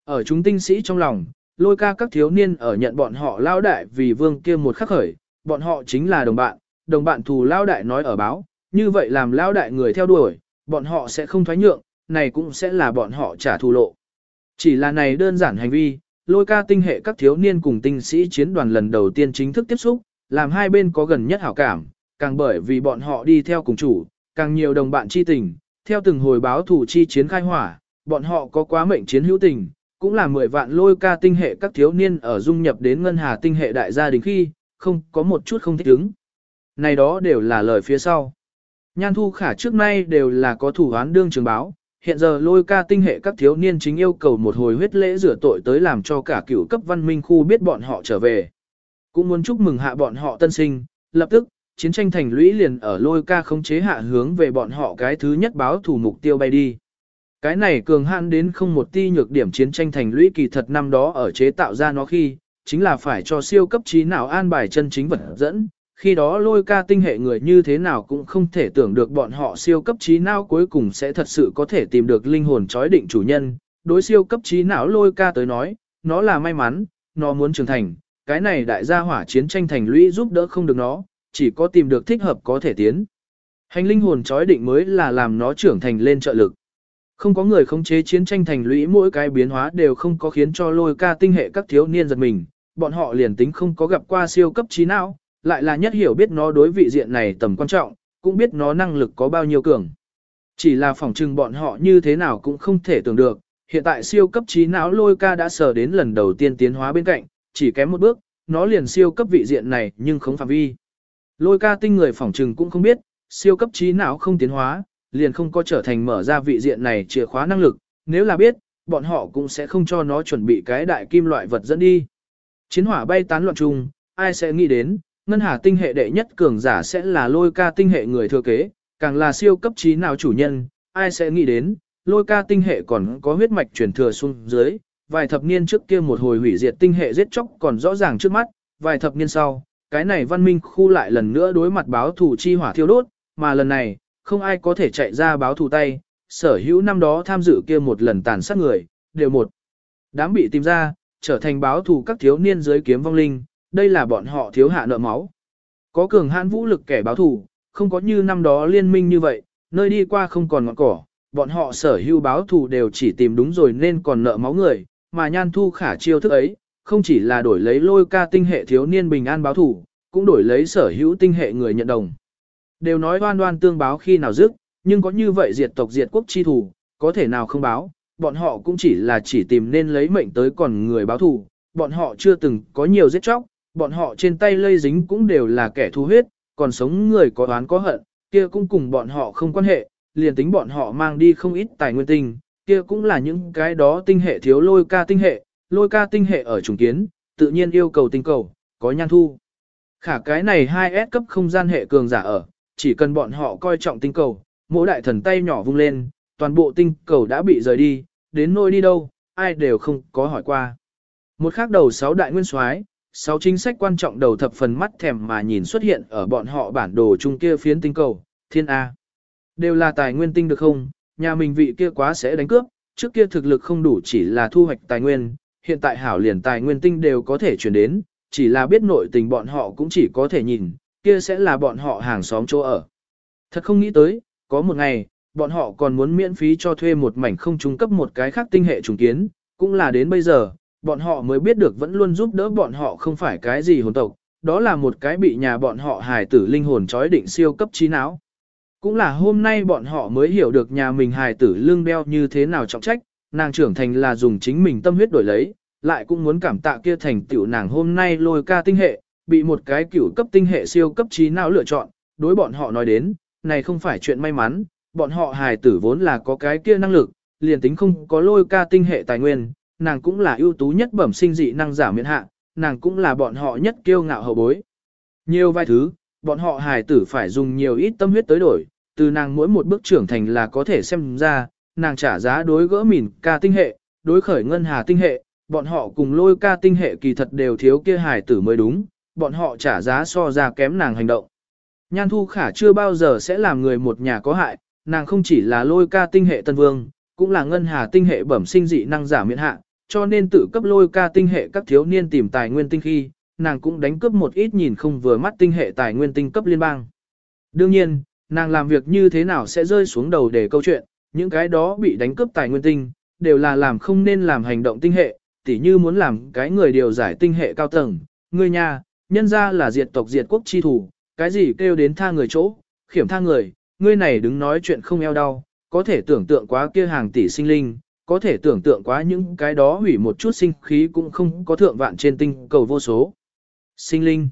Ở chúng tinh sĩ trong lòng, lôi ca các thiếu niên ở nhận bọn họ lao đại vì vương kia một khắc khởi, bọn họ chính là đồng bạn, đồng bạn thù lao đại nói ở báo, như vậy làm lao đại người theo đuổi, bọn họ sẽ không thoái nhượng, này cũng sẽ là bọn họ trả thù lộ. Chỉ là này đơn giản hành vi, lôi ca tinh hệ các thiếu niên cùng tinh sĩ chiến đoàn lần đầu tiên chính thức tiếp xúc, làm hai bên có gần nhất hảo cảm, càng bởi vì bọn họ đi theo cùng chủ, càng nhiều đồng bạn chi tình, theo từng hồi báo thủ chi chiến khai hỏa, bọn họ có quá mệnh chiến hữu tình, cũng là 10 vạn lôi ca tinh hệ các thiếu niên ở dung nhập đến ngân hà tinh hệ đại gia đình khi, không có một chút không thích ứng. Này đó đều là lời phía sau. Nhan thu khả trước nay đều là có thủ án đương trường báo, hiện giờ lôi ca tinh hệ các thiếu niên chính yêu cầu một hồi huyết lễ rửa tội tới làm cho cả cựu cấp văn minh khu biết bọn họ trở về. Cũng muốn chúc mừng hạ bọn họ tân sinh, lập tức, chiến tranh thành lũy liền ở lôi ca không chế hạ hướng về bọn họ cái thứ nhất báo thủ mục tiêu bay đi. Cái này cường hạn đến không một ti nhược điểm chiến tranh thành lũy kỳ thật năm đó ở chế tạo ra nó khi, chính là phải cho siêu cấp trí nào an bài chân chính vật dẫn, khi đó lôi ca tinh hệ người như thế nào cũng không thể tưởng được bọn họ siêu cấp trí não cuối cùng sẽ thật sự có thể tìm được linh hồn chói định chủ nhân. Đối siêu cấp trí não lôi ca tới nói, nó là may mắn, nó muốn trưởng thành, cái này đại gia hỏa chiến tranh thành lũy giúp đỡ không được nó, chỉ có tìm được thích hợp có thể tiến. Hành linh hồn chói định mới là làm nó trưởng thành lên trợ lực. Không có người khống chế chiến tranh thành lũy mỗi cái biến hóa đều không có khiến cho lôi ca tinh hệ các thiếu niên giật mình, bọn họ liền tính không có gặp qua siêu cấp trí não, lại là nhất hiểu biết nó đối vị diện này tầm quan trọng, cũng biết nó năng lực có bao nhiêu cường. Chỉ là phỏng trừng bọn họ như thế nào cũng không thể tưởng được, hiện tại siêu cấp trí não lôi ca đã sờ đến lần đầu tiên tiến hóa bên cạnh, chỉ kém một bước, nó liền siêu cấp vị diện này nhưng không phạm vi. Lôi ca tinh người phỏng trừng cũng không biết, siêu cấp trí não không tiến hóa, liền không có trở thành mở ra vị diện này chìa khóa năng lực, nếu là biết, bọn họ cũng sẽ không cho nó chuẩn bị cái đại kim loại vật dẫn đi. Chiến hỏa bay tán loạn chung, ai sẽ nghĩ đến, ngân hà tinh hệ đệ nhất cường giả sẽ là lôi ca tinh hệ người thừa kế, càng là siêu cấp trí nào chủ nhân, ai sẽ nghĩ đến, lôi ca tinh hệ còn có huyết mạch truyền thừa xuống dưới, vài thập niên trước kia một hồi hủy diệt tinh hệ giết chóc còn rõ ràng trước mắt, vài thập niên sau, cái này văn minh khu lại lần nữa đối mặt báo thủ chi hỏa thiêu đốt, mà lần này, không ai có thể chạy ra báo thù tay, sở hữu năm đó tham dự kia một lần tàn sát người, đều một. Đám bị tìm ra, trở thành báo thù các thiếu niên dưới kiếm vong linh, đây là bọn họ thiếu hạ nợ máu. Có cường hãn vũ lực kẻ báo thù, không có như năm đó liên minh như vậy, nơi đi qua không còn ngọn cỏ, bọn họ sở hữu báo thù đều chỉ tìm đúng rồi nên còn nợ máu người, mà nhan thu khả chiêu thức ấy, không chỉ là đổi lấy lôi ca tinh hệ thiếu niên bình an báo thù, cũng đổi lấy sở hữu tinh hệ người nhận đồng. Đều nói đoan đoan tương báo khi nào dứt, nhưng có như vậy diệt tộc diệt quốc chi thủ, có thể nào không báo, bọn họ cũng chỉ là chỉ tìm nên lấy mệnh tới còn người báo thù, bọn họ chưa từng có nhiều giết chóc, bọn họ trên tay lây dính cũng đều là kẻ thù huyết, còn sống người có oán có hận, kia cũng cùng bọn họ không quan hệ, liền tính bọn họ mang đi không ít tài nguyên tinh, kia cũng là những cái đó tinh hệ thiếu lôi ca tinh hệ, lôi ca tinh hệ ở trùng kiến, tự nhiên yêu cầu tinh cầu, có nhan thu. Khả cái này 2S cấp không gian hệ cường giả ở, chỉ cần bọn họ coi trọng tinh cầu, mỗi đại thần tay nhỏ vung lên, toàn bộ tinh cầu đã bị rời đi, đến nơi đi đâu, ai đều không có hỏi qua. Một khác đầu sáu đại nguyên soái, sáu chính sách quan trọng đầu thập phần mắt thèm mà nhìn xuất hiện ở bọn họ bản đồ chung kia phiến tinh cầu, thiên A. Đều là tài nguyên tinh được không, nhà mình vị kia quá sẽ đánh cướp, trước kia thực lực không đủ chỉ là thu hoạch tài nguyên, hiện tại hảo liền tài nguyên tinh đều có thể chuyển đến, chỉ là biết nội tình bọn họ cũng chỉ có thể nhìn, kia sẽ là bọn họ hàng xóm chỗ ở. Thật không nghĩ tới, có một ngày, bọn họ còn muốn miễn phí cho thuê một mảnh không trung cấp một cái khác tinh hệ trùng kiến, cũng là đến bây giờ, bọn họ mới biết được vẫn luôn giúp đỡ bọn họ không phải cái gì hồn tộc, đó là một cái bị nhà bọn họ hài tử linh hồn trói định siêu cấp trí não. Cũng là hôm nay bọn họ mới hiểu được nhà mình hài tử lương đeo như thế nào trọng trách, nàng trưởng thành là dùng chính mình tâm huyết đổi lấy, lại cũng muốn cảm tạ kia thành tiểu nàng hôm nay lôi ca tinh hệ, bị một cái cửu cấp tinh hệ siêu cấp trí não lựa chọn, đối bọn họ nói đến, này không phải chuyện may mắn, bọn họ hài tử vốn là có cái kia năng lực, liền tính không có lôi ca tinh hệ tài nguyên, nàng cũng là ưu tú nhất bẩm sinh dị năng giả miễn hạ, nàng cũng là bọn họ nhất kiêu ngạo hậu bối. Nhiều vài thứ, bọn họ hài tử phải dùng nhiều ít tâm huyết tới đổi, từ nàng mỗi một bước trưởng thành là có thể xem ra, nàng trả giá đối gỡ mìn ca tinh hệ, đối khởi ngân hà tinh hệ, bọn họ cùng lôi ca tinh hệ kỳ thật đều thiếu kia hài tử mới đúng, bọn họ trả giá so ra kém nàng hành động. Nhan Thu Khả chưa bao giờ sẽ làm người một nhà có hại, nàng không chỉ là lôi ca tinh hệ tân vương, cũng là ngân hà tinh hệ bẩm sinh dị năng giả miễn hạ, cho nên tự cấp lôi ca tinh hệ các thiếu niên tìm tài nguyên tinh khi, nàng cũng đánh cướp một ít nhìn không vừa mắt tinh hệ tài nguyên tinh cấp liên bang. Đương nhiên, nàng làm việc như thế nào sẽ rơi xuống đầu để câu chuyện, những cái đó bị đánh cướp tài nguyên tinh, đều là làm không nên làm hành động tinh hệ, tỉ như muốn làm cái người điều giải tinh hệ cao tầng, người nhà, nhân ra là diệt tộc diệt quốc chi thủ, cái gì kêu đến tha người chỗ, khiểm tha người, ngươi này đứng nói chuyện không eo đau, có thể tưởng tượng quá kia hàng tỷ sinh linh, có thể tưởng tượng quá những cái đó hủy một chút sinh khí cũng không có thượng vạn trên tinh cầu vô số. Sinh linh.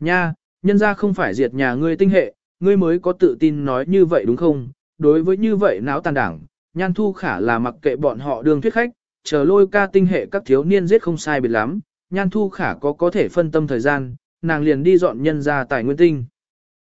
Nha, nhân ra không phải diệt nhà ngươi tinh hệ, ngươi mới có tự tin nói như vậy đúng không? Đối với như vậy não tàn đảng, nhan thu khả là mặc kệ bọn họ đường thuyết khách, chờ lôi ca tinh hệ các thiếu niên giết không sai biệt lắm, nhan thu khả có có thể phân tâm thời gian, nàng liền đi dọn nhân ra tài nguyên tinh.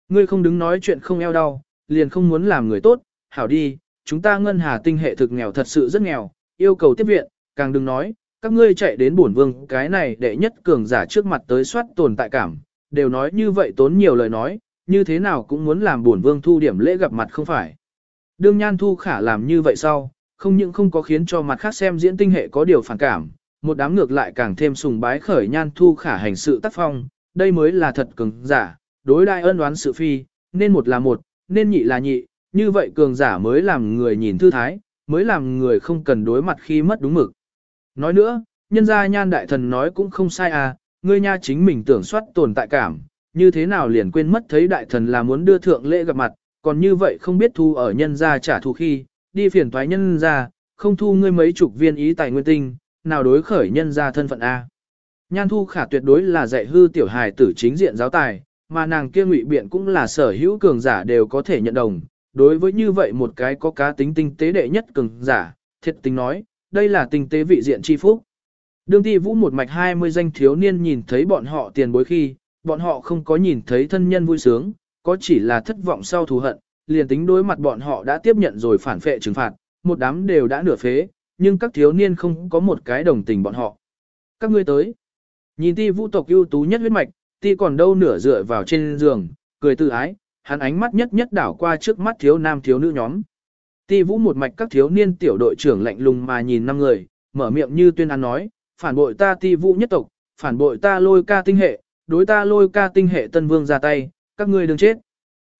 Ngươi không đứng nói chuyện không eo đau, liền không muốn làm người tốt, hảo đi, chúng ta ngân hà tinh hệ thực nghèo thật sự rất nghèo, yêu cầu tiếp viện, càng đừng nói, các ngươi chạy đến bổn vương cái này để nhất cường giả trước mặt tới soát tồn tại cảm, đều nói như vậy tốn nhiều lời nói, như thế nào cũng muốn làm bổn vương thu điểm lễ gặp mặt không phải. Đương nhan thu khả làm như vậy sau, không những không có khiến cho mặt khác xem diễn tinh hệ có điều phản cảm, một đám ngược lại càng thêm sùng bái khởi nhan thu khả hành sự tác phong, đây mới là thật cường giả, đối đại ân đoán sự phi, nên một là một, nên nhị là nhị, như vậy cường giả mới làm người nhìn thư thái, mới làm người không cần đối mặt khi mất đúng mực. Nói nữa, nhân gia nhan đại thần nói cũng không sai à, ngươi nha chính mình tưởng soát tồn tại cảm, như thế nào liền quên mất thấy đại thần là muốn đưa thượng lễ gặp mặt, còn như vậy không biết thu ở nhân gia trả thù khi, đi phiền toái nhân gia, không thu ngươi mấy chục viên ý tài nguyên tinh, nào đối khởi nhân gia thân phận A. Nhan thu khả tuyệt đối là dạy hư tiểu hài tử chính diện giáo tài, mà nàng kia ngụy biện cũng là sở hữu cường giả đều có thể nhận đồng. Đối với như vậy một cái có cá tính tinh tế đệ nhất cường giả, thiệt tình nói, đây là tinh tế vị diện chi phúc. Đương ti vũ một mạch 20 danh thiếu niên nhìn thấy bọn họ tiền bối khi, bọn họ không có nhìn thấy thân nhân vui sướng, có chỉ là thất vọng sau thù hận, liền tính đối mặt bọn họ đã tiếp nhận rồi phản phệ trừng phạt, một đám đều đã nửa phế, nhưng các thiếu niên không có một cái đồng tình bọn họ. Các ngươi tới. Nhìn ti vũ tộc ưu tú nhất huyết mạch, ti còn đâu nửa dựa vào trên giường, cười tự ái, hắn ánh mắt nhất nhất đảo qua trước mắt thiếu nam thiếu nữ nhóm. Ti vũ một mạch các thiếu niên tiểu đội trưởng lạnh lùng mà nhìn năm người, mở miệng như tuyên án nói, phản bội ta ti vũ nhất tộc, phản bội ta lôi ca tinh hệ, đối ta lôi ca tinh hệ tân vương ra tay, các ngươi đừng chết.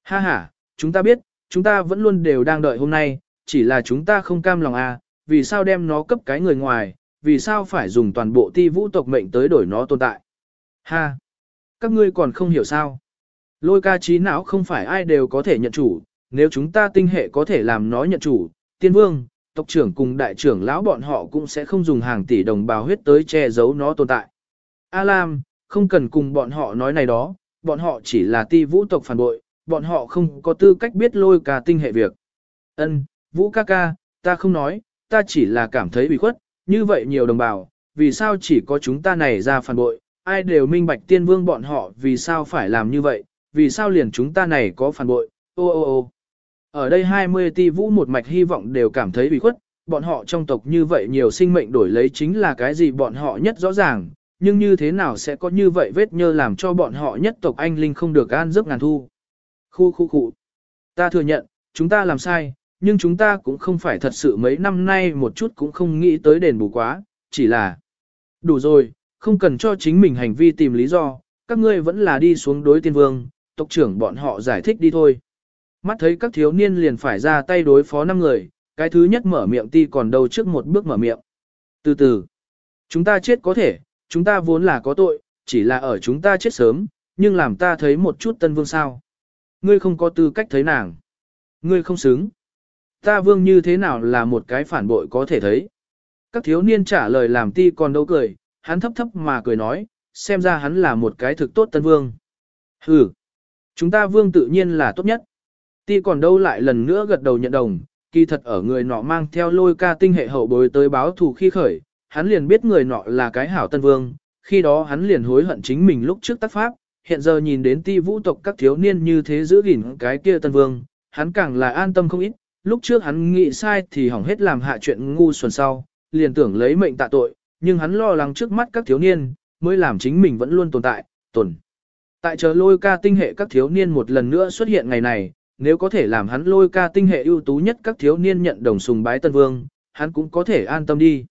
Ha ha, chúng ta biết, chúng ta vẫn luôn đều đang đợi hôm nay, chỉ là chúng ta không cam lòng à, vì sao đem nó cấp cái người ngoài, vì sao phải dùng toàn bộ ti vũ tộc mệnh tới đổi nó tồn tại. Ha! Các ngươi còn không hiểu sao. Lôi ca trí não không phải ai đều có thể nhận chủ, nếu chúng ta tinh hệ có thể làm nó nhận chủ, tiên vương, tộc trưởng cùng đại trưởng lão bọn họ cũng sẽ không dùng hàng tỷ đồng bào huyết tới che giấu nó tồn tại. A Lam, không cần cùng bọn họ nói này đó, bọn họ chỉ là ti vũ tộc phản bội, bọn họ không có tư cách biết lôi ca tinh hệ việc. Ân, vũ ca ca, ta không nói, ta chỉ là cảm thấy bị khuất, như vậy nhiều đồng bào, vì sao chỉ có chúng ta này ra phản bội, ai đều minh bạch tiên vương bọn họ vì sao phải làm như vậy, vì sao liền chúng ta này có phản bội, ô ô ô. Ở đây 20 ti vũ một mạch hy vọng đều cảm thấy bị khuất, bọn họ trong tộc như vậy nhiều sinh mệnh đổi lấy chính là cái gì bọn họ nhất rõ ràng, nhưng như thế nào sẽ có như vậy vết nhơ làm cho bọn họ nhất tộc anh linh không được an giấc ngàn thu. Khu khu khu. Ta thừa nhận, chúng ta làm sai, nhưng chúng ta cũng không phải thật sự mấy năm nay một chút cũng không nghĩ tới đền bù quá, chỉ là đủ rồi, không cần cho chính mình hành vi tìm lý do, các ngươi vẫn là đi xuống đối tiên vương, tộc trưởng bọn họ giải thích đi thôi. Mắt thấy các thiếu niên liền phải ra tay đối phó năm người, cái thứ nhất mở miệng ti còn đâu trước một bước mở miệng. Từ từ, chúng ta chết có thể, chúng ta vốn là có tội, chỉ là ở chúng ta chết sớm, nhưng làm ta thấy một chút tân vương sao. Ngươi không có tư cách thấy nàng. Ngươi không xứng. Ta vương như thế nào là một cái phản bội có thể thấy. Các thiếu niên trả lời làm ti còn đâu cười, hắn thấp thấp mà cười nói, xem ra hắn là một cái thực tốt tân vương. Hừ, chúng ta vương tự nhiên là tốt nhất. Ti còn đâu lại lần nữa gật đầu nhận đồng, kỳ thật ở người nọ mang theo lôi ca tinh hệ hậu bối tới báo thù khi khởi, hắn liền biết người nọ là cái hảo tân vương, khi đó hắn liền hối hận chính mình lúc trước tác pháp, hiện giờ nhìn đến ti vũ tộc các thiếu niên như thế giữ gìn cái kia tân vương, hắn càng là an tâm không ít, lúc trước hắn nghĩ sai thì hỏng hết làm hạ chuyện ngu xuẩn sau, liền tưởng lấy mệnh tạ tội, nhưng hắn lo lắng trước mắt các thiếu niên, mới làm chính mình vẫn luôn tồn tại, tồn. Tại chờ lôi ca tinh hệ các thiếu niên một lần nữa xuất hiện ngày này, nếu có thể làm hắn lôi ca tinh hệ ưu tú nhất các thiếu niên nhận đồng sùng bái tân vương, hắn cũng có thể an tâm đi.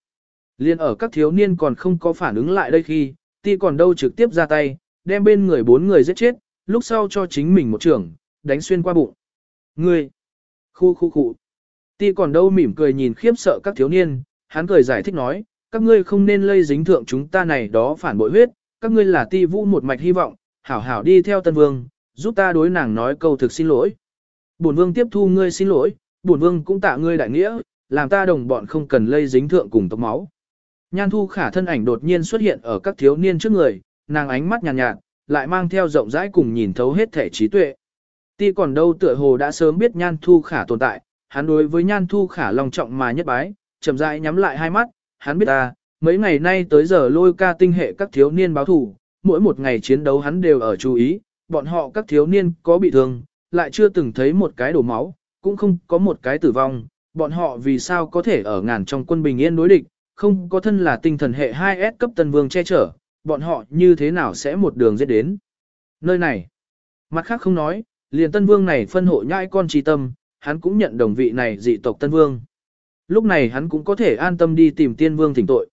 Liên ở các thiếu niên còn không có phản ứng lại đây khi, ti còn đâu trực tiếp ra tay, đem bên người bốn người giết chết, lúc sau cho chính mình một trưởng, đánh xuyên qua bụng. Ngươi! Khu khu khu! Ti còn đâu mỉm cười nhìn khiếp sợ các thiếu niên, hắn cười giải thích nói, các ngươi không nên lây dính thượng chúng ta này đó phản bội huyết, các ngươi là ti vũ một mạch hy vọng, hảo hảo đi theo tân vương, giúp ta đối nàng nói câu thực xin lỗi. Bổn vương tiếp thu ngươi xin lỗi, bổn vương cũng tạ ngươi đại nghĩa, làm ta đồng bọn không cần lây dính thượng cùng tộc máu. Nhan thu khả thân ảnh đột nhiên xuất hiện ở các thiếu niên trước người, nàng ánh mắt nhàn nhạt, nhạt, lại mang theo rộng rãi cùng nhìn thấu hết thể trí tuệ. Ti còn đâu tựa hồ đã sớm biết nhan thu khả tồn tại, hắn đối với nhan thu khả lòng trọng mà nhất bái, chậm rãi nhắm lại hai mắt, hắn biết ta, mấy ngày nay tới giờ lôi ca tinh hệ các thiếu niên báo thủ, mỗi một ngày chiến đấu hắn đều ở chú ý, bọn họ các thiếu niên có bị thương, lại chưa từng thấy một cái đổ máu, cũng không có một cái tử vong, bọn họ vì sao có thể ở ngàn trong quân bình yên đối địch, không có thân là tinh thần hệ 2S cấp tân vương che chở, bọn họ như thế nào sẽ một đường giết đến. Nơi này, mặt khác không nói, liền tân vương này phân hộ nhãi con trí tâm, hắn cũng nhận đồng vị này dị tộc tân vương. Lúc này hắn cũng có thể an tâm đi tìm tiên vương thỉnh tội.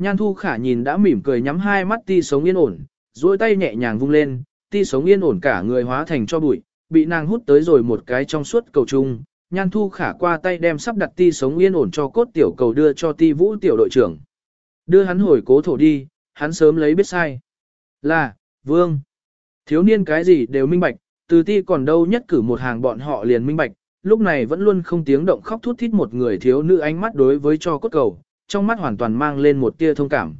Nhan thu khả nhìn đã mỉm cười nhắm hai mắt ti sống yên ổn, duỗi tay nhẹ nhàng vung lên, ti sống yên ổn cả người hóa thành cho bụi, bị nàng hút tới rồi một cái trong suốt cầu trung. Nhan thu khả qua tay đem sắp đặt ti sống yên ổn cho cốt tiểu cầu đưa cho ti vũ tiểu đội trưởng. Đưa hắn hồi cố thổ đi, hắn sớm lấy biết sai. Là, vương. Thiếu niên cái gì đều minh bạch, từ ti còn đâu nhất cử một hàng bọn họ liền minh bạch, lúc này vẫn luôn không tiếng động khóc thút thít một người thiếu nữ ánh mắt đối với cho cốt cầu, trong mắt hoàn toàn mang lên một tia thông cảm.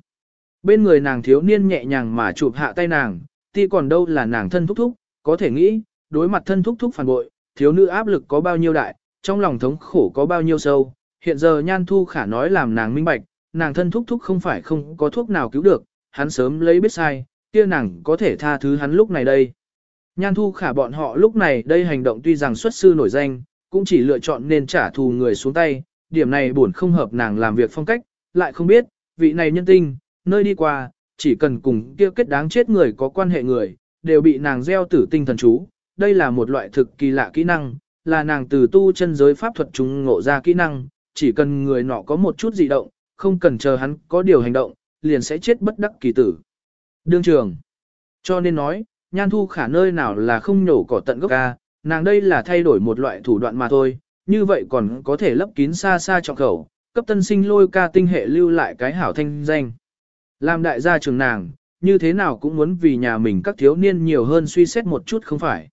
Bên người nàng thiếu niên nhẹ nhàng mà chụp hạ tay nàng, ti còn đâu là nàng thân thúc thúc, có thể nghĩ, đối mặt thân thúc thúc phản bội, thiếu nữ áp lực có bao nhiêu đại, trong lòng thống khổ có bao nhiêu sâu, hiện giờ nhan thu khả nói làm nàng minh bạch, nàng thân thúc thúc không phải không có thuốc nào cứu được, hắn sớm lấy biết sai, kia nàng có thể tha thứ hắn lúc này đây. Nhan thu khả bọn họ lúc này đây hành động tuy rằng xuất sư nổi danh, cũng chỉ lựa chọn nên trả thù người xuống tay, điểm này buồn không hợp nàng làm việc phong cách, lại không biết, vị này nhân tinh, nơi đi qua, chỉ cần cùng kia kết đáng chết người có quan hệ người, đều bị nàng gieo tử tinh thần chú. Đây là một loại thực kỳ lạ kỹ năng, là nàng từ tu chân giới pháp thuật chúng ngộ ra kỹ năng, chỉ cần người nọ có một chút dị động, không cần chờ hắn có điều hành động, liền sẽ chết bất đắc kỳ tử. Đương trường. Cho nên nói, nhan thu khả nơi nào là không nhổ cỏ tận gốc ca, nàng đây là thay đổi một loại thủ đoạn mà thôi, như vậy còn có thể lấp kín xa xa trọng khẩu, cấp tân sinh lôi ca tinh hệ lưu lại cái hảo thanh danh. Làm đại gia trường nàng, như thế nào cũng muốn vì nhà mình các thiếu niên nhiều hơn suy xét một chút không phải.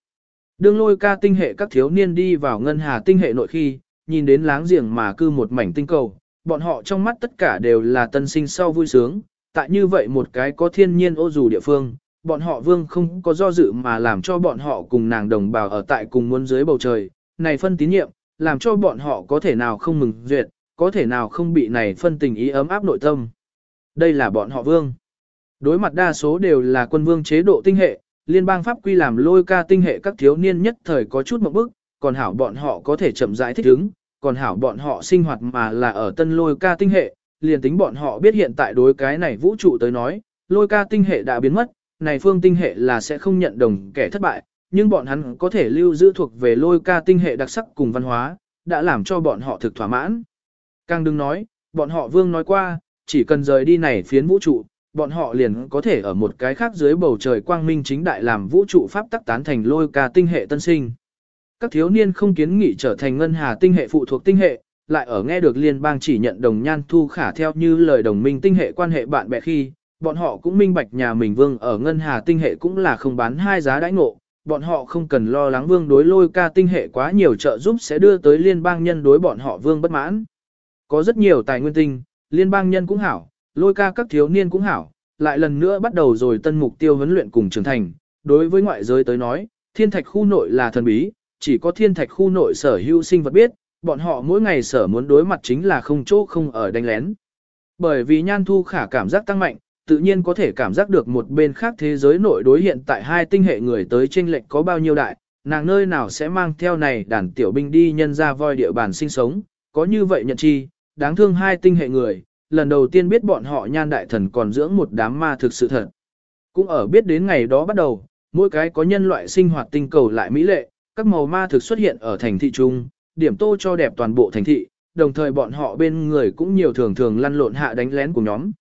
Đương lôi ca tinh hệ các thiếu niên đi vào ngân hà tinh hệ nội khi, nhìn đến láng giềng mà cư một mảnh tinh cầu, bọn họ trong mắt tất cả đều là tân sinh sau vui sướng, tại như vậy một cái có thiên nhiên ô dù địa phương, bọn họ vương không có do dự mà làm cho bọn họ cùng nàng đồng bào ở tại cùng muốn dưới bầu trời, này phân tín nhiệm, làm cho bọn họ có thể nào không mừng duyệt, có thể nào không bị này phân tình ý ấm áp nội tâm. Đây là bọn họ vương. Đối mặt đa số đều là quân vương chế độ tinh hệ, liên bang pháp quy làm lôi ca tinh hệ các thiếu niên nhất thời có chút một bức, còn hảo bọn họ có thể chậm rãi thích ứng, còn hảo bọn họ sinh hoạt mà là ở tân lôi ca tinh hệ, liền tính bọn họ biết hiện tại đối cái này vũ trụ tới nói, lôi ca tinh hệ đã biến mất, này phương tinh hệ là sẽ không nhận đồng kẻ thất bại, nhưng bọn hắn có thể lưu giữ thuộc về lôi ca tinh hệ đặc sắc cùng văn hóa, đã làm cho bọn họ thực thỏa mãn. Càng đừng nói, bọn họ vương nói qua, chỉ cần rời đi này phiến vũ trụ, bọn họ liền có thể ở một cái khác dưới bầu trời quang minh chính đại làm vũ trụ pháp tắc tán thành lôi ca tinh hệ tân sinh. Các thiếu niên không kiến nghị trở thành ngân hà tinh hệ phụ thuộc tinh hệ, lại ở nghe được liên bang chỉ nhận đồng nhan thu khả theo như lời đồng minh tinh hệ quan hệ bạn bè khi, bọn họ cũng minh bạch nhà mình vương ở ngân hà tinh hệ cũng là không bán hai giá đãi ngộ, bọn họ không cần lo lắng vương đối lôi ca tinh hệ quá nhiều trợ giúp sẽ đưa tới liên bang nhân đối bọn họ vương bất mãn. Có rất nhiều tài nguyên tinh, liên bang nhân cũng hảo, lôi ca các thiếu niên cũng hảo, lại lần nữa bắt đầu rồi tân mục tiêu huấn luyện cùng trưởng thành. Đối với ngoại giới tới nói, thiên thạch khu nội là thần bí, chỉ có thiên thạch khu nội sở hữu sinh vật biết, bọn họ mỗi ngày sở muốn đối mặt chính là không chỗ không ở đánh lén. Bởi vì nhan thu khả cảm giác tăng mạnh, tự nhiên có thể cảm giác được một bên khác thế giới nội đối hiện tại hai tinh hệ người tới tranh lệch có bao nhiêu đại, nàng nơi nào sẽ mang theo này đàn tiểu binh đi nhân ra voi địa bàn sinh sống, có như vậy nhận chi, đáng thương hai tinh hệ người, lần đầu tiên biết bọn họ nhan đại thần còn dưỡng một đám ma thực sự thật. Cũng ở biết đến ngày đó bắt đầu, mỗi cái có nhân loại sinh hoạt tinh cầu lại mỹ lệ, các màu ma thực xuất hiện ở thành thị trung, điểm tô cho đẹp toàn bộ thành thị, đồng thời bọn họ bên người cũng nhiều thường thường lăn lộn hạ đánh lén của nhóm.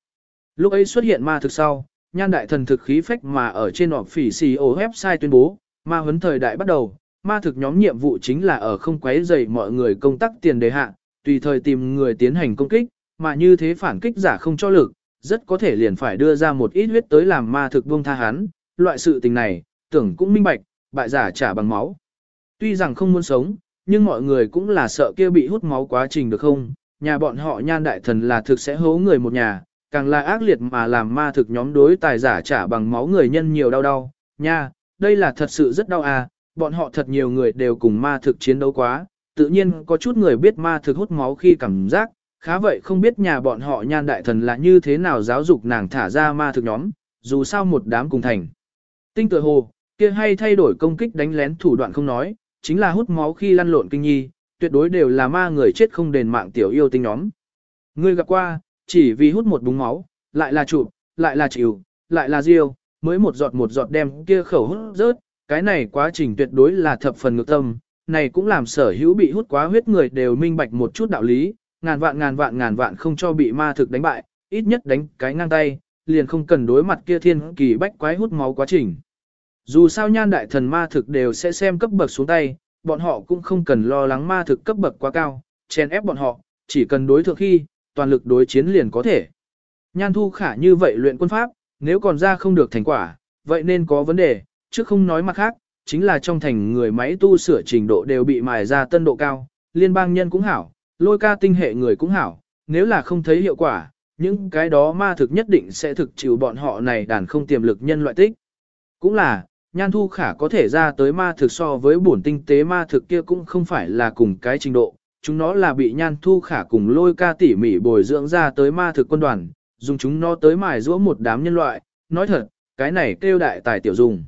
Lúc ấy xuất hiện ma thực sau, nhan đại thần thực khí phách mà ở trên họp phỉ CEO website tuyên bố, ma huấn thời đại bắt đầu, ma thực nhóm nhiệm vụ chính là ở không quấy rầy mọi người công tác tiền đề hạ, tùy thời tìm người tiến hành công kích, mà như thế phản kích giả không cho lực, rất có thể liền phải đưa ra một ít huyết tới làm ma thực buông tha hắn, loại sự tình này, tưởng cũng minh bạch, bại giả trả bằng máu. Tuy rằng không muốn sống, nhưng mọi người cũng là sợ kia bị hút máu quá trình được không, nhà bọn họ nhan đại thần là thực sẽ hố người một nhà, càng là ác liệt mà làm ma thực nhóm đối tài giả trả bằng máu người nhân nhiều đau đau, nha, đây là thật sự rất đau à, bọn họ thật nhiều người đều cùng ma thực chiến đấu quá, tự nhiên có chút người biết ma thực hút máu khi cảm giác, khá vậy không biết nhà bọn họ nhan đại thần là như thế nào giáo dục nàng thả ra ma thực nhóm, dù sao một đám cùng thành. Tinh tự hồ, kia hay thay đổi công kích đánh lén thủ đoạn không nói, chính là hút máu khi lăn lộn kinh nhi, tuyệt đối đều là ma người chết không đền mạng tiểu yêu tinh nhóm. Ngươi gặp qua, chỉ vì hút một búng máu, lại là chụp, lại là chịu, lại là riêu, mới một giọt một giọt đem kia khẩu hút rớt, cái này quá trình tuyệt đối là thập phần ngược tâm, này cũng làm sở hữu bị hút quá huyết người đều minh bạch một chút đạo lý, ngàn vạn ngàn vạn ngàn vạn không cho bị ma thực đánh bại, ít nhất đánh cái ngang tay, liền không cần đối mặt kia thiên kỳ bách quái hút máu quá trình. Dù sao nhan đại thần ma thực đều sẽ xem cấp bậc xuống tay, bọn họ cũng không cần lo lắng ma thực cấp bậc quá cao, chen ép bọn họ, chỉ cần đối thượng khi, toàn lực đối chiến liền có thể. Nhan thu khả như vậy luyện quân pháp, nếu còn ra không được thành quả, vậy nên có vấn đề, chứ không nói mặt khác, chính là trong thành người máy tu sửa trình độ đều bị mài ra tân độ cao, liên bang nhân cũng hảo, lôi ca tinh hệ người cũng hảo, nếu là không thấy hiệu quả, những cái đó ma thực nhất định sẽ thực chịu bọn họ này đàn không tiềm lực nhân loại tích. Cũng là, nhan thu khả có thể ra tới ma thực so với bổn tinh tế ma thực kia cũng không phải là cùng cái trình độ, chúng nó là bị nhan thu khả cùng lôi ca tỉ mỉ bồi dưỡng ra tới ma thực quân đoàn, dùng chúng nó tới mài giũa một đám nhân loại, nói thật, cái này kêu đại tài tiểu dùng.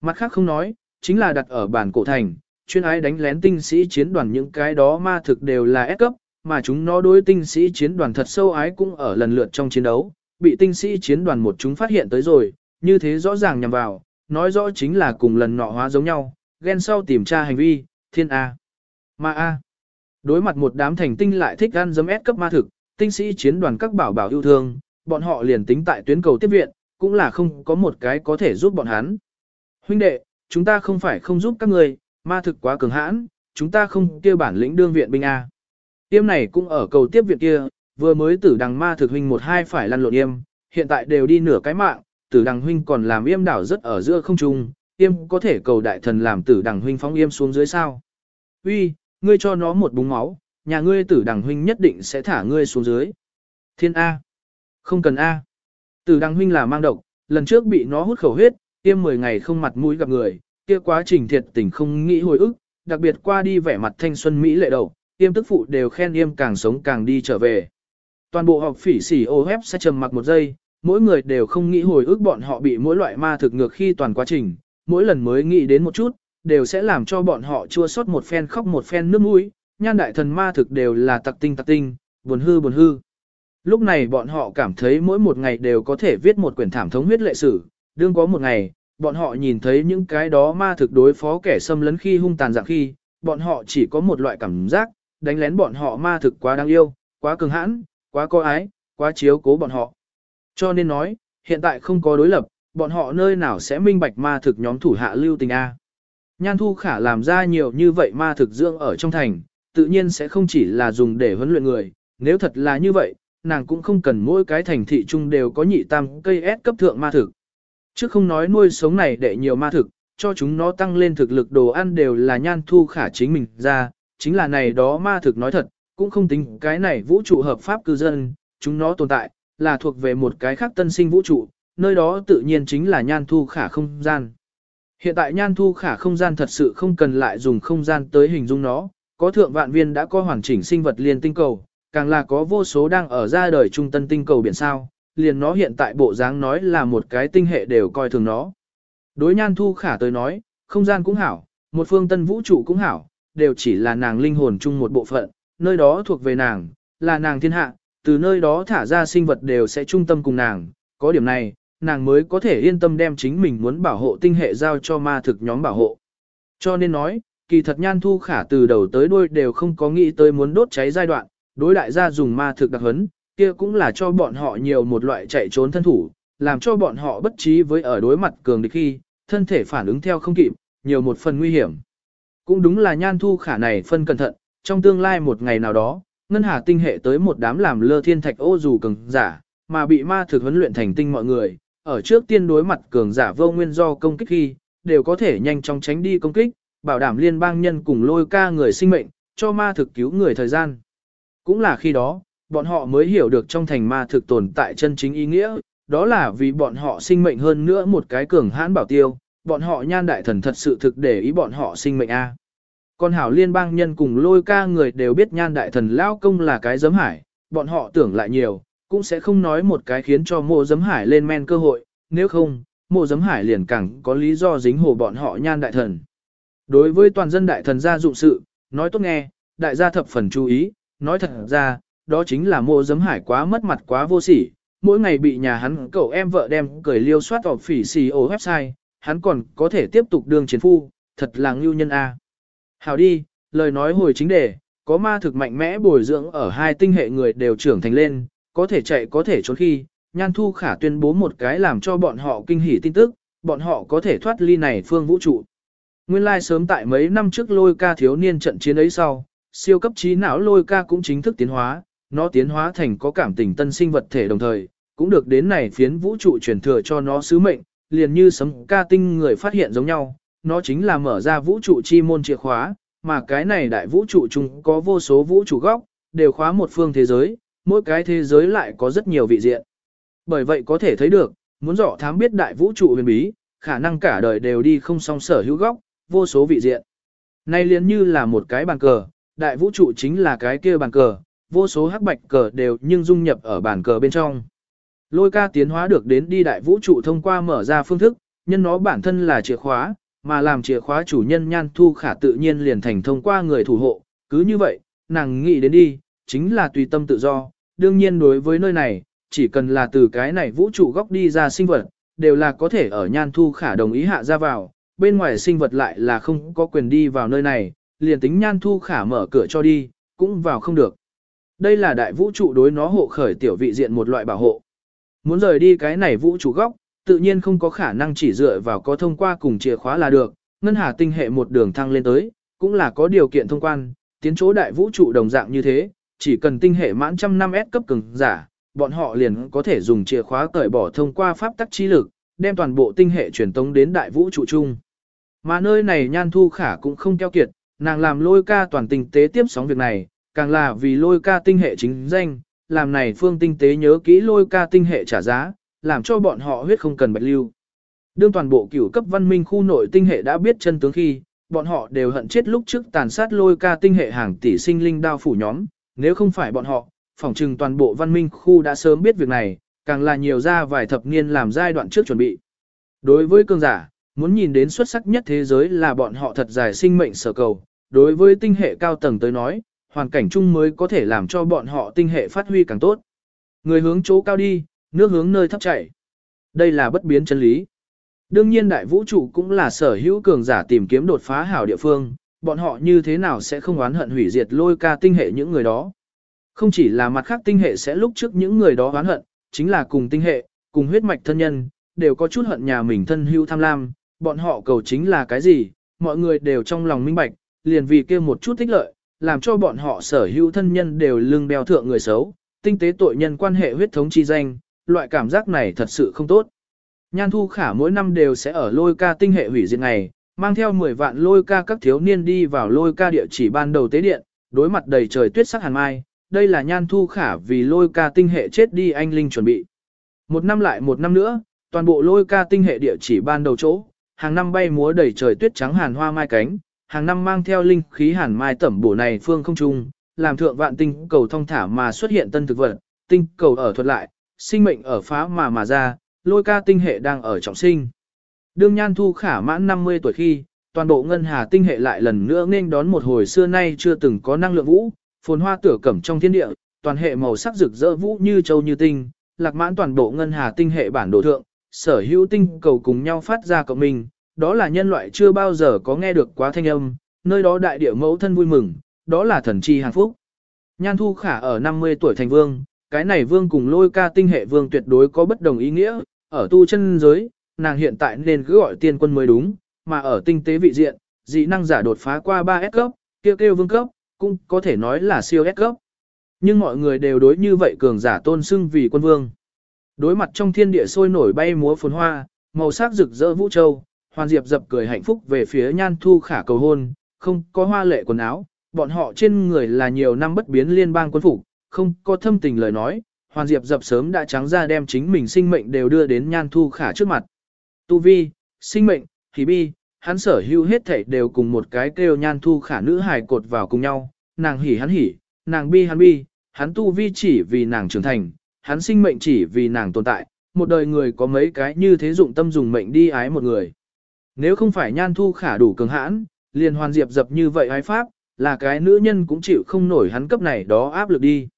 Mặt khác không nói, chính là đặt ở bản cổ thành, chuyên ái đánh lén tinh sĩ chiến đoàn những cái đó ma thực đều là S cấp, mà chúng nó đối tinh sĩ chiến đoàn thật sâu ái cũng ở lần lượt trong chiến đấu, bị tinh sĩ chiến đoàn một chúng phát hiện tới rồi, như thế rõ ràng nhằm vào, nói rõ chính là cùng lần nọ hóa giống nhau, ghen sau tìm tra hành vi, thiên A. Ma A. Đối mặt một đám thành tinh lại thích ăn dấm S cấp ma thực, tinh sĩ chiến đoàn các bảo bảo yêu thương, bọn họ liền tính tại tuyến cầu tiếp viện, cũng là không có một cái có thể giúp bọn hắn. Huynh đệ, chúng ta không phải không giúp các người, ma thực quá cường hãn, chúng ta không kêu bản lĩnh đương viện binh A. Tiêm này cũng ở cầu tiếp viện kia, vừa mới tử đằng ma thực huynh một hai phải lăn lộn yêm, hiện tại đều đi nửa cái mạng, tử đằng huynh còn làm yêm đảo rất ở giữa không trung, yêm có thể cầu đại thần làm tử đằng huynh phóng yêm xuống dưới sao. Uy, ngươi cho nó một búng máu, nhà ngươi tử đằng huynh nhất định sẽ thả ngươi xuống dưới. Thiên A. Không cần A. Tử đằng huynh là mang độc, lần trước bị nó hút khẩu huyết, tiêm 10 ngày không mặt mũi gặp người, kia quá trình thiệt tình không nghĩ hồi ức, đặc biệt qua đi vẻ mặt thanh xuân Mỹ lệ đầu, tiêm tức phụ đều khen yêm càng sống càng đi trở về. Toàn bộ học phỉ xỉ ô hép sẽ trầm mặc một giây, mỗi người đều không nghĩ hồi ức bọn họ bị mỗi loại ma thực ngược khi toàn quá trình, mỗi lần mới nghĩ đến một chút, đều sẽ làm cho bọn họ chua xót một phen khóc một phen nước mũi, nhan đại thần ma thực đều là tặc tinh tặc tinh, buồn hư buồn hư. Lúc này bọn họ cảm thấy mỗi một ngày đều có thể viết một quyển thảm thống huyết lệ sử, đương có một ngày, bọn họ nhìn thấy những cái đó ma thực đối phó kẻ xâm lấn khi hung tàn dạng khi, bọn họ chỉ có một loại cảm giác, đánh lén bọn họ ma thực quá đáng yêu, quá cường hãn, quá có ái, quá chiếu cố bọn họ. Cho nên nói, hiện tại không có đối lập, bọn họ nơi nào sẽ minh bạch ma thực nhóm thủ hạ lưu tình A. Nhan Thu Khả làm ra nhiều như vậy ma thực dưỡng ở trong thành, tự nhiên sẽ không chỉ là dùng để huấn luyện người, nếu thật là như vậy, nàng cũng không cần mỗi cái thành thị chung đều có nhị tam cây S cấp thượng ma thực. Chứ không nói nuôi sống này để nhiều ma thực, cho chúng nó tăng lên thực lực đồ ăn đều là nhan thu khả chính mình ra, chính là này đó ma thực nói thật, cũng không tính cái này vũ trụ hợp pháp cư dân, chúng nó tồn tại, là thuộc về một cái khác tân sinh vũ trụ, nơi đó tự nhiên chính là nhan thu khả không gian. Hiện tại nhan thu khả không gian thật sự không cần lại dùng không gian tới hình dung nó, có thượng vạn viên đã có hoàn chỉnh sinh vật liên tinh cầu, càng là có vô số đang ở ra đời trung tân tinh cầu biển sao, liền nó hiện tại bộ dáng nói là một cái tinh hệ đều coi thường nó. Đối nhan thu khả tới nói, không gian cũng hảo, một phương tân vũ trụ cũng hảo, đều chỉ là nàng linh hồn chung một bộ phận, nơi đó thuộc về nàng, là nàng thiên hạ, từ nơi đó thả ra sinh vật đều sẽ trung tâm cùng nàng, có điểm này, nàng mới có thể yên tâm đem chính mình muốn bảo hộ tinh hệ giao cho ma thực nhóm bảo hộ. Cho nên nói, kỳ thật nhan thu khả từ đầu tới đuôi đều không có nghĩ tới muốn đốt cháy giai đoạn, đối đại gia dùng ma thực đặc hấn, kia cũng là cho bọn họ nhiều một loại chạy trốn thân thủ, làm cho bọn họ bất trí với ở đối mặt cường địch khi, thân thể phản ứng theo không kịp, nhiều một phần nguy hiểm. Cũng đúng là nhan thu khả này phân cẩn thận, trong tương lai một ngày nào đó, ngân hà tinh hệ tới một đám làm lơ thiên thạch ô dù cường giả, mà bị ma thực huấn luyện thành tinh mọi người, ở trước tiên đối mặt cường giả vô nguyên do công kích khi, đều có thể nhanh chóng tránh đi công kích, bảo đảm liên bang nhân cùng lôi ca người sinh mệnh, cho ma thực cứu người thời gian. Cũng là khi đó, bọn họ mới hiểu được trong thành ma thực tồn tại chân chính ý nghĩa, đó là vì bọn họ sinh mệnh hơn nữa một cái cường hãn bảo tiêu, bọn họ nhan đại thần thật sự thực để ý bọn họ sinh mệnh a. Còn hảo liên bang nhân cùng lôi ca người đều biết nhan đại thần lao công là cái giấm hải, bọn họ tưởng lại nhiều, cũng sẽ không nói một cái khiến cho mộ giấm hải lên men cơ hội, nếu không, mộ giấm hải liền càng có lý do dính hồ bọn họ nhan đại thần. Đối với toàn dân đại thần gia dụng sự, nói tốt nghe, đại gia thập phần chú ý, nói thật ra, đó chính là mộ giấm hải quá mất mặt quá vô sỉ, mỗi ngày bị nhà hắn cậu em vợ đem cười liêu soát vào phỉ xì ổ website, hắn còn có thể tiếp tục đương chiến phu, thật là ngưu nhân A. Hào đi, lời nói hồi chính đề, có ma thực mạnh mẽ bồi dưỡng ở hai tinh hệ người đều trưởng thành lên, có thể chạy có thể trốn khi, Nhan Thu Khả tuyên bố một cái làm cho bọn họ kinh hỉ tin tức, bọn họ có thể thoát ly này phương vũ trụ. Nguyên lai like sớm tại mấy năm trước lôi ca thiếu niên trận chiến ấy sau, siêu cấp trí não lôi ca cũng chính thức tiến hóa, nó tiến hóa thành có cảm tình tân sinh vật thể đồng thời, cũng được đến này phiến vũ trụ truyền thừa cho nó sứ mệnh, liền như sấm ca tinh người phát hiện giống nhau, nó chính là mở ra vũ trụ chi môn chìa khóa, mà cái này đại vũ trụ chung có vô số vũ trụ góc, đều khóa một phương thế giới, mỗi cái thế giới lại có rất nhiều vị diện. Bởi vậy có thể thấy được, muốn rõ thám biết đại vũ trụ huyền bí, khả năng cả đời đều đi không song sở hữu góc, vô số vị diện. Nay liền như là một cái bàn cờ, đại vũ trụ chính là cái kia bàn cờ, vô số hắc bạch cờ đều nhưng dung nhập ở bàn cờ bên trong. Lôi ca tiến hóa được đến đi đại vũ trụ thông qua mở ra phương thức, nhân nó bản thân là chìa khóa, mà làm chìa khóa chủ nhân nhan thu khả tự nhiên liền thành thông qua người thủ hộ. Cứ như vậy, nàng nghĩ đến đi, chính là tùy tâm tự do. Đương nhiên đối với nơi này, chỉ cần là từ cái này vũ trụ góc đi ra sinh vật, đều là có thể ở nhan thu khả đồng ý hạ ra vào. Bên ngoài sinh vật lại là không có quyền đi vào nơi này, liền tính nhan thu khả mở cửa cho đi, cũng vào không được. Đây là đại vũ trụ đối nó hộ khởi tiểu vị diện một loại bảo hộ. Muốn rời đi cái này vũ trụ góc, tự nhiên không có khả năng chỉ dựa vào có thông qua cùng chìa khóa là được, ngân hà tinh hệ một đường thăng lên tới, cũng là có điều kiện thông quan, tiến chỗ đại vũ trụ đồng dạng như thế, chỉ cần tinh hệ mãn trăm năm S cấp cường giả, bọn họ liền có thể dùng chìa khóa cởi bỏ thông qua pháp tắc chi lực, đem toàn bộ tinh hệ truyền tống đến đại vũ trụ chung. Mà nơi này nhan thu khả cũng không keo kiệt, nàng làm lôi ca toàn tinh tế tiếp sóng việc này, càng là vì lôi ca tinh hệ chính danh, làm này phương tinh tế nhớ kỹ lôi ca tinh hệ trả giá, làm cho bọn họ huyết không cần bạch lưu. Đương toàn bộ cửu cấp văn minh khu nội tinh hệ đã biết chân tướng khi, bọn họ đều hận chết lúc trước tàn sát lôi ca tinh hệ hàng tỷ sinh linh đao phủ nhóm, nếu không phải bọn họ, phỏng trừng toàn bộ văn minh khu đã sớm biết việc này, càng là nhiều ra vài thập niên làm giai đoạn trước chuẩn bị. Đối với cường giả, muốn nhìn đến xuất sắc nhất thế giới là bọn họ thật dài sinh mệnh sở cầu, đối với tinh hệ cao tầng tới nói, hoàn cảnh chung mới có thể làm cho bọn họ tinh hệ phát huy càng tốt. Người hướng chỗ cao đi, nước hướng nơi thấp chảy. Đây là bất biến chân lý. Đương nhiên đại vũ trụ cũng là sở hữu cường giả tìm kiếm đột phá hảo địa phương, bọn họ như thế nào sẽ không oán hận hủy diệt lôi ca tinh hệ những người đó. Không chỉ là mặt khác tinh hệ sẽ lúc trước những người đó oán hận, chính là cùng tinh hệ, cùng huyết mạch thân nhân, đều có chút hận nhà mình thân hữu tham lam, bọn họ cầu chính là cái gì, mọi người đều trong lòng minh bạch, liền vì kia một chút thích lợi, làm cho bọn họ sở hữu thân nhân đều lưng đeo thượng người xấu, tinh tế tội nhân quan hệ huyết thống chi danh, loại cảm giác này thật sự không tốt. Nhan Thu Khả mỗi năm đều sẽ ở lôi ca tinh hệ hủy diệt ngày, mang theo 10 vạn lôi ca các thiếu niên đi vào lôi ca địa chỉ ban đầu tế điện, đối mặt đầy trời tuyết sắc hàn mai, đây là Nhan Thu Khả vì lôi ca tinh hệ chết đi anh Linh chuẩn bị. Một năm lại một năm nữa, toàn bộ lôi ca tinh hệ địa chỉ ban đầu chỗ, hàng năm bay múa đầy trời tuyết trắng hàn hoa mai cánh, hàng năm mang theo linh khí hàn mai tẩm bổ này phương không trung, làm thượng vạn tinh cầu thông thả mà xuất hiện tân thực vật, tinh cầu ở thuật lại, sinh mệnh ở phá mà mà ra, lôi ca tinh hệ đang ở trọng sinh. Đương Nhan Thu khả mãn 50 tuổi khi, toàn bộ ngân hà tinh hệ lại lần nữa nên đón một hồi xưa nay chưa từng có năng lượng vũ, phồn hoa tửa cẩm trong thiên địa, toàn hệ màu sắc rực rỡ vũ như châu như tinh, lạc mãn toàn bộ ngân hà tinh hệ bản đồ thượng, sở hữu tinh cầu cùng nhau phát ra cộng mình, đó là nhân loại chưa bao giờ có nghe được quá thanh âm, nơi đó đại địa mẫu thân vui mừng, đó là thần chi hạnh phúc. Nhan Thu Khả ở 50 tuổi thành vương, cái này vương cùng lôi ca tinh hệ vương tuyệt đối có bất đồng ý nghĩa, ở tu chân giới, nàng hiện tại nên cứ gọi tiên quân mới đúng, mà ở tinh tế vị diện, dị năng giả đột phá qua 3S cấp, kêu kêu vương cấp, cũng có thể nói là siêu S cấp. Nhưng mọi người đều đối như vậy cường giả tôn xưng vì quân vương. Đối mặt trong thiên địa sôi nổi bay múa phồn hoa, màu sắc rực rỡ vũ châu, Hoàn Diệp dập cười hạnh phúc về phía Nhan Thu Khả cầu hôn, không có hoa lệ quần áo, bọn họ trên người là nhiều năm bất biến liên bang quân phục, không có thâm tình lời nói, Hoàn Diệp dập sớm đã trắng ra đem chính mình sinh mệnh đều đưa đến Nhan Thu Khả trước mặt. Tu vi, sinh mệnh, khí bi, hắn sở hữu hết thảy đều cùng một cái kêu Nhan Thu Khả nữ hài cột vào cùng nhau, nàng hỉ hắn hỉ, nàng bi hắn bi, hắn tu vi chỉ vì nàng trưởng thành, hắn sinh mệnh chỉ vì nàng tồn tại, một đời người có mấy cái như thế dụng tâm dùng mệnh đi ái một người. Nếu không phải Nhan Thu Khả đủ cường hãn, liền Hoàn Diệp dập như vậy ái pháp, là cái nữ nhân cũng chịu không nổi hắn cấp này đó áp lực đi.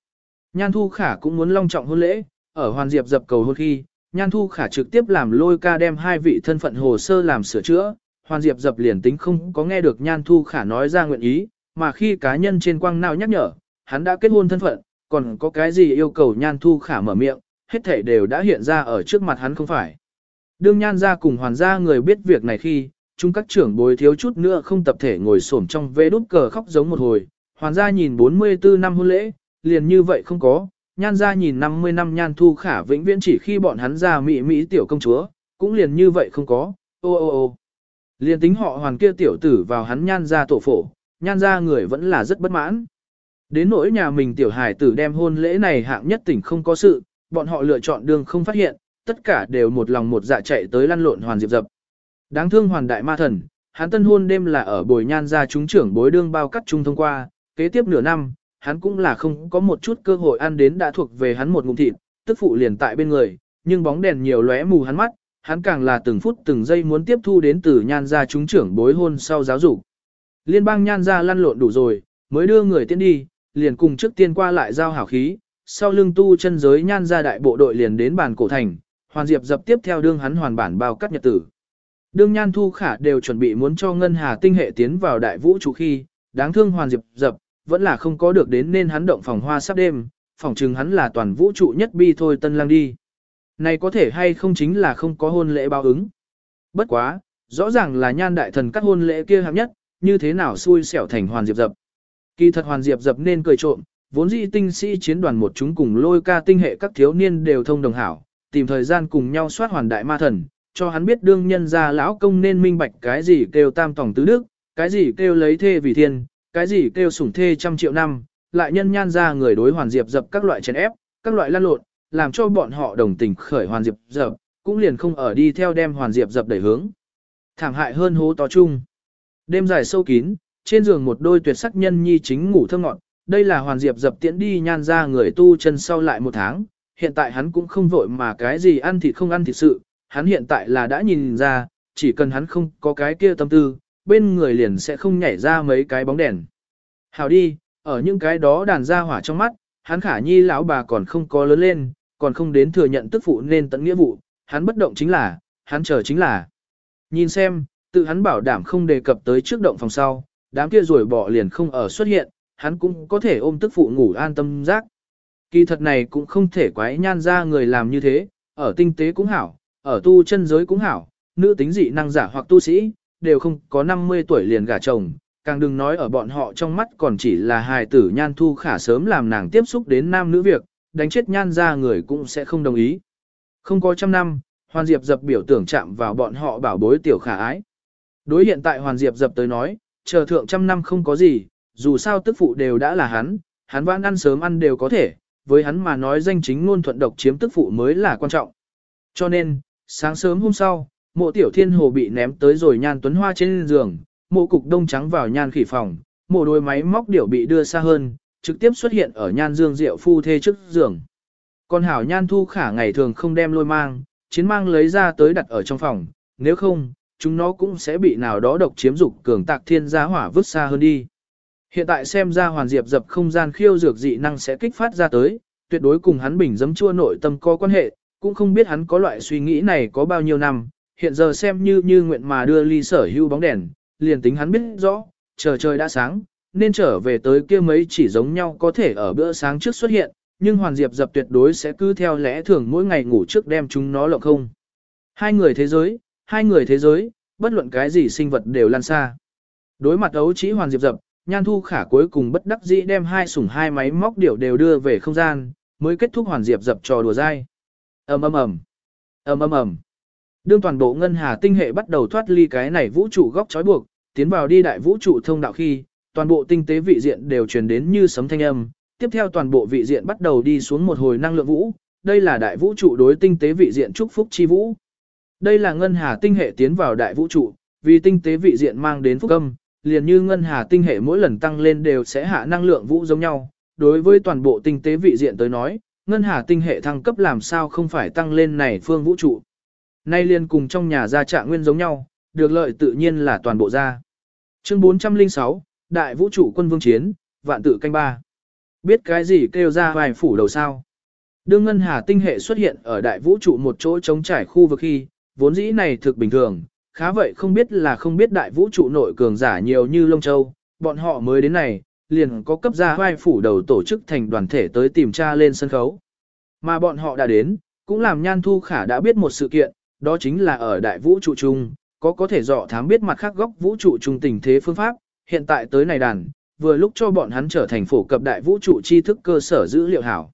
Nhan Thu Khả cũng muốn long trọng hôn lễ, ở Hoàn Diệp dập cầu hôn khi, Nhan Thu Khả trực tiếp làm lôi ca đem hai vị thân phận hồ sơ làm sửa chữa, Hoàn Diệp dập liền tính không có nghe được Nhan Thu Khả nói ra nguyện ý, mà khi cá nhân trên quang nào nhắc nhở, hắn đã kết hôn thân phận, còn có cái gì yêu cầu Nhan Thu Khả mở miệng, hết thể đều đã hiện ra ở trước mặt hắn không phải. Đương Nhan ra cùng Hoàn gia người biết việc này khi, chúng các trưởng bối thiếu chút nữa không tập thể ngồi xổm trong vế đút cờ khóc giống một hồi, Hoàn gia nhìn 44 năm hôn lễ, liền như vậy không có, nhan ra nhìn 50 năm nhan thu khả vĩnh viễn chỉ khi bọn hắn ra mỹ mỹ tiểu công chúa, cũng liền như vậy không có, ô ô ô. Liền tính họ hoàn kia tiểu tử vào hắn nhan ra tổ phổ, nhan ra người vẫn là rất bất mãn. Đến nỗi nhà mình tiểu hải tử đem hôn lễ này hạng nhất tỉnh không có sự, bọn họ lựa chọn đường không phát hiện, tất cả đều một lòng một dạ chạy tới lăn lộn hoàn diệp dập. Đáng thương hoàn đại ma thần, hắn tân hôn đêm là ở bồi nhan ra chúng trưởng bối đương bao cắt chung thông qua, kế tiếp nửa năm, hắn cũng là không có một chút cơ hội ăn đến đã thuộc về hắn một ngụm thịt, tức phụ liền tại bên người, nhưng bóng đèn nhiều lóe mù hắn mắt, hắn càng là từng phút từng giây muốn tiếp thu đến từ nhan gia chúng trưởng bối hôn sau giáo dục. Liên bang nhan gia lăn lộn đủ rồi, mới đưa người tiến đi, liền cùng trước tiên qua lại giao hảo khí, sau lưng tu chân giới nhan gia đại bộ đội liền đến bàn cổ thành, hoàn diệp dập tiếp theo đương hắn hoàn bản bao cắt nhật tử. Đương nhan thu khả đều chuẩn bị muốn cho ngân hà tinh hệ tiến vào đại vũ trụ khi, đáng thương hoàn diệp dập, vẫn là không có được đến nên hắn động phòng hoa sắp đêm, phòng trừng hắn là toàn vũ trụ nhất bi thôi tân lang đi. Này có thể hay không chính là không có hôn lễ báo ứng. Bất quá, rõ ràng là nhan đại thần cắt hôn lễ kia hạng nhất, như thế nào xui xẻo thành hoàn diệp dập. Kỳ thật hoàn diệp dập nên cười trộm, vốn dĩ tinh sĩ chiến đoàn một chúng cùng lôi ca tinh hệ các thiếu niên đều thông đồng hảo, tìm thời gian cùng nhau soát hoàn đại ma thần, cho hắn biết đương nhân ra lão công nên minh bạch cái gì kêu tam tổng tứ đức, cái gì kêu lấy thê vì thiên, cái gì kêu sủng thê trăm triệu năm, lại nhân nhan ra người đối hoàn diệp dập các loại chèn ép, các loại lan lộn, làm cho bọn họ đồng tình khởi hoàn diệp dập, cũng liền không ở đi theo đem hoàn diệp dập đẩy hướng. Thảm hại hơn hố to chung. Đêm dài sâu kín, trên giường một đôi tuyệt sắc nhân nhi chính ngủ thơ ngọn, đây là hoàn diệp dập tiễn đi nhan ra người tu chân sau lại một tháng, hiện tại hắn cũng không vội mà cái gì ăn thịt không ăn thịt sự, hắn hiện tại là đã nhìn ra, chỉ cần hắn không có cái kia tâm tư, bên người liền sẽ không nhảy ra mấy cái bóng đèn. Hào đi, ở những cái đó đàn ra hỏa trong mắt, hắn khả nhi lão bà còn không có lớn lên, còn không đến thừa nhận tức phụ nên tận nghĩa vụ, hắn bất động chính là, hắn chờ chính là. Nhìn xem, tự hắn bảo đảm không đề cập tới trước động phòng sau, đám kia rồi bỏ liền không ở xuất hiện, hắn cũng có thể ôm tức phụ ngủ an tâm giác. Kỳ thật này cũng không thể quái nhan ra người làm như thế, ở tinh tế cũng hảo, ở tu chân giới cũng hảo, nữ tính dị năng giả hoặc tu sĩ, đều không có 50 tuổi liền gả chồng, càng đừng nói ở bọn họ trong mắt còn chỉ là hài tử nhan thu khả sớm làm nàng tiếp xúc đến nam nữ việc, đánh chết nhan ra người cũng sẽ không đồng ý. Không có trăm năm, Hoàn Diệp dập biểu tưởng chạm vào bọn họ bảo bối tiểu khả ái. Đối hiện tại Hoàn Diệp dập tới nói, chờ thượng trăm năm không có gì, dù sao tức phụ đều đã là hắn, hắn vãn ăn sớm ăn đều có thể, với hắn mà nói danh chính ngôn thuận độc chiếm tức phụ mới là quan trọng. Cho nên, sáng sớm hôm sau, mộ tiểu thiên hồ bị ném tới rồi nhan tuấn hoa trên giường, mộ cục đông trắng vào nhan khỉ phòng, mộ đôi máy móc điểu bị đưa xa hơn, trực tiếp xuất hiện ở nhan dương diệu phu thê trước giường. Còn hảo nhan thu khả ngày thường không đem lôi mang, chiến mang lấy ra tới đặt ở trong phòng, nếu không, chúng nó cũng sẽ bị nào đó độc chiếm dục cường tạc thiên gia hỏa vứt xa hơn đi. Hiện tại xem ra hoàn diệp dập không gian khiêu dược dị năng sẽ kích phát ra tới, tuyệt đối cùng hắn bình dấm chua nội tâm có quan hệ, cũng không biết hắn có loại suy nghĩ này có bao nhiêu năm, hiện giờ xem như như nguyện mà đưa ly sở hưu bóng đèn, liền tính hắn biết rõ, chờ trời đã sáng, nên trở về tới kia mấy chỉ giống nhau có thể ở bữa sáng trước xuất hiện, nhưng Hoàn Diệp dập tuyệt đối sẽ cứ theo lẽ thường mỗi ngày ngủ trước đem chúng nó lộng không. Hai người thế giới, hai người thế giới, bất luận cái gì sinh vật đều lan xa. Đối mặt ấu chỉ Hoàn Diệp dập, Nhan Thu Khả cuối cùng bất đắc dĩ đem hai sủng hai máy móc điểu đều đưa về không gian, mới kết thúc Hoàn Diệp dập trò đùa dai. ầm ầm ầm, ầm ầm ầm. Đương toàn bộ ngân hà tinh hệ bắt đầu thoát ly cái này vũ trụ góc trói buộc, tiến vào đi đại vũ trụ thông đạo khi, toàn bộ tinh tế vị diện đều truyền đến như sấm thanh âm, tiếp theo toàn bộ vị diện bắt đầu đi xuống một hồi năng lượng vũ, đây là đại vũ trụ đối tinh tế vị diện chúc phúc chi vũ. Đây là ngân hà tinh hệ tiến vào đại vũ trụ, vì tinh tế vị diện mang đến phúc âm, liền như ngân hà tinh hệ mỗi lần tăng lên đều sẽ hạ năng lượng vũ giống nhau. Đối với toàn bộ tinh tế vị diện tới nói, ngân hà tinh hệ thăng cấp làm sao không phải tăng lên này phương vũ trụ. Nay liền cùng trong nhà gia trạng nguyên giống nhau, được lợi tự nhiên là toàn bộ gia. Chương 406, Đại vũ trụ quân vương chiến, vạn tự canh ba. Biết cái gì kêu ra vài phủ đầu sao? Đương ngân hà tinh hệ xuất hiện ở đại vũ trụ một chỗ trống trải khu vực khi, vốn dĩ này thực bình thường, khá vậy không biết là không biết đại vũ trụ nội cường giả nhiều như Lông Châu, bọn họ mới đến này, liền có cấp ra vai phủ đầu tổ chức thành đoàn thể tới tìm tra lên sân khấu. Mà bọn họ đã đến, cũng làm Nhan Thu Khả đã biết một sự kiện, đó chính là ở đại vũ trụ chung, có có thể dọ thám biết mặt khác góc vũ trụ trung tình thế phương pháp, hiện tại tới này đàn, vừa lúc cho bọn hắn trở thành phổ cập đại vũ trụ tri thức cơ sở dữ liệu hảo.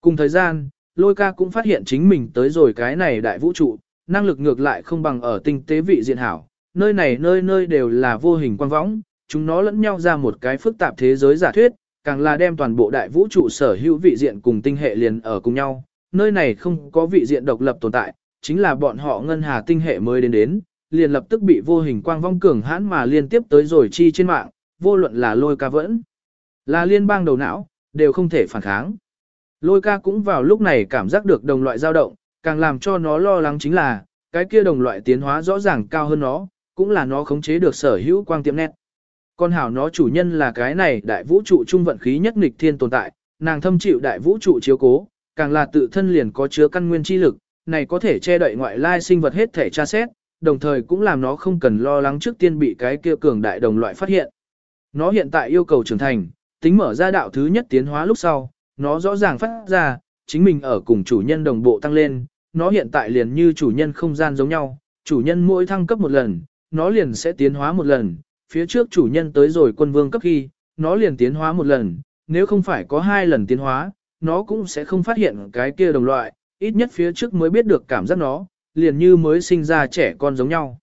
Cùng thời gian, lôi ca cũng phát hiện chính mình tới rồi cái này đại vũ trụ, năng lực ngược lại không bằng ở tinh tế vị diện hảo, nơi này nơi nơi đều là vô hình quan võng, chúng nó lẫn nhau ra một cái phức tạp thế giới giả thuyết, càng là đem toàn bộ đại vũ trụ sở hữu vị diện cùng tinh hệ liền ở cùng nhau, nơi này không có vị diện độc lập tồn tại, chính là bọn họ ngân hà tinh hệ mới đến đến, liền lập tức bị vô hình quang vong cường hãn mà liên tiếp tới rồi chi trên mạng, vô luận là lôi ca vẫn là liên bang đầu não, đều không thể phản kháng. Lôi ca cũng vào lúc này cảm giác được đồng loại dao động, càng làm cho nó lo lắng chính là, cái kia đồng loại tiến hóa rõ ràng cao hơn nó, cũng là nó khống chế được sở hữu quang tiệm nét. Con hảo nó chủ nhân là cái này đại vũ trụ trung vận khí nhất nghịch thiên tồn tại, nàng thâm chịu đại vũ trụ chiếu cố, càng là tự thân liền có chứa căn nguyên chi lực, này có thể che đậy ngoại lai sinh vật hết thể tra xét, đồng thời cũng làm nó không cần lo lắng trước tiên bị cái kia cường đại đồng loại phát hiện. Nó hiện tại yêu cầu trưởng thành, tính mở ra đạo thứ nhất tiến hóa lúc sau, nó rõ ràng phát ra, chính mình ở cùng chủ nhân đồng bộ tăng lên, nó hiện tại liền như chủ nhân không gian giống nhau, chủ nhân mỗi thăng cấp một lần, nó liền sẽ tiến hóa một lần, phía trước chủ nhân tới rồi quân vương cấp khi, nó liền tiến hóa một lần, nếu không phải có hai lần tiến hóa, nó cũng sẽ không phát hiện cái kia đồng loại, ít nhất phía trước mới biết được cảm giác nó, liền như mới sinh ra trẻ con giống nhau.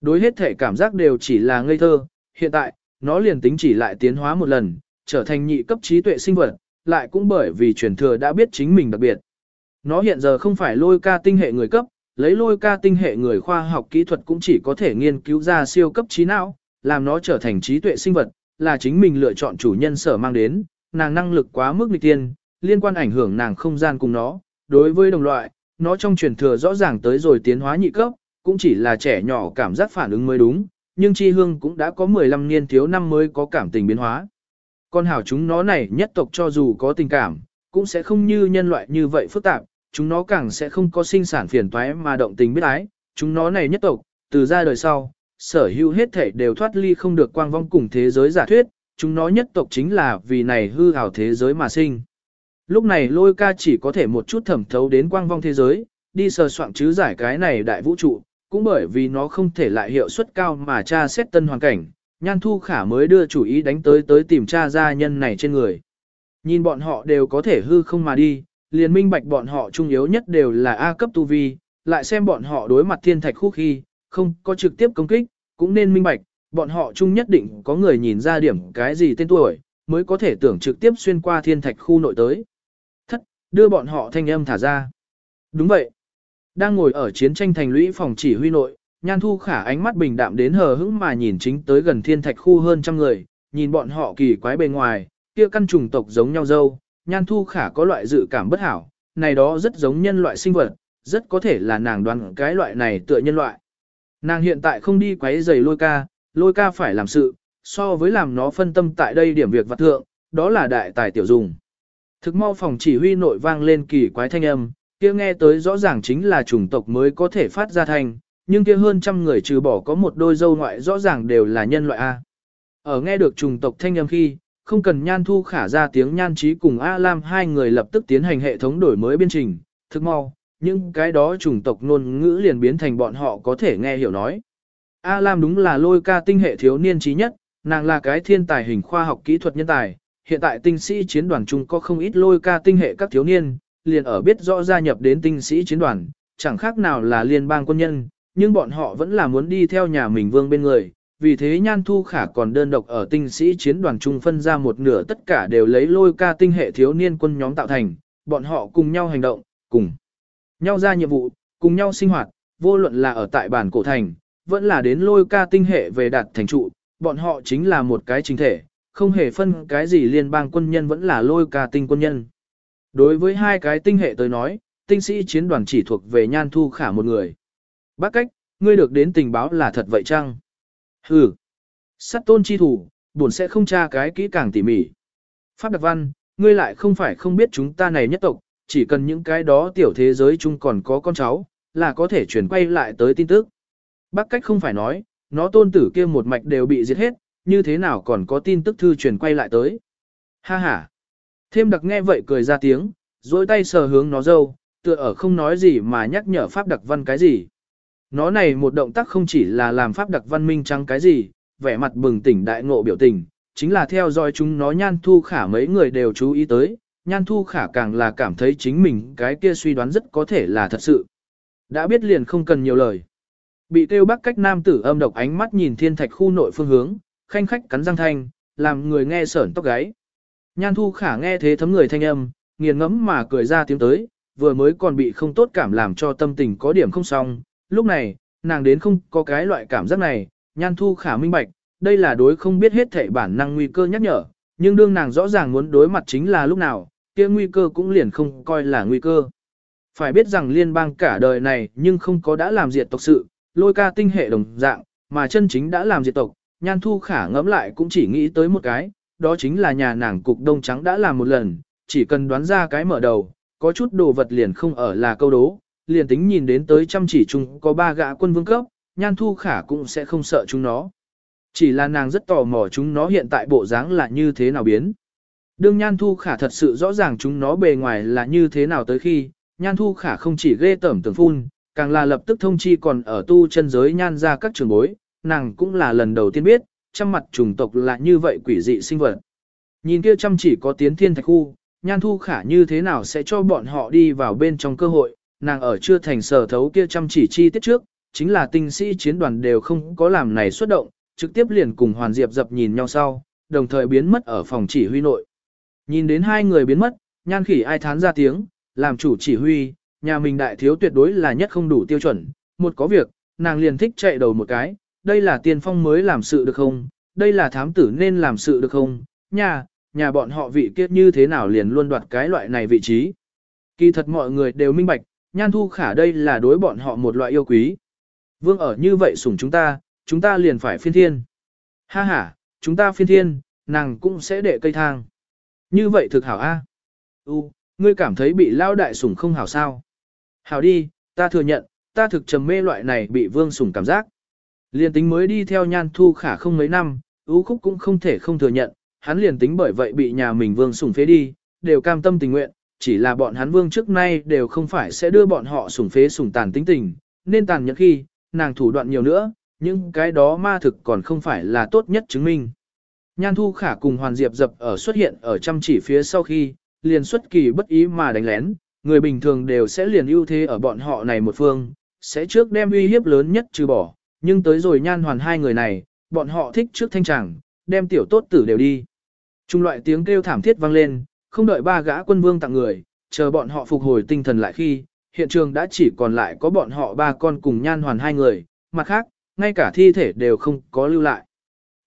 Đối hết thể cảm giác đều chỉ là ngây thơ, hiện tại, nó liền tính chỉ lại tiến hóa một lần, trở thành nhị cấp trí tuệ sinh vật, lại cũng bởi vì truyền thừa đã biết chính mình đặc biệt. Nó hiện giờ không phải lôi ca tinh hệ người cấp, lấy lôi ca tinh hệ người khoa học kỹ thuật cũng chỉ có thể nghiên cứu ra siêu cấp trí não, làm nó trở thành trí tuệ sinh vật, là chính mình lựa chọn chủ nhân sở mang đến, nàng năng lực quá mức nghịch tiên, liên quan ảnh hưởng nàng không gian cùng nó, đối với đồng loại, nó trong truyền thừa rõ ràng tới rồi tiến hóa nhị cấp, cũng chỉ là trẻ nhỏ cảm giác phản ứng mới đúng, nhưng chi hương cũng đã có 15 niên thiếu năm mới có cảm tình biến hóa. Con hảo chúng nó này nhất tộc cho dù có tình cảm, cũng sẽ không như nhân loại như vậy phức tạp, chúng nó càng sẽ không có sinh sản phiền toái mà động tình biết ái, chúng nó này nhất tộc, từ ra đời sau, sở hữu hết thể đều thoát ly không được quang vong cùng thế giới giả thuyết, chúng nó nhất tộc chính là vì này hư ảo thế giới mà sinh. Lúc này lôi ca chỉ có thể một chút thẩm thấu đến quang vong thế giới, đi sờ soạn chứ giải cái này đại vũ trụ, cũng bởi vì nó không thể lại hiệu suất cao mà tra xét tân hoàn cảnh, nhan thu khả mới đưa chủ ý đánh tới tới tìm tra gia nhân này trên người. Nhìn bọn họ đều có thể hư không mà đi, liền minh bạch bọn họ trung yếu nhất đều là A cấp tu vi, lại xem bọn họ đối mặt thiên thạch khu khi, không có trực tiếp công kích, cũng nên minh bạch, bọn họ chung nhất định có người nhìn ra điểm cái gì tên tuổi, mới có thể tưởng trực tiếp xuyên qua thiên thạch khu nội tới. Đưa bọn họ thanh âm thả ra. Đúng vậy. Đang ngồi ở chiến tranh thành lũy phòng chỉ huy nội, Nhan Thu Khả ánh mắt bình đạm đến hờ hững mà nhìn chính tới gần thiên thạch khu hơn trăm người, nhìn bọn họ kỳ quái bề ngoài, kia căn trùng tộc giống nhau dâu, Nhan Thu Khả có loại dự cảm bất hảo, này đó rất giống nhân loại sinh vật, rất có thể là nàng đoán cái loại này tựa nhân loại. Nàng hiện tại không đi quấy giày lôi ca, lôi ca phải làm sự, so với làm nó phân tâm tại đây điểm việc vặt thượng, đó là đại tài tiểu dùng. Thực mau phòng chỉ huy nội vang lên kỳ quái thanh âm, kia nghe tới rõ ràng chính là chủng tộc mới có thể phát ra thành, nhưng kia hơn trăm người trừ bỏ có một đôi dâu ngoại rõ ràng đều là nhân loại A. Ở nghe được chủng tộc thanh âm khi, không cần nhan thu khả ra tiếng nhan trí cùng A Lam hai người lập tức tiến hành hệ thống đổi mới biên trình, thực mau, nhưng cái đó chủng tộc ngôn ngữ liền biến thành bọn họ có thể nghe hiểu nói. A Lam đúng là lôi ca tinh hệ thiếu niên trí nhất, nàng là cái thiên tài hình khoa học kỹ thuật nhân tài, hiện tại tinh sĩ chiến đoàn chung có không ít lôi ca tinh hệ các thiếu niên, liền ở biết rõ gia nhập đến tinh sĩ chiến đoàn, chẳng khác nào là liên bang quân nhân, nhưng bọn họ vẫn là muốn đi theo nhà mình vương bên người. Vì thế Nhan Thu Khả còn đơn độc ở tinh sĩ chiến đoàn trung phân ra một nửa tất cả đều lấy lôi ca tinh hệ thiếu niên quân nhóm tạo thành, bọn họ cùng nhau hành động, cùng nhau ra nhiệm vụ, cùng nhau sinh hoạt, vô luận là ở tại bản cổ thành, vẫn là đến lôi ca tinh hệ về đạt thành trụ, bọn họ chính là một cái chính thể, không hề phân cái gì liên bang quân nhân vẫn là lôi ca tinh quân nhân. Đối với hai cái tinh hệ tới nói, tinh sĩ chiến đoàn chỉ thuộc về nhan thu khả một người. Bác cách, ngươi được đến tình báo là thật vậy chăng? Hừ. Sát tôn chi thủ, buồn sẽ không tra cái kỹ càng tỉ mỉ. Pháp đặc văn, ngươi lại không phải không biết chúng ta này nhất tộc, chỉ cần những cái đó tiểu thế giới chung còn có con cháu, là có thể chuyển quay lại tới tin tức. Bác cách không phải nói, nó tôn tử kia một mạch đều bị giết hết, như thế nào còn có tin tức thư truyền quay lại tới. Ha ha. Thêm đặc nghe vậy cười ra tiếng, dối tay sờ hướng nó dâu, tựa ở không nói gì mà nhắc nhở pháp đặc văn cái gì. Nó này một động tác không chỉ là làm pháp đặc văn minh trăng cái gì, vẻ mặt bừng tỉnh đại ngộ biểu tình, chính là theo dõi chúng nó nhan thu khả mấy người đều chú ý tới, nhan thu khả càng là cảm thấy chính mình cái kia suy đoán rất có thể là thật sự. Đã biết liền không cần nhiều lời. Bị tiêu bắc cách nam tử âm độc ánh mắt nhìn thiên thạch khu nội phương hướng, khanh khách cắn răng thanh, làm người nghe sởn tóc gáy. Nhan thu khả nghe thế thấm người thanh âm, nghiền ngẫm mà cười ra tiếng tới, vừa mới còn bị không tốt cảm làm cho tâm tình có điểm không xong. Lúc này, nàng đến không có cái loại cảm giác này, nhan thu khả minh bạch, đây là đối không biết hết thể bản năng nguy cơ nhắc nhở, nhưng đương nàng rõ ràng muốn đối mặt chính là lúc nào, kia nguy cơ cũng liền không coi là nguy cơ. Phải biết rằng liên bang cả đời này nhưng không có đã làm diệt tộc sự, lôi ca tinh hệ đồng dạng, mà chân chính đã làm diệt tộc, nhan thu khả ngẫm lại cũng chỉ nghĩ tới một cái, đó chính là nhà nàng cục đông trắng đã làm một lần, chỉ cần đoán ra cái mở đầu, có chút đồ vật liền không ở là câu đố, liền tính nhìn đến tới chăm chỉ chung có ba gã quân vương cấp, nhan thu khả cũng sẽ không sợ chúng nó. Chỉ là nàng rất tò mò chúng nó hiện tại bộ dáng là như thế nào biến. Đương nhan thu khả thật sự rõ ràng chúng nó bề ngoài là như thế nào tới khi, nhan thu khả không chỉ ghê tẩm tưởng phun, càng là lập tức thông chi còn ở tu chân giới nhan ra các trường bối, nàng cũng là lần đầu tiên biết, trăm mặt chủng tộc là như vậy quỷ dị sinh vật. Nhìn kia chăm chỉ có tiến thiên thạch khu, nhan thu khả như thế nào sẽ cho bọn họ đi vào bên trong cơ hội, nàng ở chưa thành sở thấu kia chăm chỉ chi tiết trước, chính là tinh sĩ chiến đoàn đều không có làm này xuất động, trực tiếp liền cùng Hoàn Diệp dập nhìn nhau sau, đồng thời biến mất ở phòng chỉ huy nội. Nhìn đến hai người biến mất, nhan khỉ ai thán ra tiếng, làm chủ chỉ huy, nhà mình đại thiếu tuyệt đối là nhất không đủ tiêu chuẩn, một có việc, nàng liền thích chạy đầu một cái, đây là tiên phong mới làm sự được không, đây là thám tử nên làm sự được không, nhà, nhà bọn họ vị kiết như thế nào liền luôn đoạt cái loại này vị trí. Kỳ thật mọi người đều minh bạch, nhan thu khả đây là đối bọn họ một loại yêu quý. Vương ở như vậy sủng chúng ta, chúng ta liền phải phiên thiên. Ha ha, chúng ta phiên thiên, nàng cũng sẽ để cây thang. Như vậy thực hảo A. U, ngươi cảm thấy bị lao đại sủng không hảo sao? Hảo đi, ta thừa nhận, ta thực trầm mê loại này bị vương sủng cảm giác. Liền tính mới đi theo nhan thu khả không mấy năm, ưu khúc cũng không thể không thừa nhận, hắn liền tính bởi vậy bị nhà mình vương sủng phế đi, đều cam tâm tình nguyện, chỉ là bọn hắn vương trước nay đều không phải sẽ đưa bọn họ sủng phế sủng tàn tính tình, nên tàn nhẫn khi, nàng thủ đoạn nhiều nữa, nhưng cái đó ma thực còn không phải là tốt nhất chứng minh. Nhan Thu Khả cùng Hoàn Diệp dập ở xuất hiện ở chăm chỉ phía sau khi, liền xuất kỳ bất ý mà đánh lén, người bình thường đều sẽ liền ưu thế ở bọn họ này một phương, sẽ trước đem uy hiếp lớn nhất trừ bỏ, nhưng tới rồi Nhan Hoàn hai người này, bọn họ thích trước thanh tràng, đem tiểu tốt tử đều đi. Trung loại tiếng kêu thảm thiết vang lên, không đợi ba gã quân vương tặng người, chờ bọn họ phục hồi tinh thần lại khi, hiện trường đã chỉ còn lại có bọn họ ba con cùng Nhan Hoàn hai người, mặt khác, ngay cả thi thể đều không có lưu lại.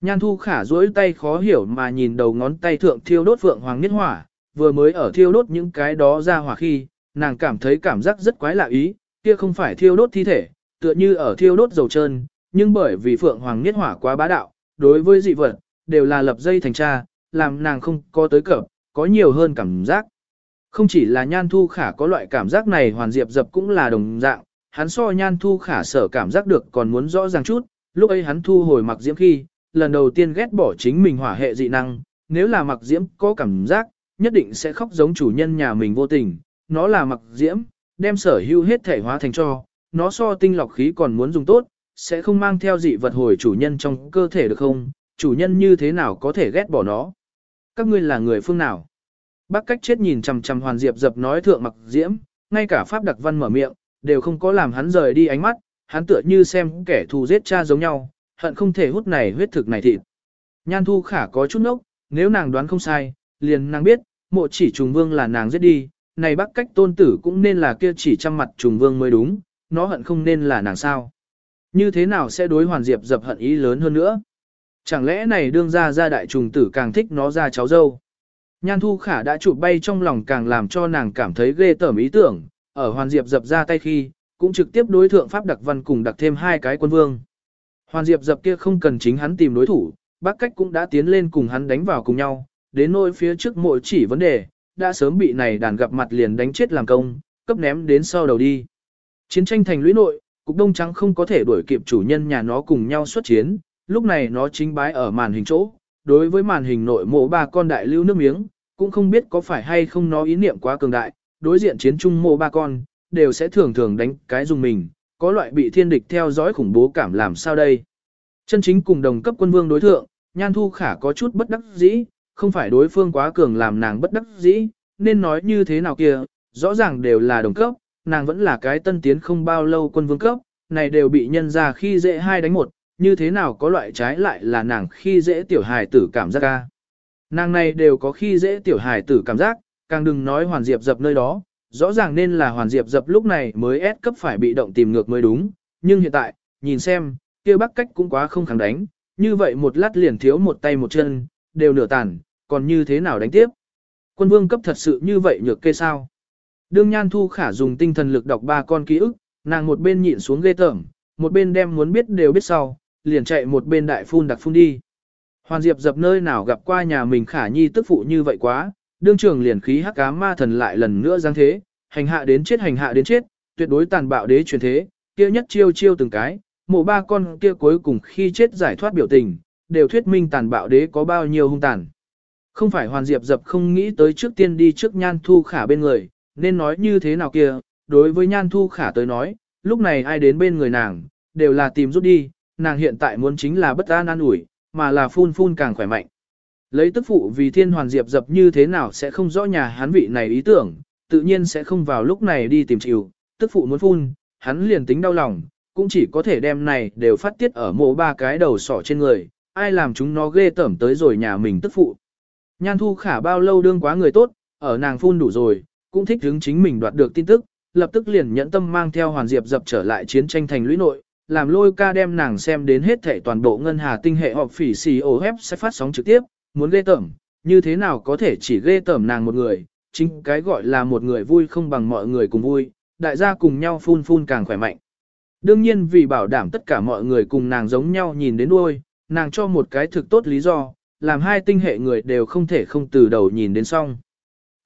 Nhan thu khả duỗi tay khó hiểu mà nhìn đầu ngón tay thượng thiêu đốt vượng hoàng niết hỏa, vừa mới ở thiêu đốt những cái đó ra hỏa khi, nàng cảm thấy cảm giác rất quái lạ ý, kia không phải thiêu đốt thi thể, tựa như ở thiêu đốt dầu trơn, nhưng bởi vì phượng hoàng niết hỏa quá bá đạo, đối với dị vật, đều là lập dây thành tra, làm nàng không có tới cập, có nhiều hơn cảm giác. Không chỉ là nhan thu khả có loại cảm giác này hoàn diệp dập cũng là đồng dạng, hắn so nhan thu khả sở cảm giác được còn muốn rõ ràng chút, lúc ấy hắn thu hồi mặc diễm khi, lần đầu tiên ghét bỏ chính mình hỏa hệ dị năng, nếu là mặc diễm có cảm giác, nhất định sẽ khóc giống chủ nhân nhà mình vô tình, nó là mặc diễm, đem sở hữu hết thể hóa thành cho, nó so tinh lọc khí còn muốn dùng tốt, sẽ không mang theo dị vật hồi chủ nhân trong cơ thể được không, chủ nhân như thế nào có thể ghét bỏ nó. Các ngươi là người phương nào? Bác cách chết nhìn chằm chằm hoàn diệp dập nói thượng mặc diễm, ngay cả pháp đặc văn mở miệng, đều không có làm hắn rời đi ánh mắt, hắn tựa như xem kẻ thù giết cha giống nhau, hận không thể hút này huyết thực này thịt. Nhan thu khả có chút nốc, nếu nàng đoán không sai, liền nàng biết, mộ chỉ trùng vương là nàng giết đi, này bác cách tôn tử cũng nên là kia chỉ trăm mặt trùng vương mới đúng, nó hận không nên là nàng sao. Như thế nào sẽ đối hoàn diệp dập hận ý lớn hơn nữa? Chẳng lẽ này đương ra ra đại trùng tử càng thích nó ra cháu dâu? Nhan thu khả đã chụp bay trong lòng càng làm cho nàng cảm thấy ghê tởm ý tưởng, ở hoàn diệp dập ra tay khi, cũng trực tiếp đối thượng pháp đặc văn cùng đặt thêm hai cái quân vương. Hoàn Diệp dập kia không cần chính hắn tìm đối thủ, bác cách cũng đã tiến lên cùng hắn đánh vào cùng nhau, đến nỗi phía trước mỗi chỉ vấn đề, đã sớm bị này đàn gặp mặt liền đánh chết làm công, cấp ném đến sau đầu đi. Chiến tranh thành lũy nội, cục đông trắng không có thể đuổi kịp chủ nhân nhà nó cùng nhau xuất chiến, lúc này nó chính bái ở màn hình chỗ, đối với màn hình nội mộ ba con đại lưu nước miếng, cũng không biết có phải hay không nó ý niệm quá cường đại, đối diện chiến trung mộ ba con, đều sẽ thường thường đánh cái dùng mình, có loại bị thiên địch theo dõi khủng bố cảm làm sao đây. Chân chính cùng đồng cấp quân vương đối thượng, Nhan Thu Khả có chút bất đắc dĩ, không phải đối phương quá cường làm nàng bất đắc dĩ, nên nói như thế nào kia, rõ ràng đều là đồng cấp, nàng vẫn là cái tân tiến không bao lâu quân vương cấp, này đều bị nhân ra khi dễ hai đánh một, như thế nào có loại trái lại là nàng khi dễ tiểu hài tử cảm giác ca. Nàng này đều có khi dễ tiểu hài tử cảm giác, càng đừng nói hoàn diệp dập nơi đó, rõ ràng nên là hoàn diệp dập lúc này mới ép cấp phải bị động tìm ngược mới đúng, nhưng hiện tại, nhìn xem, kia bắc cách cũng quá không kháng đánh, như vậy một lát liền thiếu một tay một chân, đều nửa tàn, còn như thế nào đánh tiếp. Quân vương cấp thật sự như vậy nhược kê sao. Đương Nhan Thu Khả dùng tinh thần lực đọc ba con ký ức, nàng một bên nhịn xuống ghê tởm, một bên đem muốn biết đều biết sau, liền chạy một bên đại phun đặc phun đi. Hoàn Diệp dập nơi nào gặp qua nhà mình Khả Nhi tức phụ như vậy quá, đương trường liền khí hắc ám ma thần lại lần nữa giáng thế, hành hạ đến chết hành hạ đến chết, tuyệt đối tàn bạo đế truyền thế, kia nhất chiêu chiêu từng cái, mộ ba con kia cuối cùng khi chết giải thoát biểu tình, đều thuyết minh tàn bạo đế có bao nhiêu hung tàn. Không phải hoàn diệp dập không nghĩ tới trước tiên đi trước nhan thu khả bên người, nên nói như thế nào kia, đối với nhan thu khả tới nói, lúc này ai đến bên người nàng, đều là tìm rút đi, nàng hiện tại muốn chính là bất an an ủi, mà là phun phun càng khỏe mạnh. Lấy tức phụ vì thiên hoàn diệp dập như thế nào sẽ không rõ nhà hắn vị này ý tưởng, tự nhiên sẽ không vào lúc này đi tìm chịu, tức phụ muốn phun, hắn liền tính đau lòng, cũng chỉ có thể đem này đều phát tiết ở mộ ba cái đầu sỏ trên người, ai làm chúng nó ghê tởm tới rồi nhà mình tức phụ. Nhan thu khả bao lâu đương quá người tốt, ở nàng phun đủ rồi, cũng thích hứng chính mình đoạt được tin tức, lập tức liền nhẫn tâm mang theo hoàn diệp dập trở lại chiến tranh thành lũy nội, làm lôi ca đem nàng xem đến hết thảy toàn bộ ngân hà tinh hệ họp phỉ xì ổ hép sẽ phát sóng trực tiếp, muốn ghê tởm, như thế nào có thể chỉ ghê tởm nàng một người, chính cái gọi là một người vui không bằng mọi người cùng vui, đại gia cùng nhau phun phun càng khỏe mạnh. Đương nhiên vì bảo đảm tất cả mọi người cùng nàng giống nhau nhìn đến đuôi, nàng cho một cái thực tốt lý do, làm hai tinh hệ người đều không thể không từ đầu nhìn đến xong.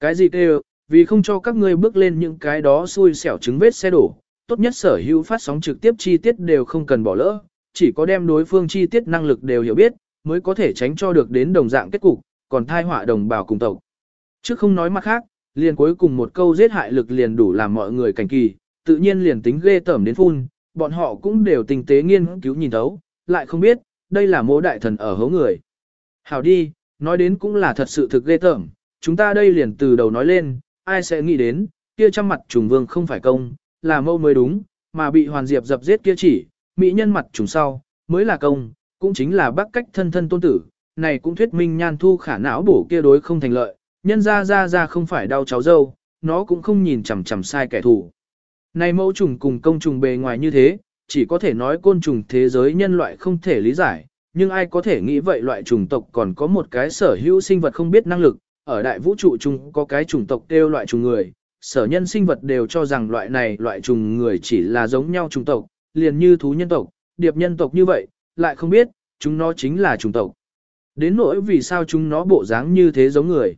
Cái gì kêu, vì không cho các ngươi bước lên những cái đó xui xẻo trứng vết xe đổ, tốt nhất sở hữu phát sóng trực tiếp chi tiết đều không cần bỏ lỡ, chỉ có đem đối phương chi tiết năng lực đều hiểu biết, mới có thể tránh cho được đến đồng dạng kết cục, còn thai họa đồng bào cùng tộc. Trước không nói mặt khác, liền cuối cùng một câu giết hại lực liền đủ làm mọi người cảnh kỳ, tự nhiên liền tính ghê tởm đến phun, bọn họ cũng đều tinh tế nghiên cứu nhìn thấu, lại không biết, đây là mô đại thần ở hố người. Hảo đi, nói đến cũng là thật sự thực ghê tởm, chúng ta đây liền từ đầu nói lên, ai sẽ nghĩ đến, kia trăm mặt trùng vương không phải công, là mâu mới đúng, mà bị hoàn diệp dập giết kia chỉ, mỹ nhân mặt trùng sau, mới là công, cũng chính là bác cách thân thân tôn tử, này cũng thuyết minh nhan thu khả não bổ kia đối không thành lợi, nhân ra ra ra không phải đau cháu dâu, nó cũng không nhìn chằm chằm sai kẻ thù. Này mẫu trùng cùng công trùng bề ngoài như thế, chỉ có thể nói côn trùng thế giới nhân loại không thể lý giải, nhưng ai có thể nghĩ vậy loại trùng tộc còn có một cái sở hữu sinh vật không biết năng lực, ở đại vũ trụ chung có cái chủng tộc kêu loại trùng người, sở nhân sinh vật đều cho rằng loại này loại trùng người chỉ là giống nhau chủng tộc, liền như thú nhân tộc, điệp nhân tộc như vậy, lại không biết, chúng nó chính là chủng tộc. Đến nỗi vì sao chúng nó bộ dáng như thế giống người.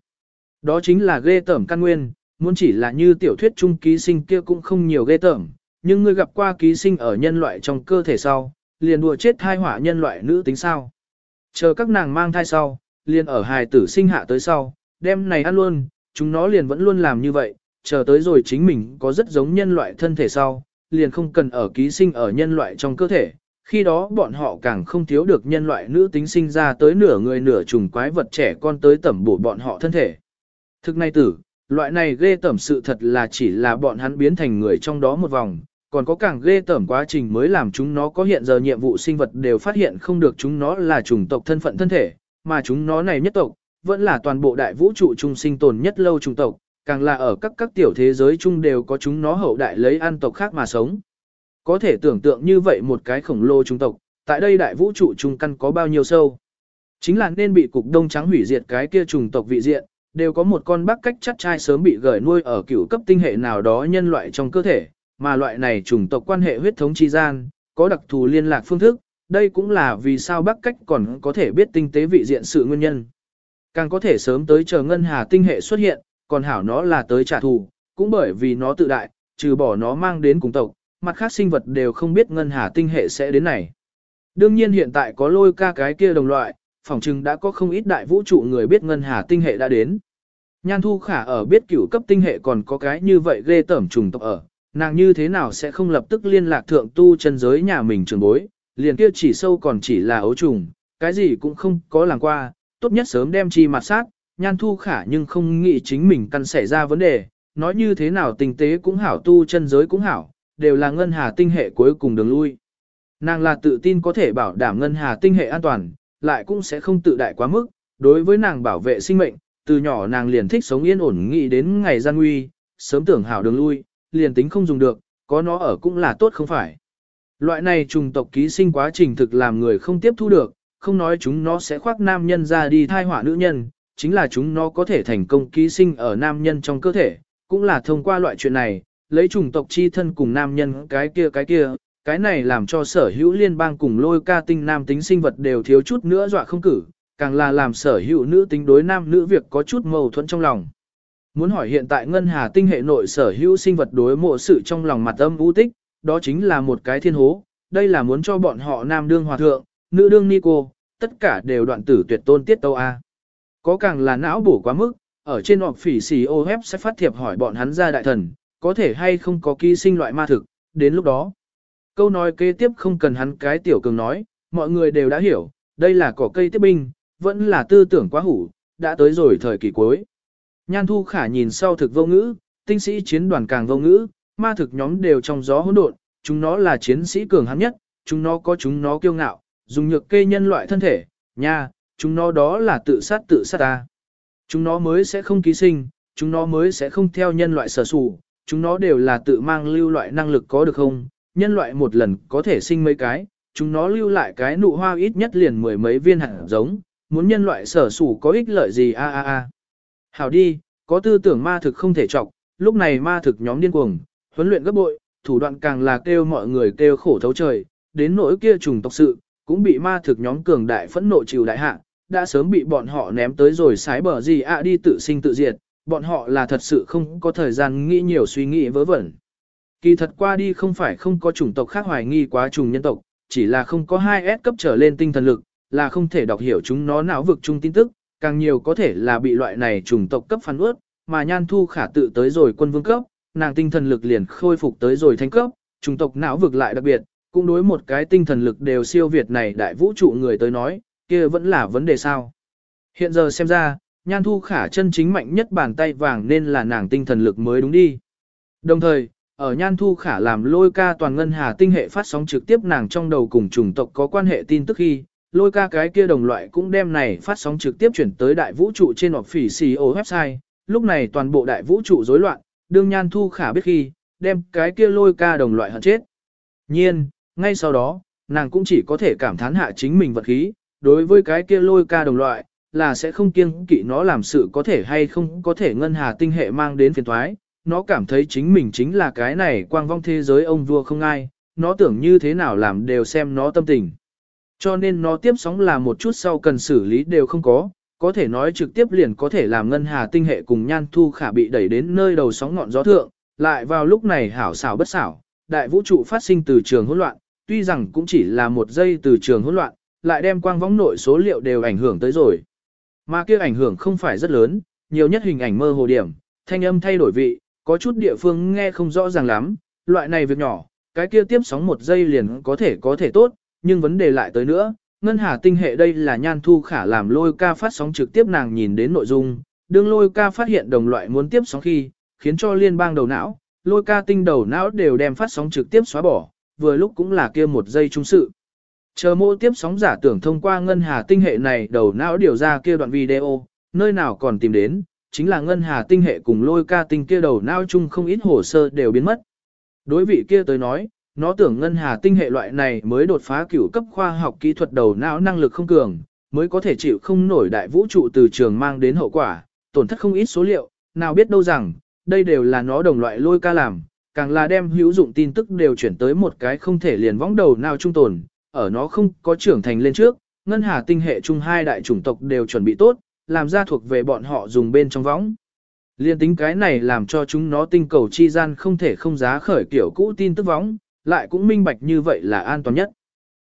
Đó chính là ghê tởm căn nguyên, muốn chỉ là như tiểu thuyết trung ký sinh kia cũng không nhiều ghê tởm, nhưng ngươi gặp qua ký sinh ở nhân loại trong cơ thể sau, liền đùa chết thai hỏa nhân loại nữ tính sao. Chờ các nàng mang thai sau, liền ở hài tử sinh hạ tới sau, đem này ăn luôn, chúng nó liền vẫn luôn làm như vậy, chờ tới rồi chính mình có rất giống nhân loại thân thể sau, liền không cần ở ký sinh ở nhân loại trong cơ thể. Khi đó bọn họ càng không thiếu được nhân loại nữ tính sinh ra tới nửa người nửa trùng quái vật trẻ con tới tẩm bổ bọn họ thân thể. Thực này tử, loại này ghê tẩm sự thật là chỉ là bọn hắn biến thành người trong đó một vòng, còn có càng ghê tẩm quá trình mới làm chúng nó có hiện giờ nhiệm vụ sinh vật đều phát hiện không được chúng nó là chủng tộc thân phận thân thể, mà chúng nó này nhất tộc, vẫn là toàn bộ đại vũ trụ trung sinh tồn nhất lâu chủng tộc, càng là ở các các tiểu thế giới chung đều có chúng nó hậu đại lấy ăn tộc khác mà sống. Có thể tưởng tượng như vậy một cái khổng lồ chủng tộc, tại đây đại vũ trụ trung căn có bao nhiêu sâu. Chính là nên bị cục đông trắng hủy diệt cái kia chủng tộc vị diện, đều có một con bác cách chắc trai sớm bị gửi nuôi ở cựu cấp tinh hệ nào đó nhân loại trong cơ thể, mà loại này chủng tộc quan hệ huyết thống chi gian, có đặc thù liên lạc phương thức, đây cũng là vì sao bác cách còn có thể biết tinh tế vị diện sự nguyên nhân. Càng có thể sớm tới chờ ngân hà tinh hệ xuất hiện, còn hảo nó là tới trả thù, cũng bởi vì nó tự đại, trừ bỏ nó mang đến cùng tộc, mặt khác sinh vật đều không biết ngân hà tinh hệ sẽ đến này. Đương nhiên hiện tại có lôi ca cái kia đồng loại, phỏng chừng đã có không ít đại vũ trụ người biết ngân hà tinh hệ đã đến. Nhan Thu Khả ở biết cửu cấp tinh hệ còn có cái như vậy ghê tẩm trùng tộc ở, nàng như thế nào sẽ không lập tức liên lạc thượng tu chân giới nhà mình trường bối, liền kia chỉ sâu còn chỉ là ấu trùng, cái gì cũng không có làm qua, tốt nhất sớm đem chi mặt sát, Nhan Thu Khả nhưng không nghĩ chính mình căn xảy ra vấn đề, nói như thế nào tình tế cũng hảo tu chân giới cũng hảo, đều là ngân hà tinh hệ cuối cùng đường lui. Nàng là tự tin có thể bảo đảm ngân hà tinh hệ an toàn, lại cũng sẽ không tự đại quá mức, đối với nàng bảo vệ sinh mệnh, từ nhỏ nàng liền thích sống yên ổn nghĩ đến ngày gian nguy, sớm tưởng hảo đường lui, liền tính không dùng được, có nó ở cũng là tốt không phải. Loại này trùng tộc ký sinh quá trình thực làm người không tiếp thu được, không nói chúng nó sẽ khoác nam nhân ra đi thai họa nữ nhân, chính là chúng nó có thể thành công ký sinh ở nam nhân trong cơ thể, cũng là thông qua loại chuyện này, lấy trùng tộc chi thân cùng nam nhân cái kia cái kia, cái này làm cho sở hữu liên bang cùng lôi ca tinh nam tính sinh vật đều thiếu chút nữa dọa không cử, càng là làm sở hữu nữ tính đối nam nữ việc có chút mâu thuẫn trong lòng. Muốn hỏi hiện tại ngân hà tinh hệ nội sở hữu sinh vật đối mộ sự trong lòng mặt âm u tích, đó chính là một cái thiên hố, đây là muốn cho bọn họ nam đương hòa thượng, nữ đương ni cô, tất cả đều đoạn tử tuyệt tôn tiết tâu A. Có càng là não bổ quá mức, ở trên họp phỉ xì ô hép sẽ phát thiệp hỏi bọn hắn ra đại thần, có thể hay không có ký sinh loại ma thực, đến lúc đó. Câu nói kế tiếp không cần hắn cái tiểu cường nói, mọi người đều đã hiểu, đây là cỏ cây tiếp binh, vẫn là tư tưởng quá hủ, đã tới rồi thời kỳ cuối. Nhan Thu Khả nhìn sau thực vô ngữ, tinh sĩ chiến đoàn càng vô ngữ, ma thực nhóm đều trong gió hỗn độn, chúng nó là chiến sĩ cường hắn nhất, chúng nó có chúng nó kiêu ngạo, dùng nhược kê nhân loại thân thể, nha, chúng nó đó là tự sát tự sát ta. Chúng nó mới sẽ không ký sinh, chúng nó mới sẽ không theo nhân loại sở sủ, chúng nó đều là tự mang lưu loại năng lực có được không, nhân loại một lần có thể sinh mấy cái, chúng nó lưu lại cái nụ hoa ít nhất liền mười mấy viên hạt giống, muốn nhân loại sở sủ có ích lợi gì a a a. Hảo đi, có tư tưởng ma thực không thể trọng, lúc này ma thực nhóm điên cuồng, huấn luyện gấp bội, thủ đoạn càng là kêu mọi người kêu khổ thấu trời, đến nỗi kia trùng tộc sự, cũng bị ma thực nhóm cường đại phẫn nộ chịu đại hạ, đã sớm bị bọn họ ném tới rồi sái bờ gì ạ đi tự sinh tự diệt, bọn họ là thật sự không có thời gian nghĩ nhiều suy nghĩ vớ vẩn. Kỳ thật qua đi không phải không có chủng tộc khác hoài nghi quá trùng nhân tộc, chỉ là không có 2S cấp trở lên tinh thần lực, là không thể đọc hiểu chúng nó não vực chung tin tức, càng nhiều có thể là bị loại này chủng tộc cấp phán ướt, mà nhan thu khả tự tới rồi quân vương cấp, nàng tinh thần lực liền khôi phục tới rồi thánh cấp, chủng tộc não vực lại đặc biệt, cũng đối một cái tinh thần lực đều siêu việt này đại vũ trụ người tới nói, kia vẫn là vấn đề sao. Hiện giờ xem ra, nhan thu khả chân chính mạnh nhất bàn tay vàng nên là nàng tinh thần lực mới đúng đi. Đồng thời, ở nhan thu khả làm lôi ca toàn ngân hà tinh hệ phát sóng trực tiếp nàng trong đầu cùng chủng tộc có quan hệ tin tức khi, lôi ca cái kia đồng loại cũng đem này phát sóng trực tiếp chuyển tới đại vũ trụ trên họp phỉ CEO website, lúc này toàn bộ đại vũ trụ rối loạn, đương nhan thu khả biết khi, đem cái kia lôi ca đồng loại hận chết. Nhiên, ngay sau đó, nàng cũng chỉ có thể cảm thán hạ chính mình vật khí, đối với cái kia lôi ca đồng loại, là sẽ không kiêng kỵ nó làm sự có thể hay không có thể ngân hà tinh hệ mang đến phiền thoái, nó cảm thấy chính mình chính là cái này quang vong thế giới ông vua không ai, nó tưởng như thế nào làm đều xem nó tâm tình. Cho nên nó tiếp sóng là một chút sau cần xử lý đều không có, có thể nói trực tiếp liền có thể làm ngân hà tinh hệ cùng nhan thu khả bị đẩy đến nơi đầu sóng ngọn gió thượng, lại vào lúc này hảo xảo bất xảo, đại vũ trụ phát sinh từ trường hỗn loạn, tuy rằng cũng chỉ là một giây từ trường hỗn loạn, lại đem quang võng nội số liệu đều ảnh hưởng tới rồi. Mà kia ảnh hưởng không phải rất lớn, nhiều nhất hình ảnh mơ hồ điểm, thanh âm thay đổi vị, có chút địa phương nghe không rõ ràng lắm, loại này việc nhỏ, cái kia tiếp sóng một giây liền có thể có thể tốt, nhưng vấn đề lại tới nữa, ngân hà tinh hệ đây là nhan thu khả làm lôi ca phát sóng trực tiếp nàng nhìn đến nội dung, đương lôi ca phát hiện đồng loại muốn tiếp sóng khi, khiến cho liên bang đầu não, lôi ca tinh đầu não đều đem phát sóng trực tiếp xóa bỏ, vừa lúc cũng là kia một giây trung sự. Chờ mô tiếp sóng giả tưởng thông qua ngân hà tinh hệ này đầu não điều ra kia đoạn video, nơi nào còn tìm đến, chính là ngân hà tinh hệ cùng lôi ca tinh kia đầu não chung không ít hồ sơ đều biến mất. Đối vị kia tới nói, nó tưởng ngân hà tinh hệ loại này mới đột phá cửu cấp khoa học kỹ thuật đầu não năng lực không cường, mới có thể chịu không nổi đại vũ trụ từ trường mang đến hậu quả, tổn thất không ít số liệu, nào biết đâu rằng, đây đều là nó đồng loại lôi ca làm, càng là đem hữu dụng tin tức đều chuyển tới một cái không thể liền võng đầu nào trung tồn, ở nó không có trưởng thành lên trước, ngân hà tinh hệ chung hai đại chủng tộc đều chuẩn bị tốt, làm ra thuộc về bọn họ dùng bên trong võng. Liên tính cái này làm cho chúng nó tinh cầu chi gian không thể không giá khởi kiểu cũ tin tức võng, lại cũng minh bạch như vậy là an toàn nhất.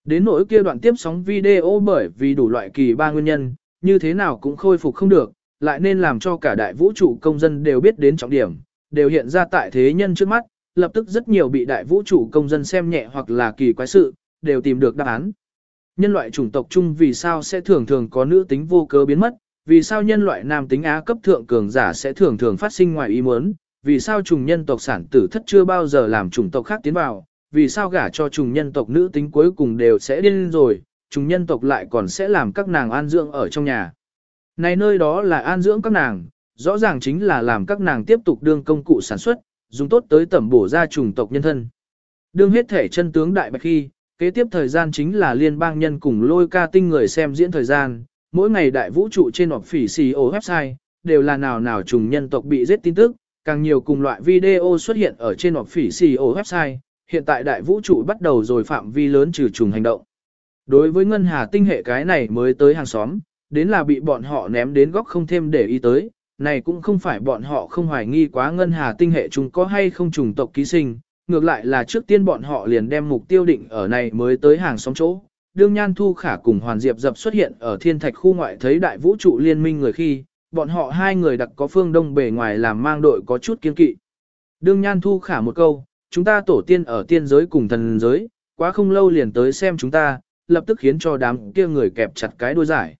Đến nỗi kia đoạn tiếp sóng video bởi vì đủ loại kỳ ba nguyên nhân, như thế nào cũng khôi phục không được, lại nên làm cho cả đại vũ trụ công dân đều biết đến trọng điểm, đều hiện ra tại thế nhân trước mắt, lập tức rất nhiều bị đại vũ trụ công dân xem nhẹ hoặc là kỳ quái sự, đều tìm được đáp án. Nhân loại chủng tộc chung vì sao sẽ thường thường có nữ tính vô cớ biến mất, vì sao nhân loại nam tính á cấp thượng cường giả sẽ thường thường phát sinh ngoài ý muốn, vì sao trùng nhân tộc sản tử thất chưa bao giờ làm chủng tộc khác tiến vào, vì sao gả cho trùng nhân tộc nữ tính cuối cùng đều sẽ điên rồi, trùng nhân tộc lại còn sẽ làm các nàng an dưỡng ở trong nhà. Này nơi đó là an dưỡng các nàng, rõ ràng chính là làm các nàng tiếp tục đương công cụ sản xuất, dùng tốt tới tẩm bổ ra trùng tộc nhân thân. Đương hết thể chân tướng đại bạch khi, kế tiếp thời gian chính là liên bang nhân cùng lôi ca tinh người xem diễn thời gian, mỗi ngày đại vũ trụ trên họp phỉ xì website, đều là nào nào trùng nhân tộc bị giết tin tức, càng nhiều cùng loại video xuất hiện ở trên họp phỉ xì website, hiện tại đại vũ trụ bắt đầu rồi phạm vi lớn trừ trùng hành động. Đối với ngân hà tinh hệ cái này mới tới hàng xóm, đến là bị bọn họ ném đến góc không thêm để ý tới, này cũng không phải bọn họ không hoài nghi quá ngân hà tinh hệ chúng có hay không trùng tộc ký sinh, ngược lại là trước tiên bọn họ liền đem mục tiêu định ở này mới tới hàng xóm chỗ. Đương Nhan Thu Khả cùng Hoàn Diệp dập xuất hiện ở thiên thạch khu ngoại thấy đại vũ trụ liên minh người khi, bọn họ hai người đặc có phương đông bề ngoài làm mang đội có chút kiên kỵ. Đương Nhan Thu Khả một câu, chúng ta tổ tiên ở tiên giới cùng thần giới, quá không lâu liền tới xem chúng ta, lập tức khiến cho đám kia người kẹp chặt cái đuôi giải.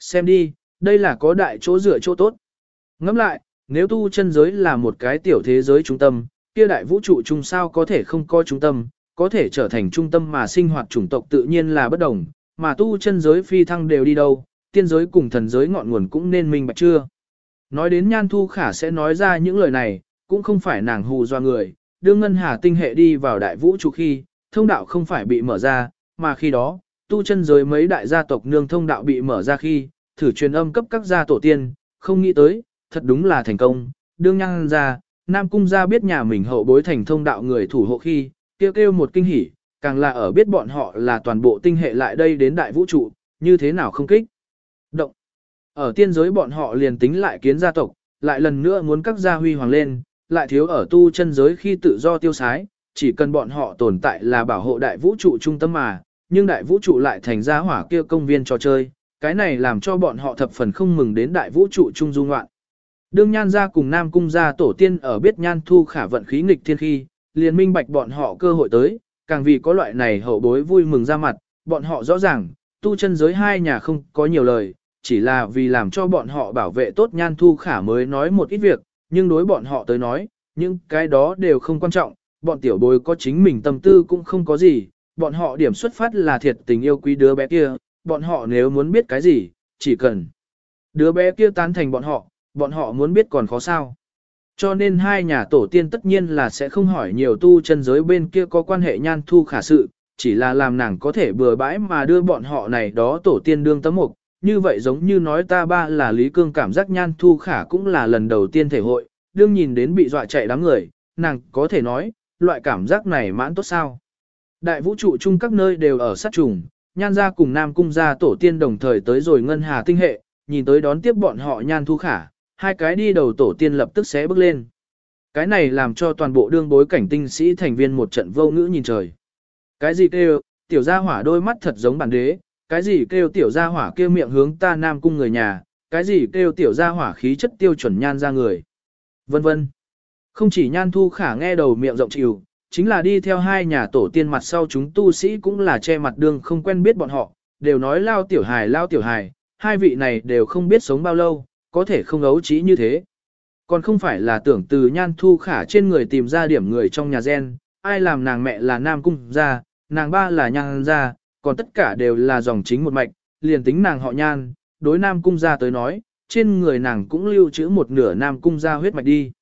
Xem đi, đây là có đại chỗ dựa chỗ tốt. Ngẫm lại, nếu tu chân giới là một cái tiểu thế giới trung tâm, kia đại vũ trụ chung sao có thể không có trung tâm, có thể trở thành trung tâm mà sinh hoạt chủng tộc tự nhiên là bất đồng, mà tu chân giới phi thăng đều đi đâu, tiên giới cùng thần giới ngọn nguồn cũng nên minh bạch chưa. Nói đến Nhan Thu Khả sẽ nói ra những lời này, cũng không phải nàng hù do người, đương ngân hà tinh hệ đi vào đại vũ trụ khi, thông đạo không phải bị mở ra, mà khi đó, tu chân giới mấy đại gia tộc nương thông đạo bị mở ra khi, thử truyền âm cấp các gia tổ tiên, không nghĩ tới, thật đúng là thành công, đương nhăn ra, Nam Cung gia biết nhà mình hậu bối thành thông đạo người thủ hộ khi, kêu kêu một kinh hỉ, càng là ở biết bọn họ là toàn bộ tinh hệ lại đây đến đại vũ trụ, như thế nào không kích. Động. Ở tiên giới bọn họ liền tính lại kiến gia tộc, lại lần nữa muốn các gia huy hoàng lên, lại thiếu ở tu chân giới khi tự do tiêu sái, chỉ cần bọn họ tồn tại là bảo hộ đại vũ trụ trung tâm mà, nhưng đại vũ trụ lại thành ra hỏa kia công viên trò chơi, cái này làm cho bọn họ thập phần không mừng đến đại vũ trụ trung du ngoạn. Đương nhan gia cùng nam cung gia tổ tiên ở biết nhan thu khả vận khí nghịch thiên khi, liền minh bạch bọn họ cơ hội tới, càng vì có loại này hậu bối vui mừng ra mặt, bọn họ rõ ràng, tu chân giới hai nhà không có nhiều lời, chỉ là vì làm cho bọn họ bảo vệ tốt nhan thu khả mới nói một ít việc, nhưng đối bọn họ tới nói, những cái đó đều không quan trọng, bọn tiểu bối có chính mình tâm tư cũng không có gì, bọn họ điểm xuất phát là thiệt tình yêu quý đứa bé kia, bọn họ nếu muốn biết cái gì, chỉ cần đứa bé kia tán thành bọn họ, bọn họ muốn biết còn khó sao. Cho nên hai nhà tổ tiên tất nhiên là sẽ không hỏi nhiều tu chân giới bên kia có quan hệ nhan thu khả sự, chỉ là làm nàng có thể bừa bãi mà đưa bọn họ này đó tổ tiên đương tấm mục. Như vậy giống như nói ta ba là Lý Cương cảm giác nhan thu khả cũng là lần đầu tiên thể hội, đương nhìn đến bị dọa chạy đám người, nàng có thể nói, loại cảm giác này mãn tốt sao. Đại vũ trụ chung các nơi đều ở sát trùng, nhan gia cùng nam cung gia tổ tiên đồng thời tới rồi ngân hà tinh hệ, nhìn tới đón tiếp bọn họ nhan thu khả, hai cái đi đầu tổ tiên lập tức sẽ bước lên. Cái này làm cho toàn bộ đương bối cảnh tinh sĩ thành viên một trận vô ngữ nhìn trời. Cái gì kêu, tiểu gia hỏa đôi mắt thật giống bản đế, cái gì kêu tiểu gia hỏa kêu miệng hướng ta nam cung người nhà, cái gì kêu tiểu gia hỏa khí chất tiêu chuẩn nhan ra người. Vân vân. Không chỉ nhan thu khả nghe đầu miệng rộng chịu, chính là đi theo hai nhà tổ tiên mặt sau chúng tu sĩ cũng là che mặt đường không quen biết bọn họ, đều nói lao tiểu hài lao tiểu hài, hai vị này đều không biết sống bao lâu, có thể không ấu trí như thế. Còn không phải là tưởng từ nhan thu khả trên người tìm ra điểm người trong nhà gen, ai làm nàng mẹ là nam cung gia, nàng ba là nhan gia, còn tất cả đều là dòng chính một mạch, liền tính nàng họ nhan, đối nam cung gia tới nói, trên người nàng cũng lưu trữ một nửa nam cung gia huyết mạch đi.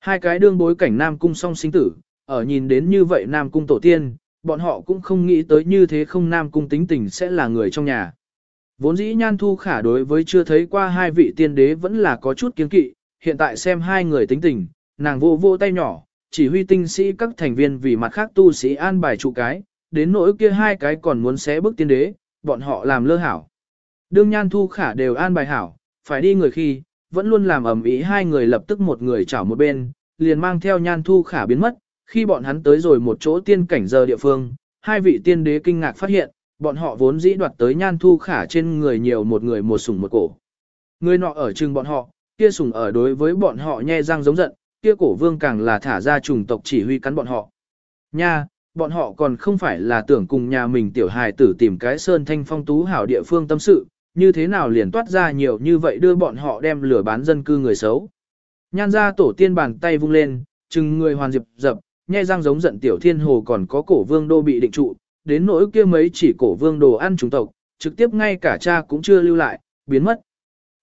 Hai cái đương bối cảnh nam cung song sinh tử, ở nhìn đến như vậy nam cung tổ tiên, bọn họ cũng không nghĩ tới như thế không nam cung tính tình sẽ là người trong nhà. Vốn dĩ nhan thu khả đối với chưa thấy qua hai vị tiên đế vẫn là có chút kiến kỵ, hiện tại xem hai người tính tình, nàng vô vô tay nhỏ, chỉ huy tinh sĩ các thành viên vì mặt khác tu sĩ an bài trụ cái, đến nỗi kia hai cái còn muốn xé bức tiên đế, bọn họ làm lơ hảo. Đương nhan thu khả đều an bài hảo, phải đi người khi, vẫn luôn làm ẩm ý hai người lập tức một người chảo một bên, liền mang theo nhan thu khả biến mất, khi bọn hắn tới rồi một chỗ tiên cảnh giờ địa phương, hai vị tiên đế kinh ngạc phát hiện, bọn họ vốn dĩ đoạt tới nhan thu khả trên người nhiều một người một sủng một cổ. Người nọ ở chừng bọn họ, kia sủng ở đối với bọn họ nhe răng giống giận, kia cổ vương càng là thả ra trùng tộc chỉ huy cắn bọn họ. Nha, bọn họ còn không phải là tưởng cùng nhà mình tiểu hài tử tìm cái sơn thanh phong tú hảo địa phương tâm sự, như thế nào liền toát ra nhiều như vậy đưa bọn họ đem lửa bán dân cư người xấu. Nhan ra tổ tiên bàn tay vung lên, chừng người hoàn diệp dập, nhe răng giống giận tiểu thiên hồ còn có cổ vương đô bị định trụ, đến nỗi kia mấy chỉ cổ vương đồ ăn chủng tộc, trực tiếp ngay cả cha cũng chưa lưu lại, biến mất.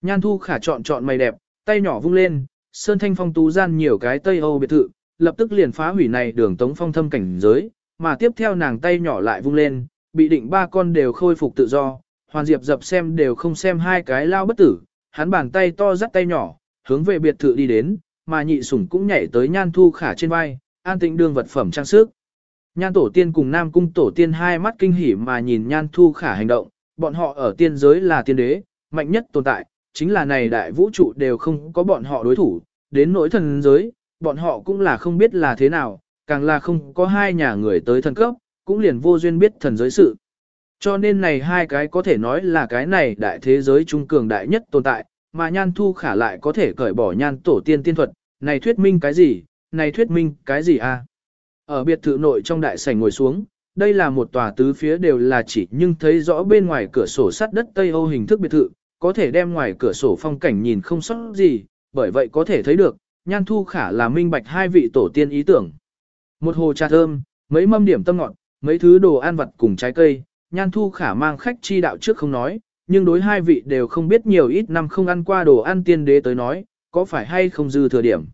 Nhan thu khả chọn chọn mày đẹp, tay nhỏ vung lên, sơn thanh phong tú gian nhiều cái tây âu biệt thự, lập tức liền phá hủy này đường tống phong thâm cảnh giới, mà tiếp theo nàng tay nhỏ lại vung lên, bị định ba con đều khôi phục tự do, hoàn diệp dập xem đều không xem hai cái lao bất tử, hắn bàn tay to dắt tay nhỏ, hướng về biệt thự đi đến, mà nhị sủng cũng nhảy tới nhan thu khả trên vai, an tĩnh đương vật phẩm trang sức. Nhan tổ tiên cùng nam cung tổ tiên hai mắt kinh hỉ mà nhìn nhan thu khả hành động, bọn họ ở tiên giới là tiên đế, mạnh nhất tồn tại, chính là này đại vũ trụ đều không có bọn họ đối thủ, đến nỗi thần giới, bọn họ cũng là không biết là thế nào, càng là không có hai nhà người tới thần cấp, cũng liền vô duyên biết thần giới sự. Cho nên này hai cái có thể nói là cái này đại thế giới trung cường đại nhất tồn tại, mà nhan thu khả lại có thể cởi bỏ nhan tổ tiên tiên thuật, này thuyết minh cái gì, này thuyết minh cái gì a? À? Ở biệt thự nội trong đại sảnh ngồi xuống, đây là một tòa tứ phía đều là chỉ nhưng thấy rõ bên ngoài cửa sổ sắt đất Tây Âu hình thức biệt thự, có thể đem ngoài cửa sổ phong cảnh nhìn không sót gì, bởi vậy có thể thấy được, nhan thu khả là minh bạch hai vị tổ tiên ý tưởng. Một hồ trà thơm, mấy mâm điểm tâm ngọt, mấy thứ đồ ăn vặt cùng trái cây, nhan thu khả mang khách chi đạo trước không nói, nhưng đối hai vị đều không biết nhiều ít năm không ăn qua đồ ăn tiên đế tới nói, có phải hay không dư thừa điểm.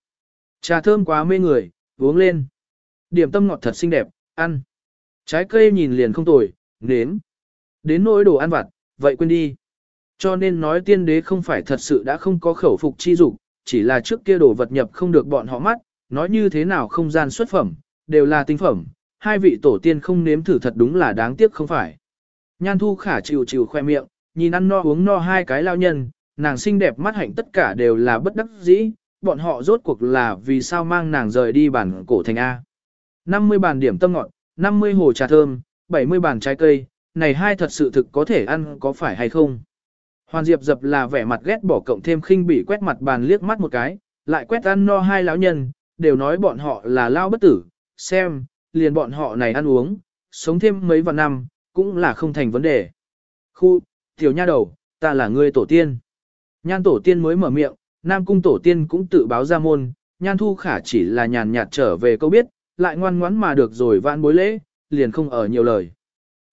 Trà thơm quá mê người, uống lên. Điểm tâm ngọt thật xinh đẹp, ăn. Trái cây nhìn liền không tồi, nếm. Đến nỗi đồ ăn vặt, vậy quên đi. Cho nên nói tiên đế không phải thật sự đã không có khẩu phục chi dục, chỉ là trước kia đồ vật nhập không được bọn họ mắt, nói như thế nào không gian xuất phẩm, đều là tinh phẩm, hai vị tổ tiên không nếm thử thật đúng là đáng tiếc không phải. Nhan thu khả chịu chịu khoe miệng, nhìn ăn no uống no hai cái lao nhân, nàng xinh đẹp mắt hạnh tất cả đều là bất đắc dĩ, bọn họ rốt cuộc là vì sao mang nàng rời đi bản cổ thành A. 50 bàn điểm tâm ngọt, 50 hồ trà thơm, 70 bàn trái cây, này hai thật sự thực có thể ăn có phải hay không. Hoàn Diệp dập là vẻ mặt ghét bỏ cộng thêm khinh bỉ quét mặt bàn liếc mắt một cái, lại quét ăn no hai lão nhân, đều nói bọn họ là lao bất tử, xem, liền bọn họ này ăn uống, sống thêm mấy vạn năm, cũng là không thành vấn đề. Khu, tiểu nha đầu, ta là người tổ tiên. Nhan tổ tiên mới mở miệng, Nam cung tổ tiên cũng tự báo ra môn, nhan thu khả chỉ là nhàn nhạt trở về câu biết, lại ngoan ngoãn mà được rồi vãn bối lễ, liền không ở nhiều lời.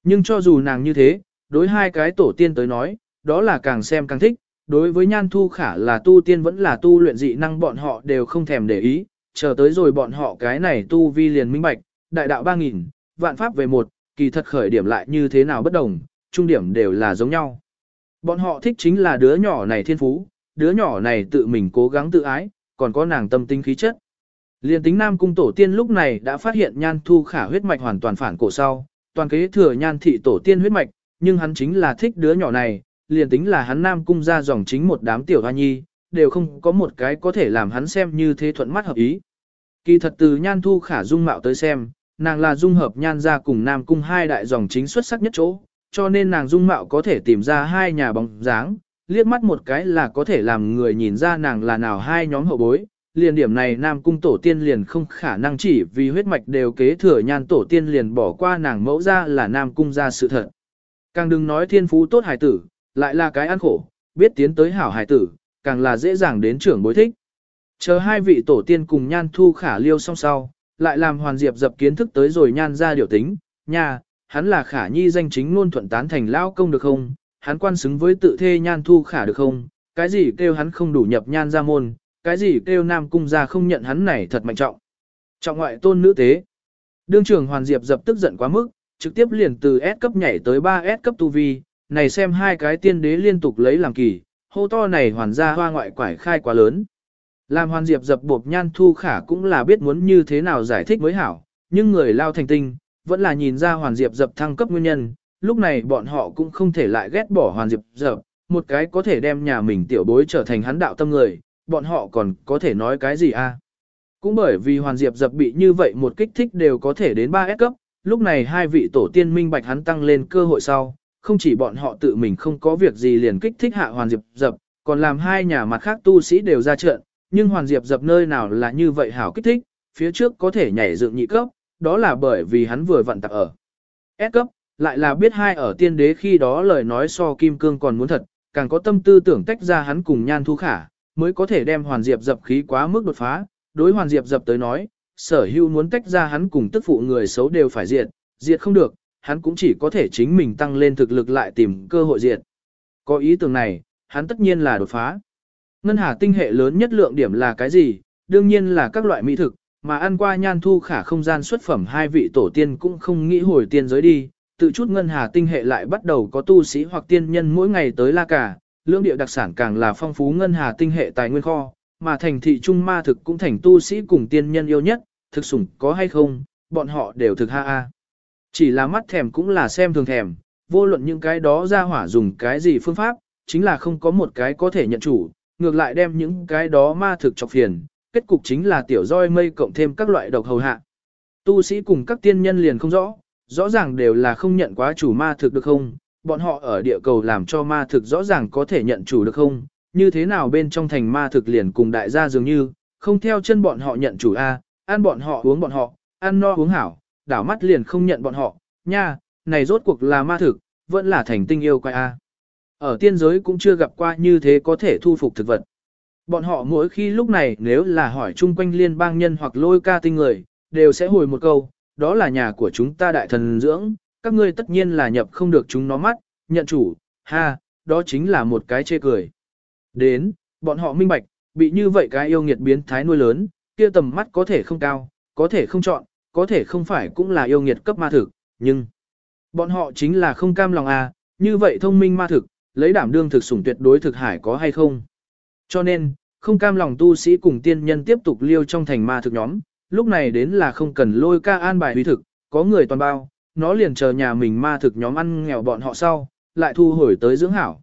Nhưng cho dù nàng như thế, đối hai cái tổ tiên tới nói, đó là càng xem càng thích, đối với nhan thu khả là tu tiên vẫn là tu luyện dị năng bọn họ đều không thèm để ý, chờ tới rồi bọn họ cái này tu vi liền minh bạch, đại đạo 3.000, vạn pháp về một, kỳ thật khởi điểm lại như thế nào bất đồng, trung điểm đều là giống nhau. Bọn họ thích chính là đứa nhỏ này thiên phú, đứa nhỏ này tự mình cố gắng tự ái, còn có nàng tâm tinh khí chất. Liên tính Nam Cung Tổ tiên lúc này đã phát hiện nhan thu khả huyết mạch hoàn toàn phản cổ sau, toàn kế thừa nhan thị Tổ tiên huyết mạch, nhưng hắn chính là thích đứa nhỏ này, liền tính là hắn Nam Cung ra dòng chính một đám tiểu hoa nhi, đều không có một cái có thể làm hắn xem như thế thuận mắt hợp ý. Kỳ thật từ nhan thu khả dung mạo tới xem, nàng là dung hợp nhan ra cùng Nam Cung hai đại dòng chính xuất sắc nhất chỗ, cho nên nàng dung mạo có thể tìm ra hai nhà bóng dáng, liếc mắt một cái là có thể làm người nhìn ra nàng là nào hai nhóm hậu bối. Liền điểm này Nam Cung tổ tiên liền không khả năng chỉ vì huyết mạch đều kế thừa nhan tổ tiên liền bỏ qua nàng mẫu ra là Nam Cung ra sự thật. Càng đừng nói thiên phú tốt hài tử, lại là cái ăn khổ, biết tiến tới hảo hài tử, càng là dễ dàng đến trưởng bối thích. Chờ hai vị tổ tiên cùng nhan thu khả liêu song sau, lại làm hoàn diệp dập kiến thức tới rồi nhan ra điều tính, nha, hắn là khả nhi danh chính luôn thuận tán thành lao công được không, hắn quan xứng với tự thê nhan thu khả được không, cái gì kêu hắn không đủ nhập nhan ra môn, cái gì kêu nam cung ra không nhận hắn này thật mạnh trọng. Trọng ngoại tôn nữ tế. Đương trưởng hoàn diệp dập tức giận quá mức, trực tiếp liền từ S cấp nhảy tới 3S cấp tu vi, này xem hai cái tiên đế liên tục lấy làm kỳ, hô to này hoàn ra hoa ngoại quải khai quá lớn. Làm hoàn diệp dập bộp nhan thu khả cũng là biết muốn như thế nào giải thích mới hảo, nhưng người lao thành tinh, vẫn là nhìn ra hoàn diệp dập thăng cấp nguyên nhân, lúc này bọn họ cũng không thể lại ghét bỏ hoàn diệp dập, một cái có thể đem nhà mình tiểu bối trở thành hắn đạo tâm người, bọn họ còn có thể nói cái gì a? Cũng bởi vì hoàn diệp dập bị như vậy một kích thích đều có thể đến 3S cấp, lúc này hai vị tổ tiên minh bạch hắn tăng lên cơ hội sau, không chỉ bọn họ tự mình không có việc gì liền kích thích hạ hoàn diệp dập, còn làm hai nhà mặt khác tu sĩ đều ra trận, nhưng hoàn diệp dập nơi nào là như vậy hảo kích thích, phía trước có thể nhảy dựng nhị cấp, đó là bởi vì hắn vừa vận tập ở. S cấp, lại là biết hai ở tiên đế khi đó lời nói so kim cương còn muốn thật, càng có tâm tư tưởng tách ra hắn cùng nhan thu khả, mới có thể đem hoàn diệp dập khí quá mức đột phá, đối hoàn diệp dập tới nói, sở hữu muốn tách ra hắn cùng tức phụ người xấu đều phải diệt, diệt không được, hắn cũng chỉ có thể chính mình tăng lên thực lực lại tìm cơ hội diệt. Có ý tưởng này, hắn tất nhiên là đột phá. Ngân hà tinh hệ lớn nhất lượng điểm là cái gì? Đương nhiên là các loại mỹ thực, mà ăn qua nhan thu khả không gian xuất phẩm hai vị tổ tiên cũng không nghĩ hồi tiên giới đi, tự chút ngân hà tinh hệ lại bắt đầu có tu sĩ hoặc tiên nhân mỗi ngày tới la cả, lưỡng địa đặc sản càng là phong phú ngân hà tinh hệ tài nguyên kho, mà thành thị trung ma thực cũng thành tu sĩ cùng tiên nhân yêu nhất, thực sủng có hay không, bọn họ đều thực ha a. Chỉ là mắt thèm cũng là xem thường thèm, vô luận những cái đó ra hỏa dùng cái gì phương pháp, chính là không có một cái có thể nhận chủ, ngược lại đem những cái đó ma thực chọc phiền, kết cục chính là tiểu roi mây cộng thêm các loại độc hầu hạ. Tu sĩ cùng các tiên nhân liền không rõ, rõ ràng đều là không nhận quá chủ ma thực được không, bọn họ ở địa cầu làm cho ma thực rõ ràng có thể nhận chủ được không, như thế nào bên trong thành ma thực liền cùng đại gia dường như, không theo chân bọn họ nhận chủ A, ăn bọn họ uống bọn họ, ăn no uống hảo, đảo mắt liền không nhận bọn họ, nha, này rốt cuộc là ma thực, vẫn là thành tinh yêu quái A. Ở tiên giới cũng chưa gặp qua như thế có thể thu phục thực vật. Bọn họ mỗi khi lúc này nếu là hỏi chung quanh liên bang nhân hoặc lôi ca tinh người, đều sẽ hồi một câu, đó là nhà của chúng ta đại thần dưỡng, các ngươi tất nhiên là nhập không được chúng nó mắt, nhận chủ, ha, đó chính là một cái chê cười. Đến, bọn họ minh bạch, bị như vậy cái yêu nghiệt biến thái nuôi lớn, kia tầm mắt có thể không cao, có thể không chọn, có thể không phải cũng là yêu nghiệt cấp ma thực, nhưng bọn họ chính là không cam lòng à, như vậy thông minh ma thực, lấy đảm đương thực sủng tuyệt đối thực hải có hay không. Cho nên, không cam lòng tu sĩ cùng tiên nhân tiếp tục liêu trong thành ma thực nhóm, lúc này đến là không cần lôi ca an bài huy thực, có người toàn bao, nó liền chờ nhà mình ma thực nhóm ăn nghèo bọn họ sau, lại thu hồi tới dưỡng hảo.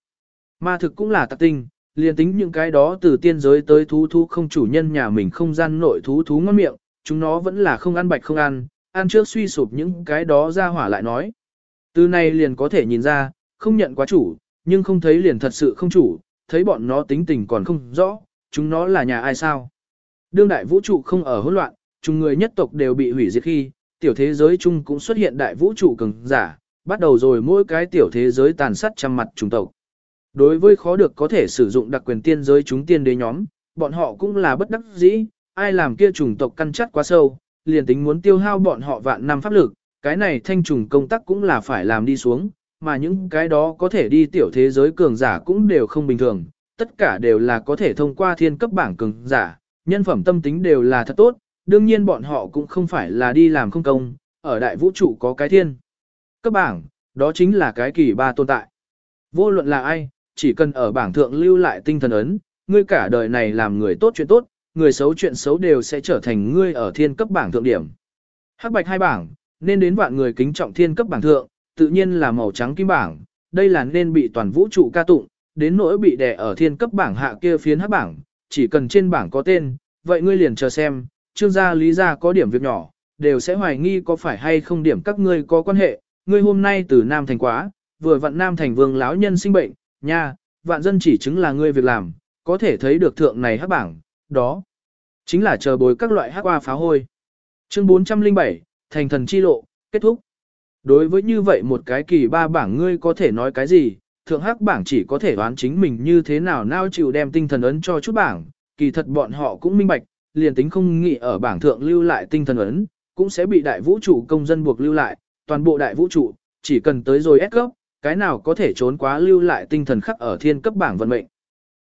Ma thực cũng là tạc tinh, liền tính những cái đó từ tiên giới tới thú thú không chủ nhân nhà mình không gian nội thú thú ngon miệng, chúng nó vẫn là không ăn bạch không ăn, ăn trước suy sụp những cái đó ra hỏa lại nói. Từ này liền có thể nhìn ra, không nhận quá chủ, nhưng không thấy liền thật sự không chủ, thấy bọn nó tính tình còn không rõ, chúng nó là nhà ai sao. Đương đại vũ trụ không ở hỗn loạn, chúng người nhất tộc đều bị hủy diệt khi, tiểu thế giới chung cũng xuất hiện đại vũ trụ cường giả, bắt đầu rồi mỗi cái tiểu thế giới tàn sát trăm mặt chủng tộc. Đối với khó được có thể sử dụng đặc quyền tiên giới chúng tiên đế nhóm, bọn họ cũng là bất đắc dĩ, ai làm kia chủng tộc căn chắt quá sâu, liền tính muốn tiêu hao bọn họ vạn năm pháp lực, cái này thanh trùng công tác cũng là phải làm đi xuống, mà những cái đó có thể đi tiểu thế giới cường giả cũng đều không bình thường, tất cả đều là có thể thông qua thiên cấp bảng cường giả, nhân phẩm tâm tính đều là thật tốt, đương nhiên bọn họ cũng không phải là đi làm không công, ở đại vũ trụ có cái thiên. Cấp bảng, đó chính là cái kỳ ba tồn tại. Vô luận là ai, chỉ cần ở bảng thượng lưu lại tinh thần ấn, ngươi cả đời này làm người tốt chuyện tốt, người xấu chuyện xấu đều sẽ trở thành ngươi ở thiên cấp bảng thượng điểm. Hắc bạch hai bảng, nên đến vạn người kính trọng thiên cấp bảng thượng, tự nhiên là màu trắng kim bảng, đây là nên bị toàn vũ trụ ca tụng, đến nỗi bị đè ở thiên cấp bảng hạ kia phiến hắc bảng, chỉ cần trên bảng có tên, vậy ngươi liền chờ xem, trương gia lý gia có điểm việc nhỏ, đều sẽ hoài nghi có phải hay không điểm các ngươi có quan hệ, ngươi hôm nay từ Nam Thành quá, vừa vặn Nam Thành vương lão nhân sinh bệnh, nha, vạn dân chỉ chứng là ngươi việc làm, có thể thấy được thượng này hắc bảng, đó. Chính là chờ bồi các loại hắc hoa phá hôi. Chương 407, Thành thần chi lộ, kết thúc. Đối với như vậy một cái kỳ ba bảng ngươi có thể nói cái gì, thượng hắc bảng chỉ có thể đoán chính mình như thế nào nao chịu đem tinh thần ấn cho chút bảng, kỳ thật bọn họ cũng minh bạch, liền tính không nghĩ ở bảng thượng lưu lại tinh thần ấn, cũng sẽ bị đại vũ trụ công dân buộc lưu lại, toàn bộ đại vũ trụ, chỉ cần tới rồi S cấp, cái nào có thể trốn quá lưu lại tinh thần khắc ở thiên cấp bảng vận mệnh.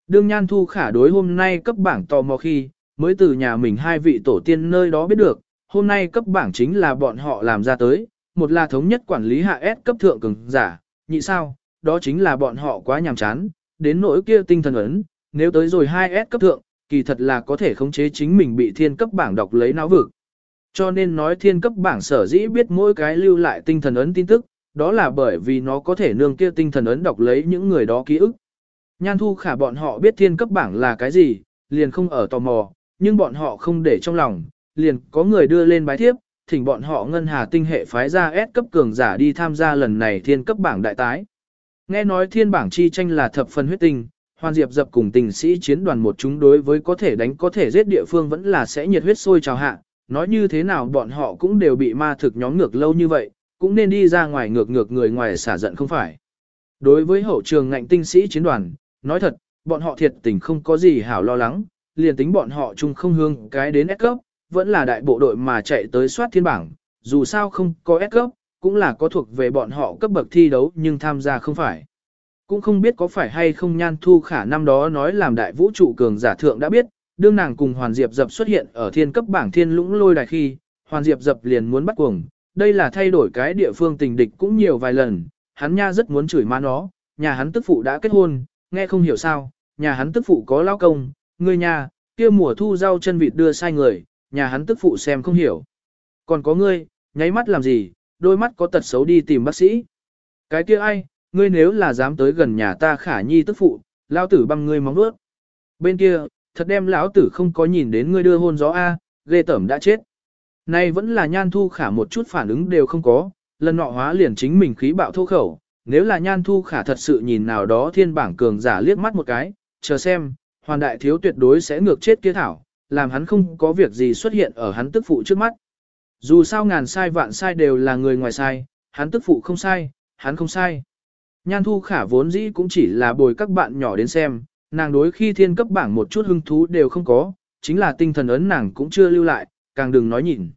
Đương Nhan Thu Khả đối hôm nay cấp bảng tò mò khi, mới từ nhà mình hai vị tổ tiên nơi đó biết được, hôm nay cấp bảng chính là bọn họ làm ra tới, một là thống nhất quản lý hạ S cấp thượng cường giả, nhị sao, đó chính là bọn họ quá nhàm chán, đến nỗi kia tinh thần ấn, nếu tới rồi 2S cấp thượng, kỳ thật là có thể khống chế chính mình bị thiên cấp bảng đọc lấy não vực. Cho nên nói thiên cấp bảng sở dĩ biết mỗi cái lưu lại tinh thần ấn tin tức, đó là bởi vì nó có thể nương kia tinh thần ấn đọc lấy những người đó ký ức. Nhan thu khả bọn họ biết thiên cấp bảng là cái gì, liền không ở tò mò, nhưng bọn họ không để trong lòng, liền có người đưa lên bái thiếp, thỉnh bọn họ ngân hà tinh hệ phái ra S cấp cường giả đi tham gia lần này thiên cấp bảng đại tái. Nghe nói thiên bảng chi tranh là thập phần huyết tinh, Hoàn Diệp dập cùng tình sĩ chiến đoàn một chúng đối với có thể đánh có thể giết địa phương vẫn là sẽ nhiệt huyết sôi trào hạ, nói như thế nào bọn họ cũng đều bị ma thực nhóm ngược lâu như vậy, cũng nên đi ra ngoài ngược ngược người ngoài xả giận không phải. Đối với hậu trường ngạnh tinh sĩ chiến đoàn, nói thật, bọn họ thiệt tình không có gì hảo lo lắng, liền tính bọn họ chung không hương cái đến S cấp, vẫn là đại bộ đội mà chạy tới soát thiên bảng, dù sao không có S cấp, cũng là có thuộc về bọn họ cấp bậc thi đấu nhưng tham gia không phải. Cũng không biết có phải hay không nhan thu khả năm đó nói làm đại vũ trụ cường giả thượng đã biết, đương nàng cùng Hoàn Diệp Dập xuất hiện ở thiên cấp bảng thiên lũng lôi đài khi, Hoàn Diệp Dập liền muốn bắt cuồng, đây là thay đổi cái địa phương tình địch cũng nhiều vài lần, hắn nha rất muốn chửi má nó, nhà hắn tức phụ đã kết hôn, nghe không hiểu sao, nhà hắn tức phụ có lao công, người nhà, kia mùa thu rau chân vịt đưa sai người, nhà hắn tức phụ xem không hiểu. Còn có ngươi, nháy mắt làm gì, đôi mắt có tật xấu đi tìm bác sĩ. Cái kia ai, ngươi nếu là dám tới gần nhà ta khả nhi tức phụ, lão tử băm ngươi móng nuốt. Bên kia, thật đem lão tử không có nhìn đến ngươi đưa hôn gió A, ghê tẩm đã chết. Nay vẫn là nhan thu khả một chút phản ứng đều không có, lần nọ hóa liền chính mình khí bạo thô khẩu. Nếu là nhan thu khả thật sự nhìn nào đó thiên bảng cường giả liếc mắt một cái, chờ xem, hoàn đại thiếu tuyệt đối sẽ ngược chết kia thảo, làm hắn không có việc gì xuất hiện ở hắn tức phụ trước mắt. Dù sao ngàn sai vạn sai đều là người ngoài sai, hắn tức phụ không sai, hắn không sai. Nhan thu khả vốn dĩ cũng chỉ là bồi các bạn nhỏ đến xem, nàng đối khi thiên cấp bảng một chút hứng thú đều không có, chính là tinh thần ấn nàng cũng chưa lưu lại, càng đừng nói nhìn.